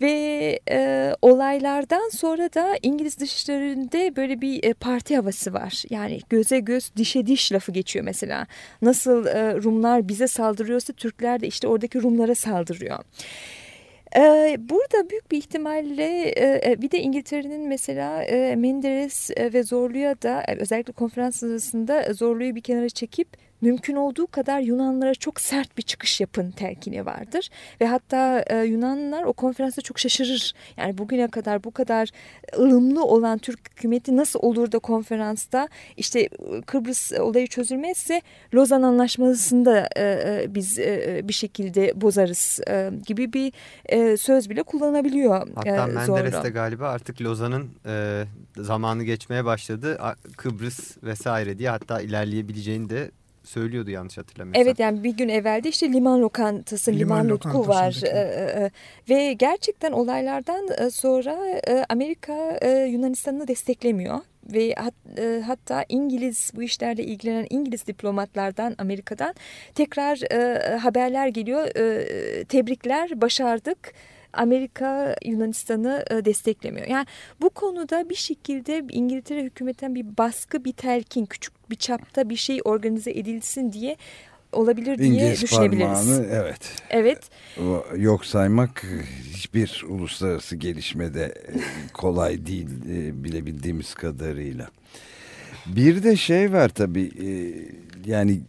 Ve e, olaylardan sonra da İngiliz dışişlerinde böyle bir e, parti havası var. Yani göze göz dişe diş lafı geçiyor mesela. Nasıl e, Rumlar bize saldırıyorsa Türkler de işte oradaki Rumlara saldırıyor. Burada büyük bir ihtimalle e, e, bir de İngiltere'nin mesela e, Menderes ve Zorlu'ya da özellikle konferans sırasında Zorlu'yu bir kenara çekip mümkün olduğu kadar Yunanlara çok sert bir çıkış yapın telkini vardır. Ve hatta e, Yunanlılar o konferansta çok şaşırır. Yani bugüne kadar bu kadar ılımlı olan Türk hükümeti nasıl olur da konferansta işte Kıbrıs olayı çözülmezse Lozan Anlaşması'nda e, e, biz e, bir şekilde bozarız e, gibi bir e, söz bile kullanabiliyor. Hatta e, Menderes de galiba artık Lozan'ın e, zamanı geçmeye başladı. Kıbrıs vesaire diye hatta ilerleyebileceğini de söylüyordu yanlış hatırlamıyorsam. Evet yani bir gün evvelde işte liman lokantası, liman, liman nutku var. Ee, e, ve gerçekten olaylardan e, sonra e, Amerika e, Yunanistan'ı desteklemiyor. Ve hat, e, hatta İngiliz bu işlerle ilgilenen İngiliz diplomatlardan Amerika'dan tekrar e, haberler geliyor. E, tebrikler başardık Amerika Yunanistan'ı e, desteklemiyor. Yani bu konuda bir şekilde İngiltere hükümetinden bir baskı, bir telkin, küçük bir çapta bir şey organize edilsin diye olabilir diye İngiliz düşünebiliriz. Parmağını, evet. Evet. Yok saymak hiçbir uluslararası gelişmede e, kolay değil e, bilebildiğimiz kadarıyla. Bir de şey var tabii yani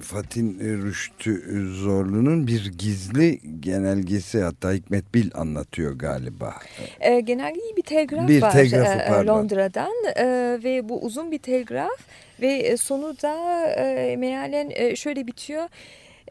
Fatin Rüştü Zorlu'nun bir gizli genelgesi hatta Hikmet Bil anlatıyor galiba. E, genelgeyi bir telgraf bir var telgrafı, e, Londra'dan. E, ve bu uzun bir telgraf ve sonu da e, mealen e, şöyle bitiyor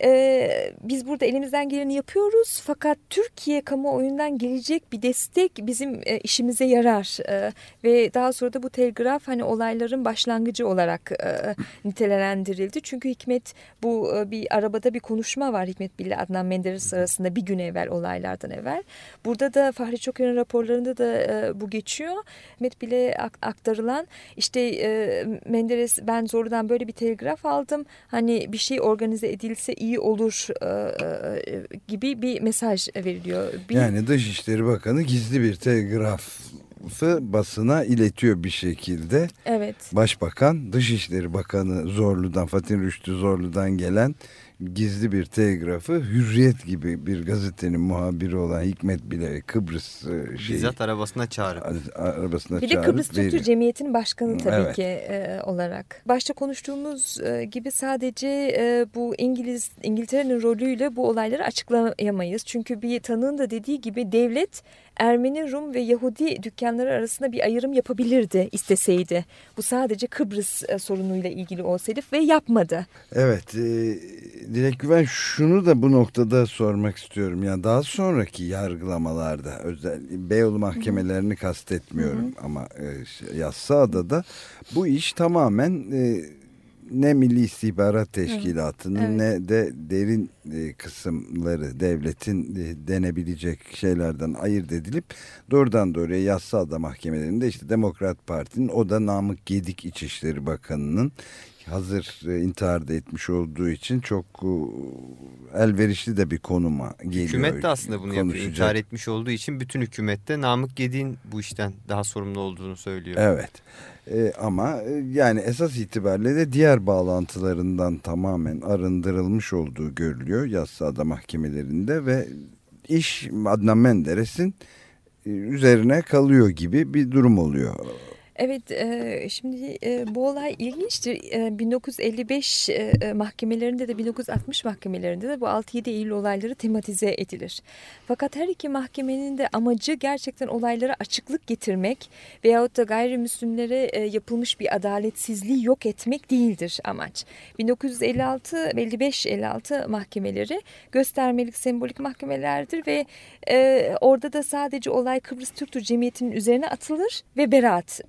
e, biz burada elimizden geleni yapıyoruz fakat Türkiye kamuoyundan gelecek bir destek bizim e, işimize yarar e, ve daha sonra da bu telgraf hani olayların başlangıcı olarak e, nitelendirildi. Çünkü Hikmet bu e, bir arabada bir konuşma var Hikmet Billi Adnan Menderes arasında bir gün evvel olaylardan evvel. Burada da Fahri Çoker'in raporlarında da e, bu geçiyor. Hikmet Bil'e aktarılan işte e, Menderes ben Zorlu'dan böyle bir telgraf aldım. Hani bir şey organize edilse iyi iyi olur e, e, gibi bir mesaj veriliyor. Bir... Yani Dışişleri Bakanı gizli bir telgrafı basına iletiyor bir şekilde. Evet. Başbakan Dışişleri Bakanı Zorlu'dan Fatih Rüştü Zorlu'dan gelen gizli bir telgrafı Hürriyet gibi bir gazetenin muhabiri olan Hikmet bile Kıbrıs şey, bizzat arabasına çağırıp arabasına bir çağırıp de Kıbrıs Türk Cemiyeti'nin başkanı tabii evet. ki e, olarak. Başta konuştuğumuz e, gibi sadece e, bu İngiliz İngiltere'nin rolüyle bu olayları açıklayamayız. Çünkü bir tanığın da dediği gibi devlet Ermeni, Rum ve Yahudi dükkanları arasında bir ayrım yapabilirdi isteseydi. Bu sadece Kıbrıs e, sorunuyla ilgili olsaydı ve yapmadı. Evet, e, Dilek Güven şunu da bu noktada sormak istiyorum. Yani daha sonraki yargılamalarda özel Beyoğlu mahkemelerini kastetmiyorum Hı -hı. ama e, Yassıada'da bu iş tamamen... E, ne Milli İstihbarat Teşkilatı'nın evet. ne de derin e, kısımları devletin e, denebilecek şeylerden ayırt edilip doğrudan doğruya Yassıada mahkemelerinde işte Demokrat Parti'nin o da Namık Gedik İçişleri Bakanı'nın hazır e, intihar da etmiş olduğu için çok elverişli de bir konuma geliyor. Hükümet de aslında bunu yapıyor. İntihar etmiş olduğu için bütün hükümette Namık Gedik'in bu işten daha sorumlu olduğunu söylüyor. Evet. E, ama e, yani esas itibariyle de diğer bağlantılarından tamamen arındırılmış olduğu görülüyor Yassıada mahkemelerinde ve iş Adnan Menderes'in e, üzerine kalıyor gibi bir durum oluyor. Evet, şimdi bu olay ilginçtir. E, 1955 e, mahkemelerinde de 1960 mahkemelerinde de bu 6-7 Eylül olayları tematize edilir. Fakat her iki mahkemenin de amacı gerçekten olaylara açıklık getirmek veyahut da gayrimüslimlere yapılmış bir adaletsizliği yok etmek değildir amaç. 1956-55-56 mahkemeleri göstermelik sembolik mahkemelerdir ve orada da sadece olay Kıbrıs Türk Cemiyeti'nin üzerine atılır ve beraat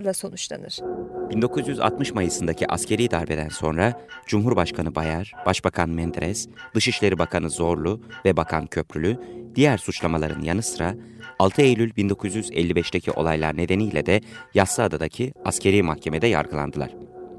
ile sonuçlanır. 1960 Mayıs'ındaki askeri darbeden sonra Cumhurbaşkanı Bayar, Başbakan Menderes, Dışişleri Bakanı Zorlu ve Bakan Köprülü Diğer suçlamaların yanı sıra 6 Eylül 1955'teki olaylar nedeniyle de Yassıada'daki askeri mahkemede yargılandılar.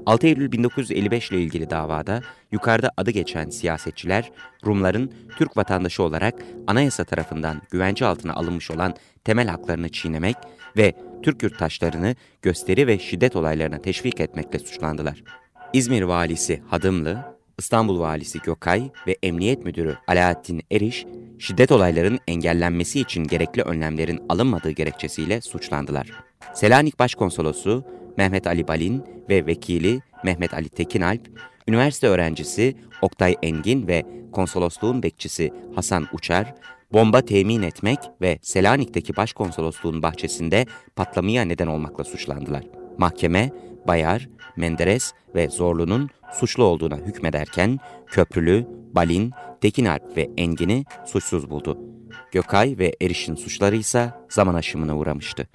6 Eylül 1955 ile ilgili davada yukarıda adı geçen siyasetçiler Rumların Türk vatandaşı olarak anayasa tarafından güvence altına alınmış olan temel haklarını çiğnemek ve Türk yurttaşlarını gösteri ve şiddet olaylarına teşvik etmekle suçlandılar. İzmir valisi Hadımlı, İstanbul valisi Gökay ve Emniyet Müdürü Alaaddin Eriş, şiddet olaylarının engellenmesi için gerekli önlemlerin alınmadığı gerekçesiyle suçlandılar. Selanik Başkonsolosu Mehmet Ali Balin ve vekili Mehmet Ali Tekinalp, üniversite öğrencisi Oktay Engin ve konsolosluğun bekçisi Hasan Uçar, bomba temin etmek ve Selanik'teki başkonsolosluğun bahçesinde patlamaya neden olmakla suçlandılar. Mahkeme, Bayar, Menderes ve Zorlu'nun suçlu olduğuna hükmederken Köprülü, Balin, Tekinalp ve Engin'i suçsuz buldu. Gökay ve Eriş'in suçları ise zaman aşımına uğramıştı.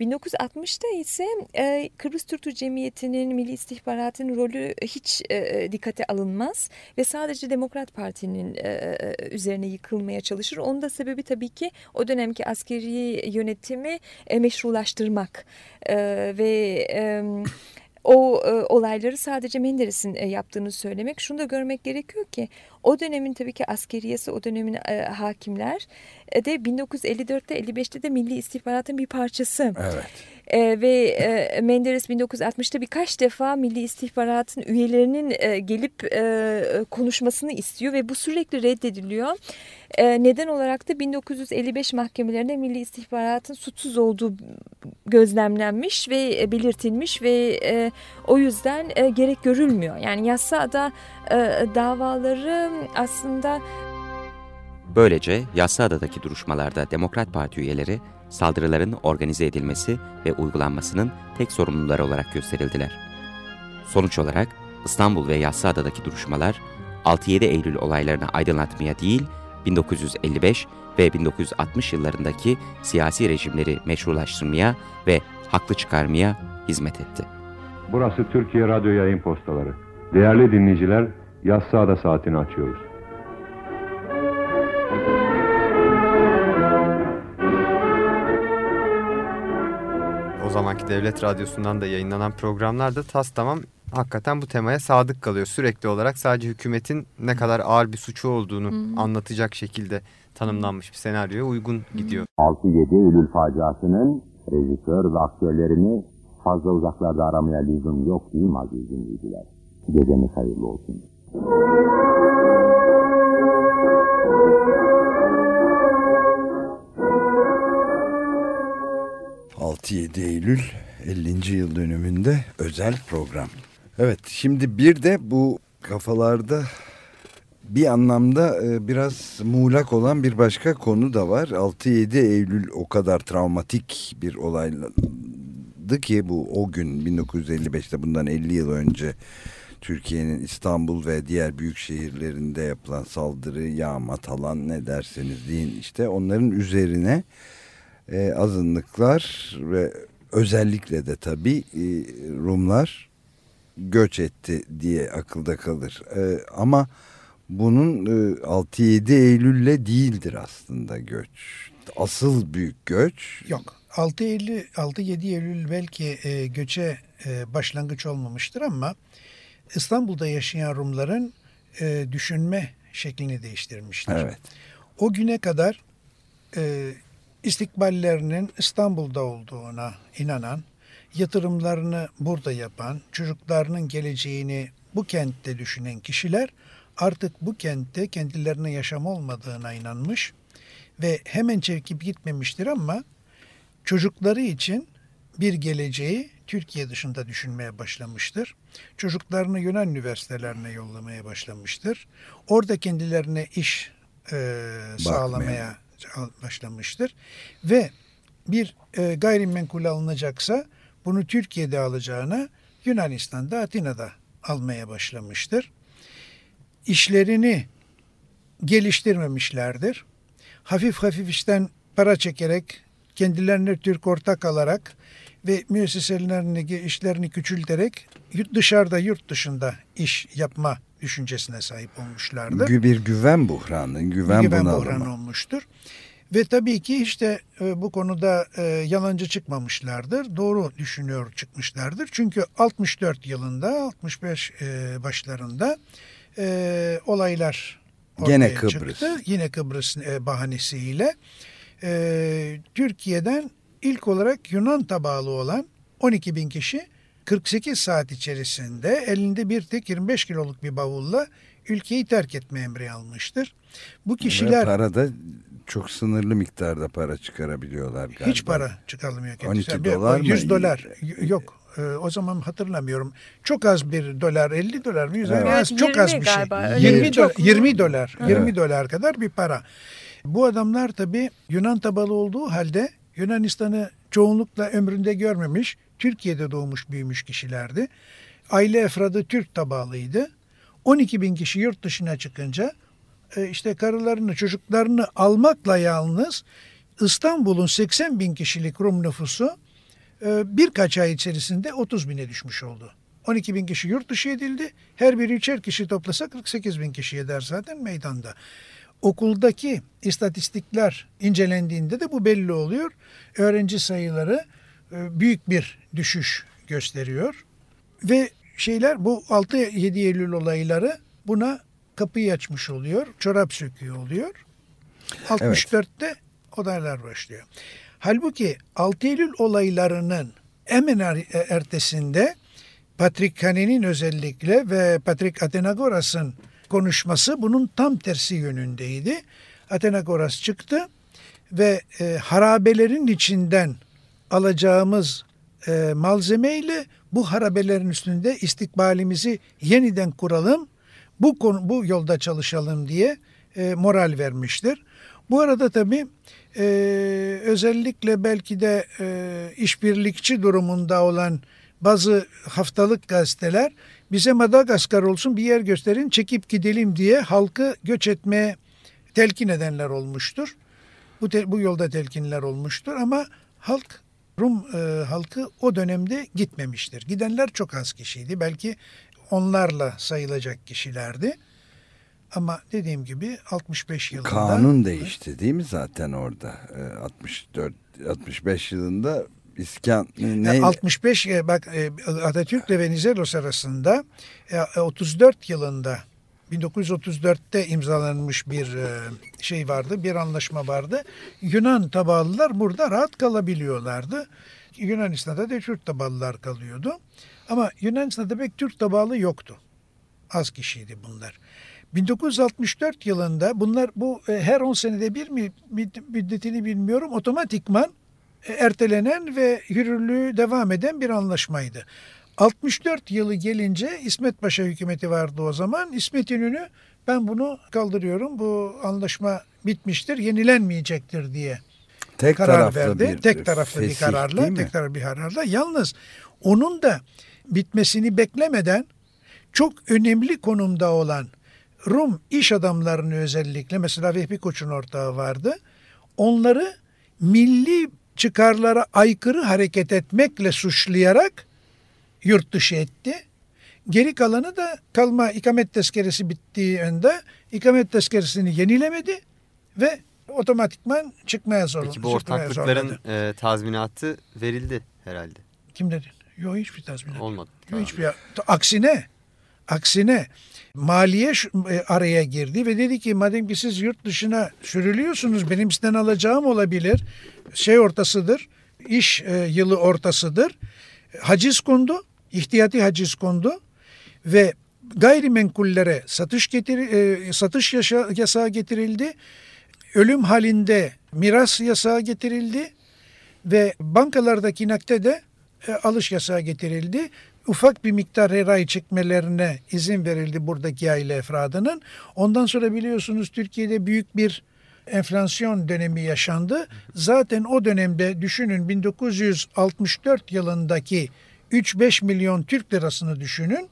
1960'da ise e, Kıbrıs Türk Cemiyeti'nin Milli İstihbarat'ın rolü hiç e, dikkate alınmaz ve sadece Demokrat Parti'nin e, üzerine yıkılmaya çalışır. Onun da sebebi tabii ki o dönemki askeri yönetimi e, meşrulaştırmak e, ve... E, o e, olayları sadece Menderes'in e, yaptığını söylemek. Şunu da görmek gerekiyor ki o dönemin tabii ki askeriyesi, o dönemin e, hakimler e, de 1954'te 55'te de Milli İstihbaratın bir parçası. Evet. E, ve e, Menderes 1960'ta birkaç defa Milli İstihbaratın üyelerinin e, gelip e, konuşmasını istiyor ve bu sürekli reddediliyor. E, neden olarak da 1955 mahkemelerinde Milli İstihbaratın suçsuz olduğu gözlemlenmiş ve e, belirtilmiş ve e, o yüzden e, gerek görülmüyor. Yani Yassıada e, davaları aslında... Böylece Yassıada'daki duruşmalarda Demokrat Parti üyeleri saldırıların organize edilmesi ve uygulanmasının tek sorumluları olarak gösterildiler. Sonuç olarak İstanbul ve Yassıada'daki duruşmalar 6-7 Eylül olaylarını aydınlatmaya değil, 1955 ve 1960 yıllarındaki siyasi rejimleri meşrulaştırmaya ve haklı çıkarmaya hizmet etti. Burası Türkiye Radyo Yayın Postaları. Değerli dinleyiciler, Yassıada saatini açıyoruz. O zamanki devlet radyosundan da yayınlanan programlarda tas tamam hakikaten bu temaya sadık kalıyor. Sürekli olarak sadece hükümetin ne kadar ağır bir suçu olduğunu hmm. anlatacak şekilde tanımlanmış bir senaryoya uygun gidiyor. 6-7 Eylül faciasının rejisör ve aktörlerini fazla uzaklarda aramaya lüzum yok değil mi aziz dinleyiciler? Gecemiz hayırlı olsun. 6-7 Eylül 50. yıl dönümünde özel program. Evet şimdi bir de bu kafalarda bir anlamda e, biraz muğlak olan bir başka konu da var. 6-7 Eylül o kadar travmatik bir olaydı ki bu o gün 1955'te bundan 50 yıl önce Türkiye'nin İstanbul ve diğer büyük şehirlerinde yapılan saldırı, yağma, talan ne derseniz deyin işte onların üzerine e, azınlıklar ve özellikle de tabii e, Rumlar göç etti diye akılda kalır. E, ama bunun e, 6-7 Eylül'le değildir aslında göç. Asıl büyük göç. Yok. 6 Eylül 6-7 Eylül belki e, göçe e, başlangıç olmamıştır ama İstanbul'da yaşayan Rumların e, düşünme şeklini değiştirmiştir. Evet. O güne kadar e, istikballerinin İstanbul'da olduğuna inanan, yatırımlarını burada yapan, çocuklarının geleceğini bu kentte düşünen kişiler artık bu kentte kendilerine yaşam olmadığına inanmış ve hemen çekip gitmemiştir ama çocukları için bir geleceği Türkiye dışında düşünmeye başlamıştır. Çocuklarını Yunan üniversitelerine yollamaya başlamıştır. Orada kendilerine iş e, sağlamaya başlamıştır. Ve bir e, gayrimenkul alınacaksa bunu Türkiye'de alacağına Yunanistan'da, Atina'da almaya başlamıştır. İşlerini geliştirmemişlerdir. Hafif hafif işten para çekerek, kendilerine Türk ortak alarak ve müesseselerini, işlerini küçülterek dışarıda, yurt dışında iş yapma düşüncesine sahip olmuşlardır. Bir güven buhranı, güven, bir güven buhranı olmuştur. Ve tabii ki işte e, bu konuda e, yalancı çıkmamışlardır. Doğru düşünüyor çıkmışlardır. Çünkü 64 yılında 65 e, başlarında olaylar Gene Kıbrıs. çıktı. Yine Kıbrıs bahanesiyle Türkiye'den ilk olarak Yunan tabağı olan 12 bin kişi 48 saat içerisinde elinde bir tek 25 kiloluk bir bavulla ülkeyi terk etme emri almıştır. Bu Ve kişiler para da çok sınırlı miktarda para çıkarabiliyorlar galiba. hiç para çıkarılmıyor. 12 kendisine. Bir- dolar mı? 100 dolar yok. Ee, o zaman hatırlamıyorum. Çok az bir dolar 50 dolar mı? 100 Evet. dolar. Az, Evet, çok az 20 bir şey. galiba, öyle 20, bir dolar, çok- 20 dolar. Evet. 20 dolar kadar bir para. Bu adamlar tabii Yunan tabalı olduğu halde Yunanistan'ı çoğunlukla ömründe görmemiş, Türkiye'de doğmuş büyümüş kişilerdi. Aile efradı Türk tabalıydı. 12 bin kişi yurt dışına çıkınca e, işte karılarını çocuklarını almakla yalnız İstanbul'un 80 bin kişilik Rum nüfusu e, birkaç ay içerisinde 30 bine düşmüş oldu. 12 bin kişi yurt dışı edildi. Her biri üçer kişi toplasa 48 bin kişi eder zaten meydanda. Okuldaki istatistikler incelendiğinde de bu belli oluyor. Öğrenci sayıları e, büyük bir düşüş gösteriyor. Ve şeyler bu 6-7 Eylül olayları buna kapıyı açmış oluyor. Çorap söküyor oluyor. 64'te olaylar başlıyor. Halbuki 6 Eylül olaylarının hemen er- ertesinde Patrick Hane'nin özellikle ve Patrick Athenagoras'ın konuşması bunun tam tersi yönündeydi. Athenagoras çıktı ve e, harabelerin içinden alacağımız e, malzemeyle bu harabelerin üstünde istikbalimizi yeniden kuralım, bu konu, bu yolda çalışalım diye e, moral vermiştir. Bu arada tabii e, özellikle belki de e, işbirlikçi durumunda olan bazı haftalık gazeteler bize Madagaskar olsun bir yer gösterin çekip gidelim diye halkı göç etmeye telkin edenler olmuştur. Bu, te- bu yolda telkinler olmuştur ama halk Rum e, halkı o dönemde gitmemiştir. Gidenler çok az kişiydi. Belki onlarla sayılacak kişilerdi. Ama dediğim gibi 65 yılında Kanun değişti değil mi zaten orada? Ee, 64 65 yılında iskan ne? E, 65 e, bak e, Atatürk ile Venizelos arasında e, 34 yılında 1934'te imzalanmış bir e, şey vardı, bir anlaşma vardı. Yunan tabalılar burada rahat kalabiliyorlardı. Yunanistan'da da Türk tabalılar kalıyordu. Ama Yunanistan'da pek Türk tabalı yoktu. Az kişiydi bunlar. 1964 yılında bunlar bu e, her 10 senede bir mi müddetini bilmiyorum otomatikman e, ertelenen ve yürürlüğü devam eden bir anlaşmaydı. 64 yılı gelince İsmet Paşa hükümeti vardı o zaman. İsmet İnönü ben bunu kaldırıyorum bu anlaşma bitmiştir yenilenmeyecektir diye Tek karar taraflı verdi. bir tek taraflı bir fesih, kararla, değil mi? tek taraflı bir kararla. Yalnız onun da bitmesini beklemeden çok önemli konumda olan Rum iş adamlarını özellikle mesela Vehbi Koç'un ortağı vardı. Onları milli çıkarlara aykırı hareket etmekle suçlayarak yurt dışı etti. Geri kalanı da kalma ikamet tezkeresi bittiği anda ikamet tezkeresini yenilemedi ve otomatikman çıkmaya zorladı. Peki bu ortaklıkların e, tazminatı verildi herhalde. Kim dedi? Yok hiçbir tazminat. Olmadı. Yok, hiçbir aksine aksine maliye e, araya girdi ve dedi ki madem ki siz yurt dışına sürülüyorsunuz benim sizden alacağım olabilir. Şey ortasıdır. iş e, yılı ortasıdır. Haciz kondu. ihtiyati haciz kondu ve gayrimenkullere satış getir e, satış yaşa, yasağı getirildi. Ölüm halinde miras yasağı getirildi ve bankalardaki nakde de alış yasağı getirildi. Ufak bir miktar her ay çekmelerine izin verildi buradaki aile efradının. Ondan sonra biliyorsunuz Türkiye'de büyük bir enflasyon dönemi yaşandı. Zaten o dönemde düşünün 1964 yılındaki 3-5 milyon Türk lirasını düşünün.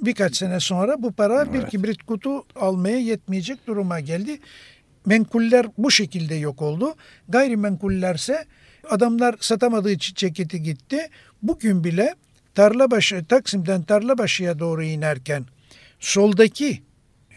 Birkaç sene sonra bu para bir kibrit kutu almaya yetmeyecek duruma geldi. Menkuller bu şekilde yok oldu. Gayrimenkullerse adamlar satamadığı için ceketi gitti. Bugün bile Tarlabaşı Taksim'den Tarlabaşı'ya doğru inerken Soldaki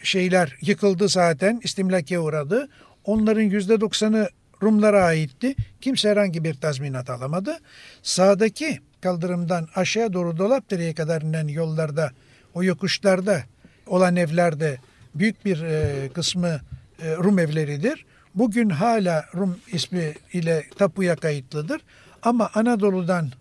şeyler yıkıldı zaten, istimlake uğradı. Onların yüzde doksanı Rumlara aitti. Kimse herhangi bir tazminat alamadı. Sağdaki kaldırımdan aşağı doğru Dolapdere'ye kadar inen yollarda, o yokuşlarda olan evlerde büyük bir e, kısmı e, Rum evleridir. Bugün hala Rum ismi ile tapuya kayıtlıdır. Ama Anadolu'dan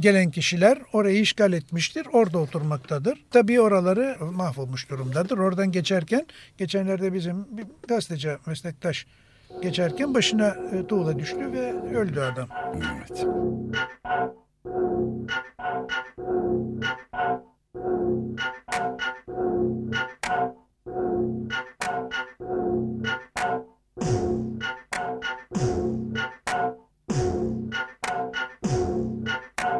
gelen kişiler orayı işgal etmiştir, orada oturmaktadır. Tabii oraları mahvolmuş durumdadır. Oradan geçerken, geçenlerde bizim bir gazeteci meslektaş geçerken başına e, tuğla düştü ve öldü adam. Evet.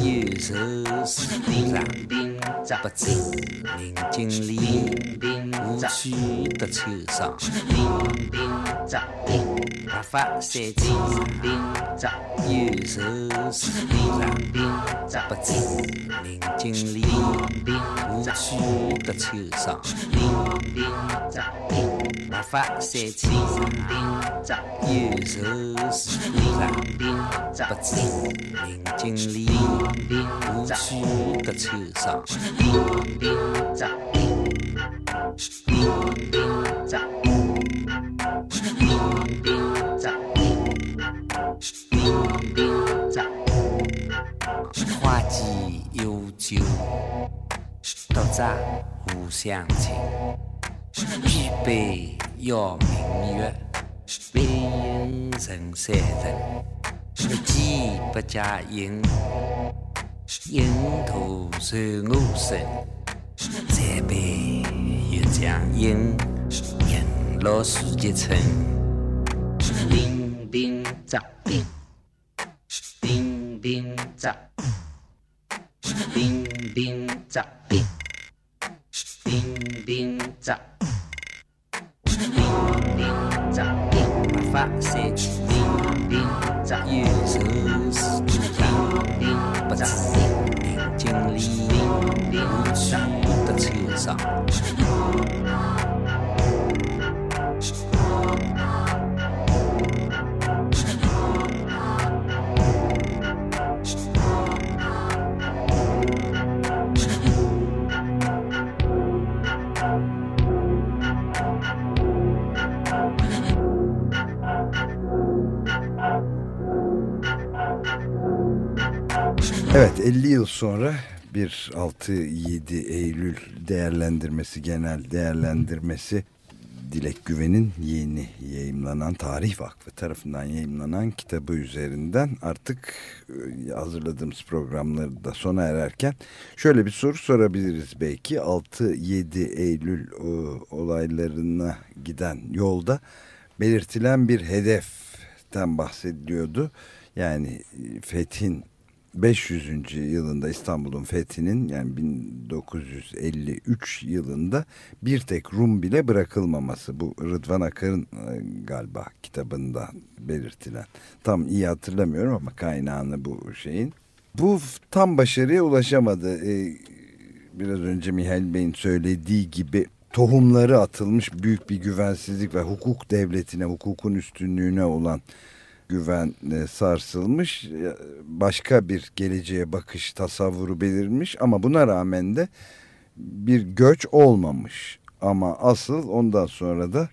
users. 不知名经理胡须的产生不知名经理胡须的不知名经理胡须的产生不知名经理胡须的不知名经理胡须的产生花季悠久，独在无相情。举杯邀明月，为应人山人。几不加饮，蝇头小我星这杯又奖饮食言落实基层是冰冰扎冰是冰冰扎冰冰冰扎冰冰冰扎冰发现冰冰扎有时候是冰不扎零零零，幸运的车上。Evet 50 yıl sonra bir 6-7 Eylül değerlendirmesi, genel değerlendirmesi Dilek Güven'in yeni yayımlanan Tarih Vakfı tarafından yayımlanan kitabı üzerinden artık e, hazırladığımız programları da sona ererken şöyle bir soru sorabiliriz belki 6-7 Eylül e, olaylarına giden yolda belirtilen bir hedeften bahsediliyordu. Yani e, fethin 500. yılında İstanbul'un fethinin yani 1953 yılında bir tek Rum bile bırakılmaması. Bu Rıdvan Akar'ın e, galiba kitabında belirtilen. Tam iyi hatırlamıyorum ama kaynağını bu şeyin. Bu tam başarıya ulaşamadı. Ee, biraz önce Mihail Bey'in söylediği gibi tohumları atılmış büyük bir güvensizlik ve hukuk devletine hukukun üstünlüğüne olan güven e, sarsılmış. Başka bir geleceğe bakış tasavvuru belirmiş. Ama buna rağmen de bir göç olmamış. Ama asıl ondan sonra da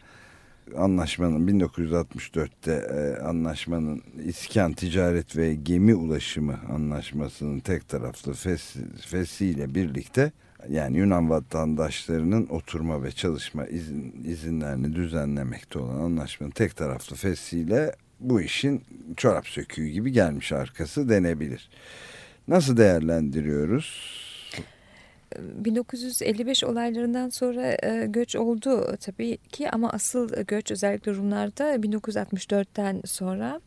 anlaşmanın 1964'te e, anlaşmanın iskan ticaret ve gemi ulaşımı anlaşmasının tek taraflı fes, fesiyle birlikte yani Yunan vatandaşlarının oturma ve çalışma izin, izinlerini düzenlemekte olan anlaşmanın tek taraflı fesiyle bu işin çorap söküğü gibi gelmiş arkası denebilir. Nasıl değerlendiriyoruz? 1955 olaylarından sonra e, göç oldu tabii ki ama asıl göç özellikle Rumlarda 1964'ten sonra.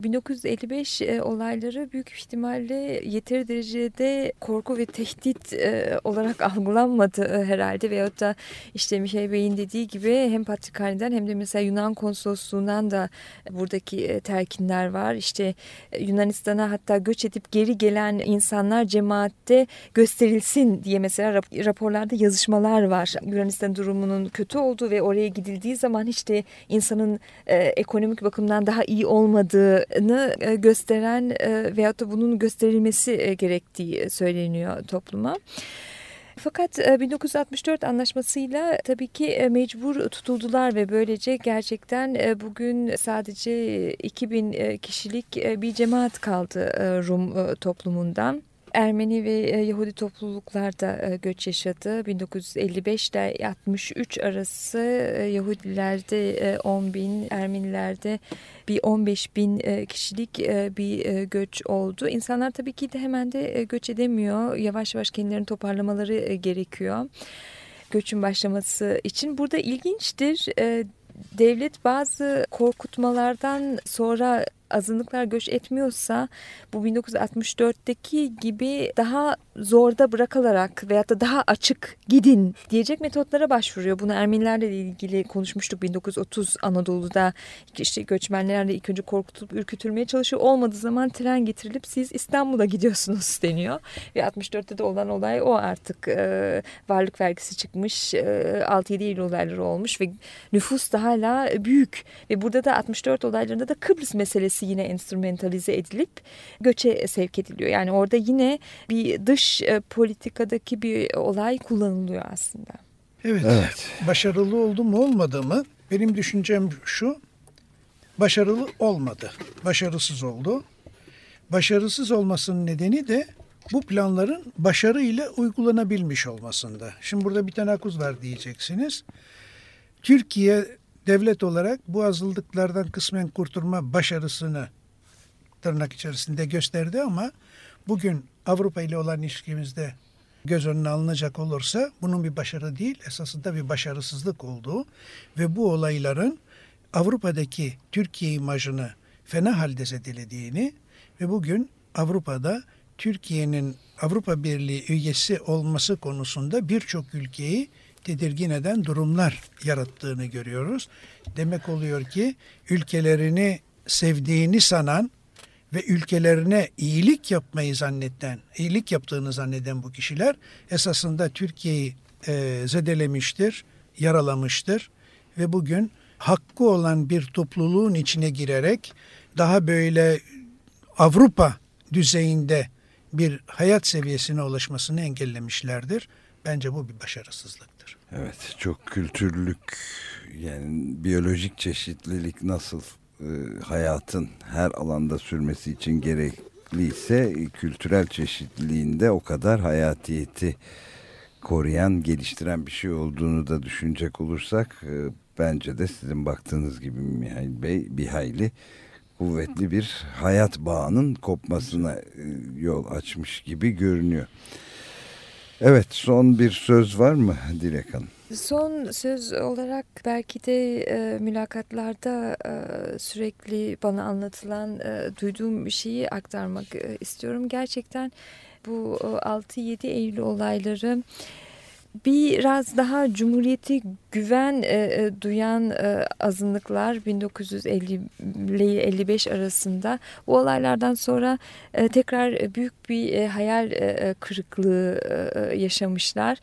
1955 e, olayları büyük ihtimalle yeteri derecede korku ve tehdit e, olarak algılanmadı herhalde veyahut da işte Mihail Bey'in dediği gibi hem Patrikhane'den hem de mesela Yunan konsolosluğundan da buradaki telkinler var. İşte Yunanistan'a hatta göç edip geri gelen insanlar cemaatte gösterilsin diye mesela raporlarda yazışmalar var. Yunanistan durumunun kötü olduğu ve oraya gidildiği zaman hiç de insanın e, ekonomik bakımdan daha iyi olmadığını e, gösteren e, veyahut da bunun gösterilmesi e, gerektiği söyleniyor topluma. Fakat 1964 anlaşmasıyla tabii ki mecbur tutuldular ve böylece gerçekten bugün sadece 2000 kişilik bir cemaat kaldı Rum toplumundan. Ermeni ve e, Yahudi topluluklar da e, göç yaşadı. 1955 ile 63 arası e, Yahudilerde 10 bin, Ermenilerde bir 15 bin kişilik bir göç oldu. İnsanlar tabii ki de hemen de göç edemiyor. Yavaş yavaş kendilerini toparlamaları gerekiyor göçün başlaması için. Burada ilginçtir. Devlet bazı korkutmalardan sonra azınlıklar göç etmiyorsa bu 1964'teki gibi daha zorda bırakılarak veyahut da daha açık gidin diyecek metotlara başvuruyor. Bunu Ermenilerle ilgili konuşmuştuk 1930 Anadolu'da işte göçmenlerle ilk önce korkutulup ürkütülmeye çalışıyor. Olmadığı zaman tren getirilip siz İstanbul'a gidiyorsunuz deniyor. Ve 64'te de olan olay o artık e, varlık vergisi çıkmış e, 6-7 Eylül olayları olmuş ve nüfus da hala büyük. Ve burada da 64 olaylarında da Kıbrıs meselesi yine enstrümentalize edilip göçe sevk ediliyor. Yani orada yine bir dış e, politikadaki bir olay kullanılıyor aslında. Evet, evet. Başarılı oldu mu olmadı mı? Benim düşüncem şu. Başarılı olmadı. Başarısız oldu. Başarısız olmasının nedeni de bu planların başarıyla uygulanabilmiş olmasında. Şimdi burada bir tenakuz var diyeceksiniz. Türkiye devlet olarak bu azıldıklardan kısmen kurtulma başarısını tırnak içerisinde gösterdi ama bugün Avrupa ile olan ilişkimizde göz önüne alınacak olursa bunun bir başarı değil esasında bir başarısızlık olduğu ve bu olayların Avrupa'daki Türkiye imajını fena halde zedelediğini ve bugün Avrupa'da Türkiye'nin Avrupa Birliği üyesi olması konusunda birçok ülkeyi tedirgin eden durumlar yarattığını görüyoruz. Demek oluyor ki ülkelerini sevdiğini sanan ve ülkelerine iyilik yapmayı zannetten, iyilik yaptığını zanneden bu kişiler esasında Türkiye'yi e, zedelemiştir, yaralamıştır ve bugün hakkı olan bir topluluğun içine girerek daha böyle Avrupa düzeyinde bir hayat seviyesine ulaşmasını engellemişlerdir. Bence bu bir başarısızlıktır. Evet, çok kültürlük yani biyolojik çeşitlilik nasıl e, hayatın her alanda sürmesi için gerekliyse kültürel çeşitliliğinde o kadar hayatiyeti koruyan, geliştiren bir şey olduğunu da düşünecek olursak e, bence de sizin baktığınız gibi Mihail Bey bir hayli kuvvetli bir hayat bağının kopmasına e, yol açmış gibi görünüyor. Evet son bir söz var mı Dilek Hanım? Son söz olarak belki de e, mülakatlarda e, sürekli bana anlatılan e, duyduğum bir şeyi aktarmak e, istiyorum. Gerçekten bu 6-7 Eylül olayları biraz daha Cumhuriyeti güven e, e, duyan e, azınlıklar 1950 ile 55 arasında bu olaylardan sonra e, tekrar büyük bir e, hayal e, kırıklığı e, yaşamışlar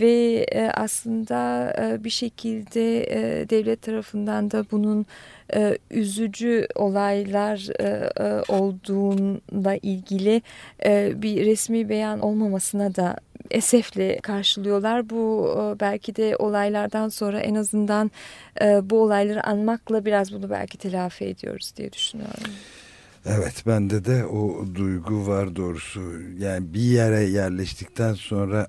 ve e, aslında e, bir şekilde e, devlet tarafından da bunun e, üzücü olaylar e, e, olduğunda ilgili e, bir resmi beyan olmamasına da esefle karşılıyorlar. Bu e, belki de olaylardan sonra en azından e, bu olayları anmakla biraz bunu belki telafi ediyoruz diye düşünüyorum. Evet bende de o duygu var doğrusu. Yani bir yere yerleştikten sonra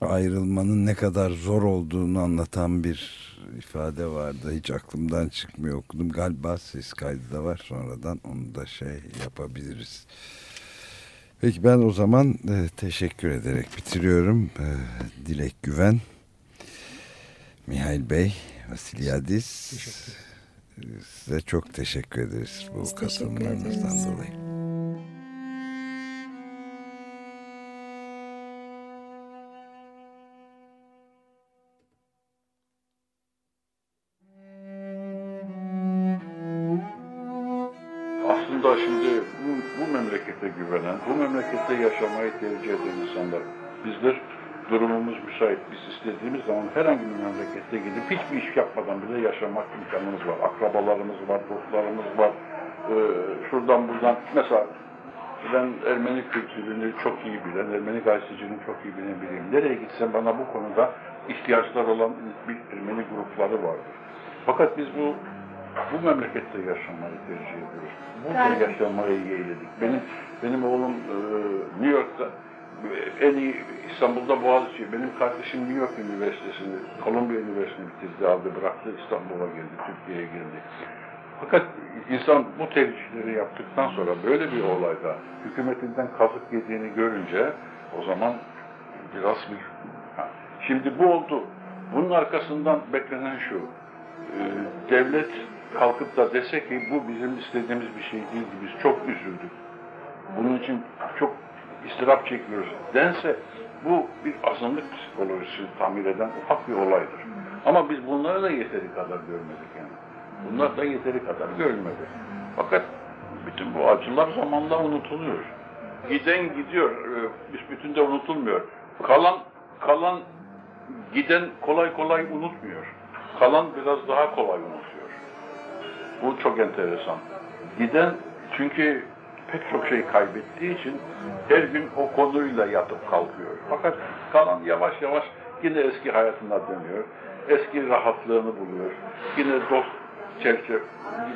ayrılmanın ne kadar zor olduğunu anlatan bir ifade vardı. Hiç aklımdan çıkmıyor okudum. Galiba ses kaydı da var sonradan onu da şey yapabiliriz. Peki ben o zaman e, teşekkür ederek bitiriyorum. E, Dilek Güven, Mihail Bey, Vasilyadis. Size çok teşekkür ederiz bu katılımlarınızdan dolayı. Memlekete güvenen, bu memlekette yaşamayı tercih eden insanlar bizler durumumuz müsait. Biz istediğimiz zaman herhangi bir memlekette gidip hiçbir iş yapmadan bile yaşamak imkanımız var. Akrabalarımız var, dostlarımız var. Ee, şuradan buradan mesela ben Ermeni kültürünü çok iyi bilen, Ermeni gazeteciliğini çok iyi bilen biriyim. Nereye gitsem bana bu konuda ihtiyaçlar olan bir Ermeni grupları vardır. Fakat biz bu bu memlekette yaşamayı tercih ediyoruz. Burada yaşamayı yeğledik. Benim benim oğlum e, New York'ta en iyi İstanbul'da Boğaziçi. Benim kardeşim New York Üniversitesi'ni, Columbia Üniversitesi'ni bitirdi, aldı, bıraktı, İstanbul'a geldi, Türkiye'ye geldi. Fakat insan bu tercihleri yaptıktan sonra böyle bir olayda hükümetinden kazık yediğini görünce o zaman biraz bir... Ha, Şimdi bu oldu. Bunun arkasından beklenen şu. e, devlet kalkıp da dese ki bu bizim istediğimiz bir şey değil, biz çok üzüldük. Bunun için çok istirap çekiyoruz dense bu bir azınlık psikolojisi tamir eden ufak bir olaydır. Ama biz bunları da yeteri kadar görmedik yani. Bunlar da yeteri kadar görülmedi. Fakat bütün bu acılar zamanla unutuluyor. Giden gidiyor, e, büsbütün de unutulmuyor. Kalan kalan giden kolay kolay unutmuyor. Kalan biraz daha kolay unutuyor. Bu çok enteresan. Giden çünkü pek çok şey kaybettiği için her gün o konuyla yatıp kalkıyor. Fakat kalan yavaş yavaş yine eski hayatına dönüyor. Eski rahatlığını buluyor. Yine dost çerçeve,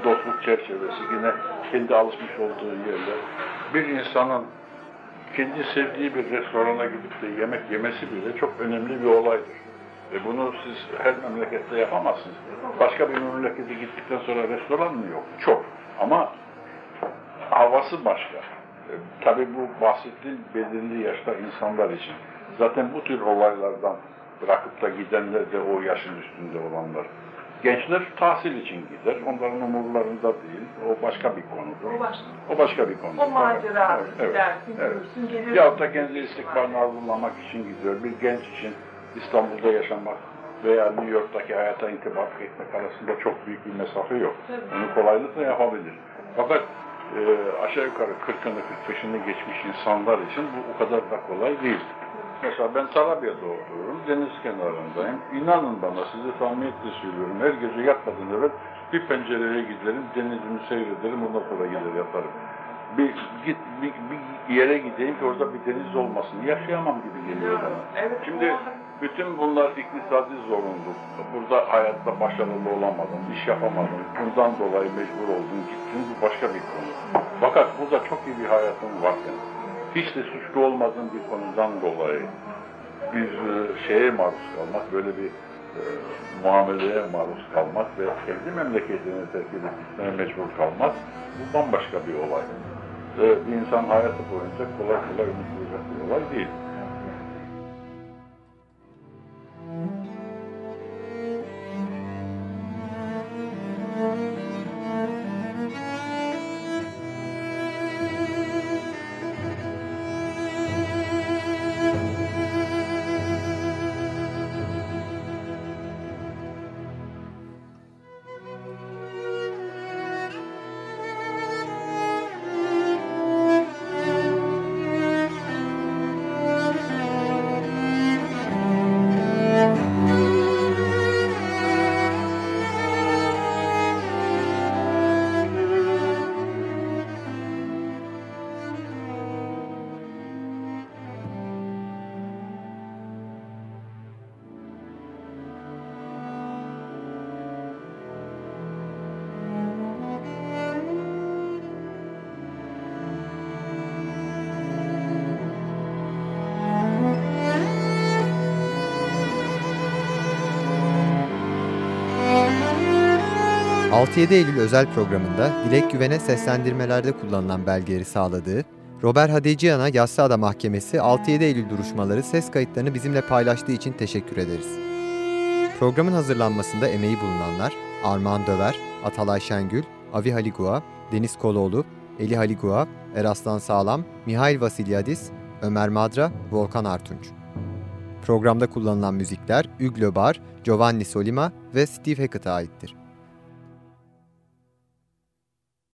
dostluk çerçevesi, yine kendi alışmış olduğu yerler. Bir insanın kendi sevdiği bir restorana gidip de yemek yemesi bile çok önemli bir olaydır. Ve bunu siz her memlekette yapamazsınız. Başka bir memlekete gittikten sonra restoran mı yok? Çok. Ama havası başka. E, tabii bu bahsettiğim belirli yaşta insanlar için. Zaten bu tür olaylardan bırakıp da gidenler de o yaşın üstünde olanlar. Gençler tahsil için gider. Onların umurlarında değil. O başka bir konudur. O başka. O başka bir konu. O macera Evet, gidersin, evet. gelirsin. Yahut da kendi istikbalini arzulamak için gidiyor. Bir genç için İstanbul'da yaşamak veya New York'taki hayata intibak etmek arasında çok büyük bir mesafe yok. Onu kolaylıkla yapabilir. Fakat e, aşağı yukarı 40'ını 45'ini geçmiş insanlar için bu o kadar da kolay değil. Mesela ben Tarabya'da oturuyorum, deniz kenarındayım. İnanın bana, size samimiyetle söylüyorum. Her gece yatmadan evvel bir pencereye giderim, denizimi seyrederim, ondan sonra gider yatarım. Bir, git, bir, bir yere gideyim ki orada bir deniz olmasın. Yaşayamam gibi geliyor bana. Şimdi bütün bunlar iktisadi zorunluluk. Burada hayatta başarılı olamadım, iş yapamadım. Bundan dolayı mecbur oldum, gittim. Bu başka bir konu. Fakat burada çok iyi bir hayatım varken, hiç de suçlu olmadığım bir konudan dolayı bir e, şeye maruz kalmak, böyle bir e, muameleye maruz kalmak ve kendi memleketini terk edip gitmeye mecbur kalmak bu bambaşka bir olay. E, bir insan hayatı boyunca kolay kolay unutulacak bir olay değil. ...6-7 Eylül özel programında Dilek Güven'e seslendirmelerde kullanılan belgeleri sağladığı... Robert Hadeciyan'a Yassıada Mahkemesi 6-7 Eylül duruşmaları ses kayıtlarını bizimle paylaştığı için teşekkür ederiz. Programın hazırlanmasında emeği bulunanlar Armağan Döver, Atalay Şengül, Avi Haligua, Deniz Koloğlu, Eli Haligua, Eraslan Sağlam, Mihail Vasilyadis, Ömer Madra, Volkan Artunç. Programda kullanılan müzikler Üglö Bar, Giovanni Solima ve Steve Hackett'a aittir.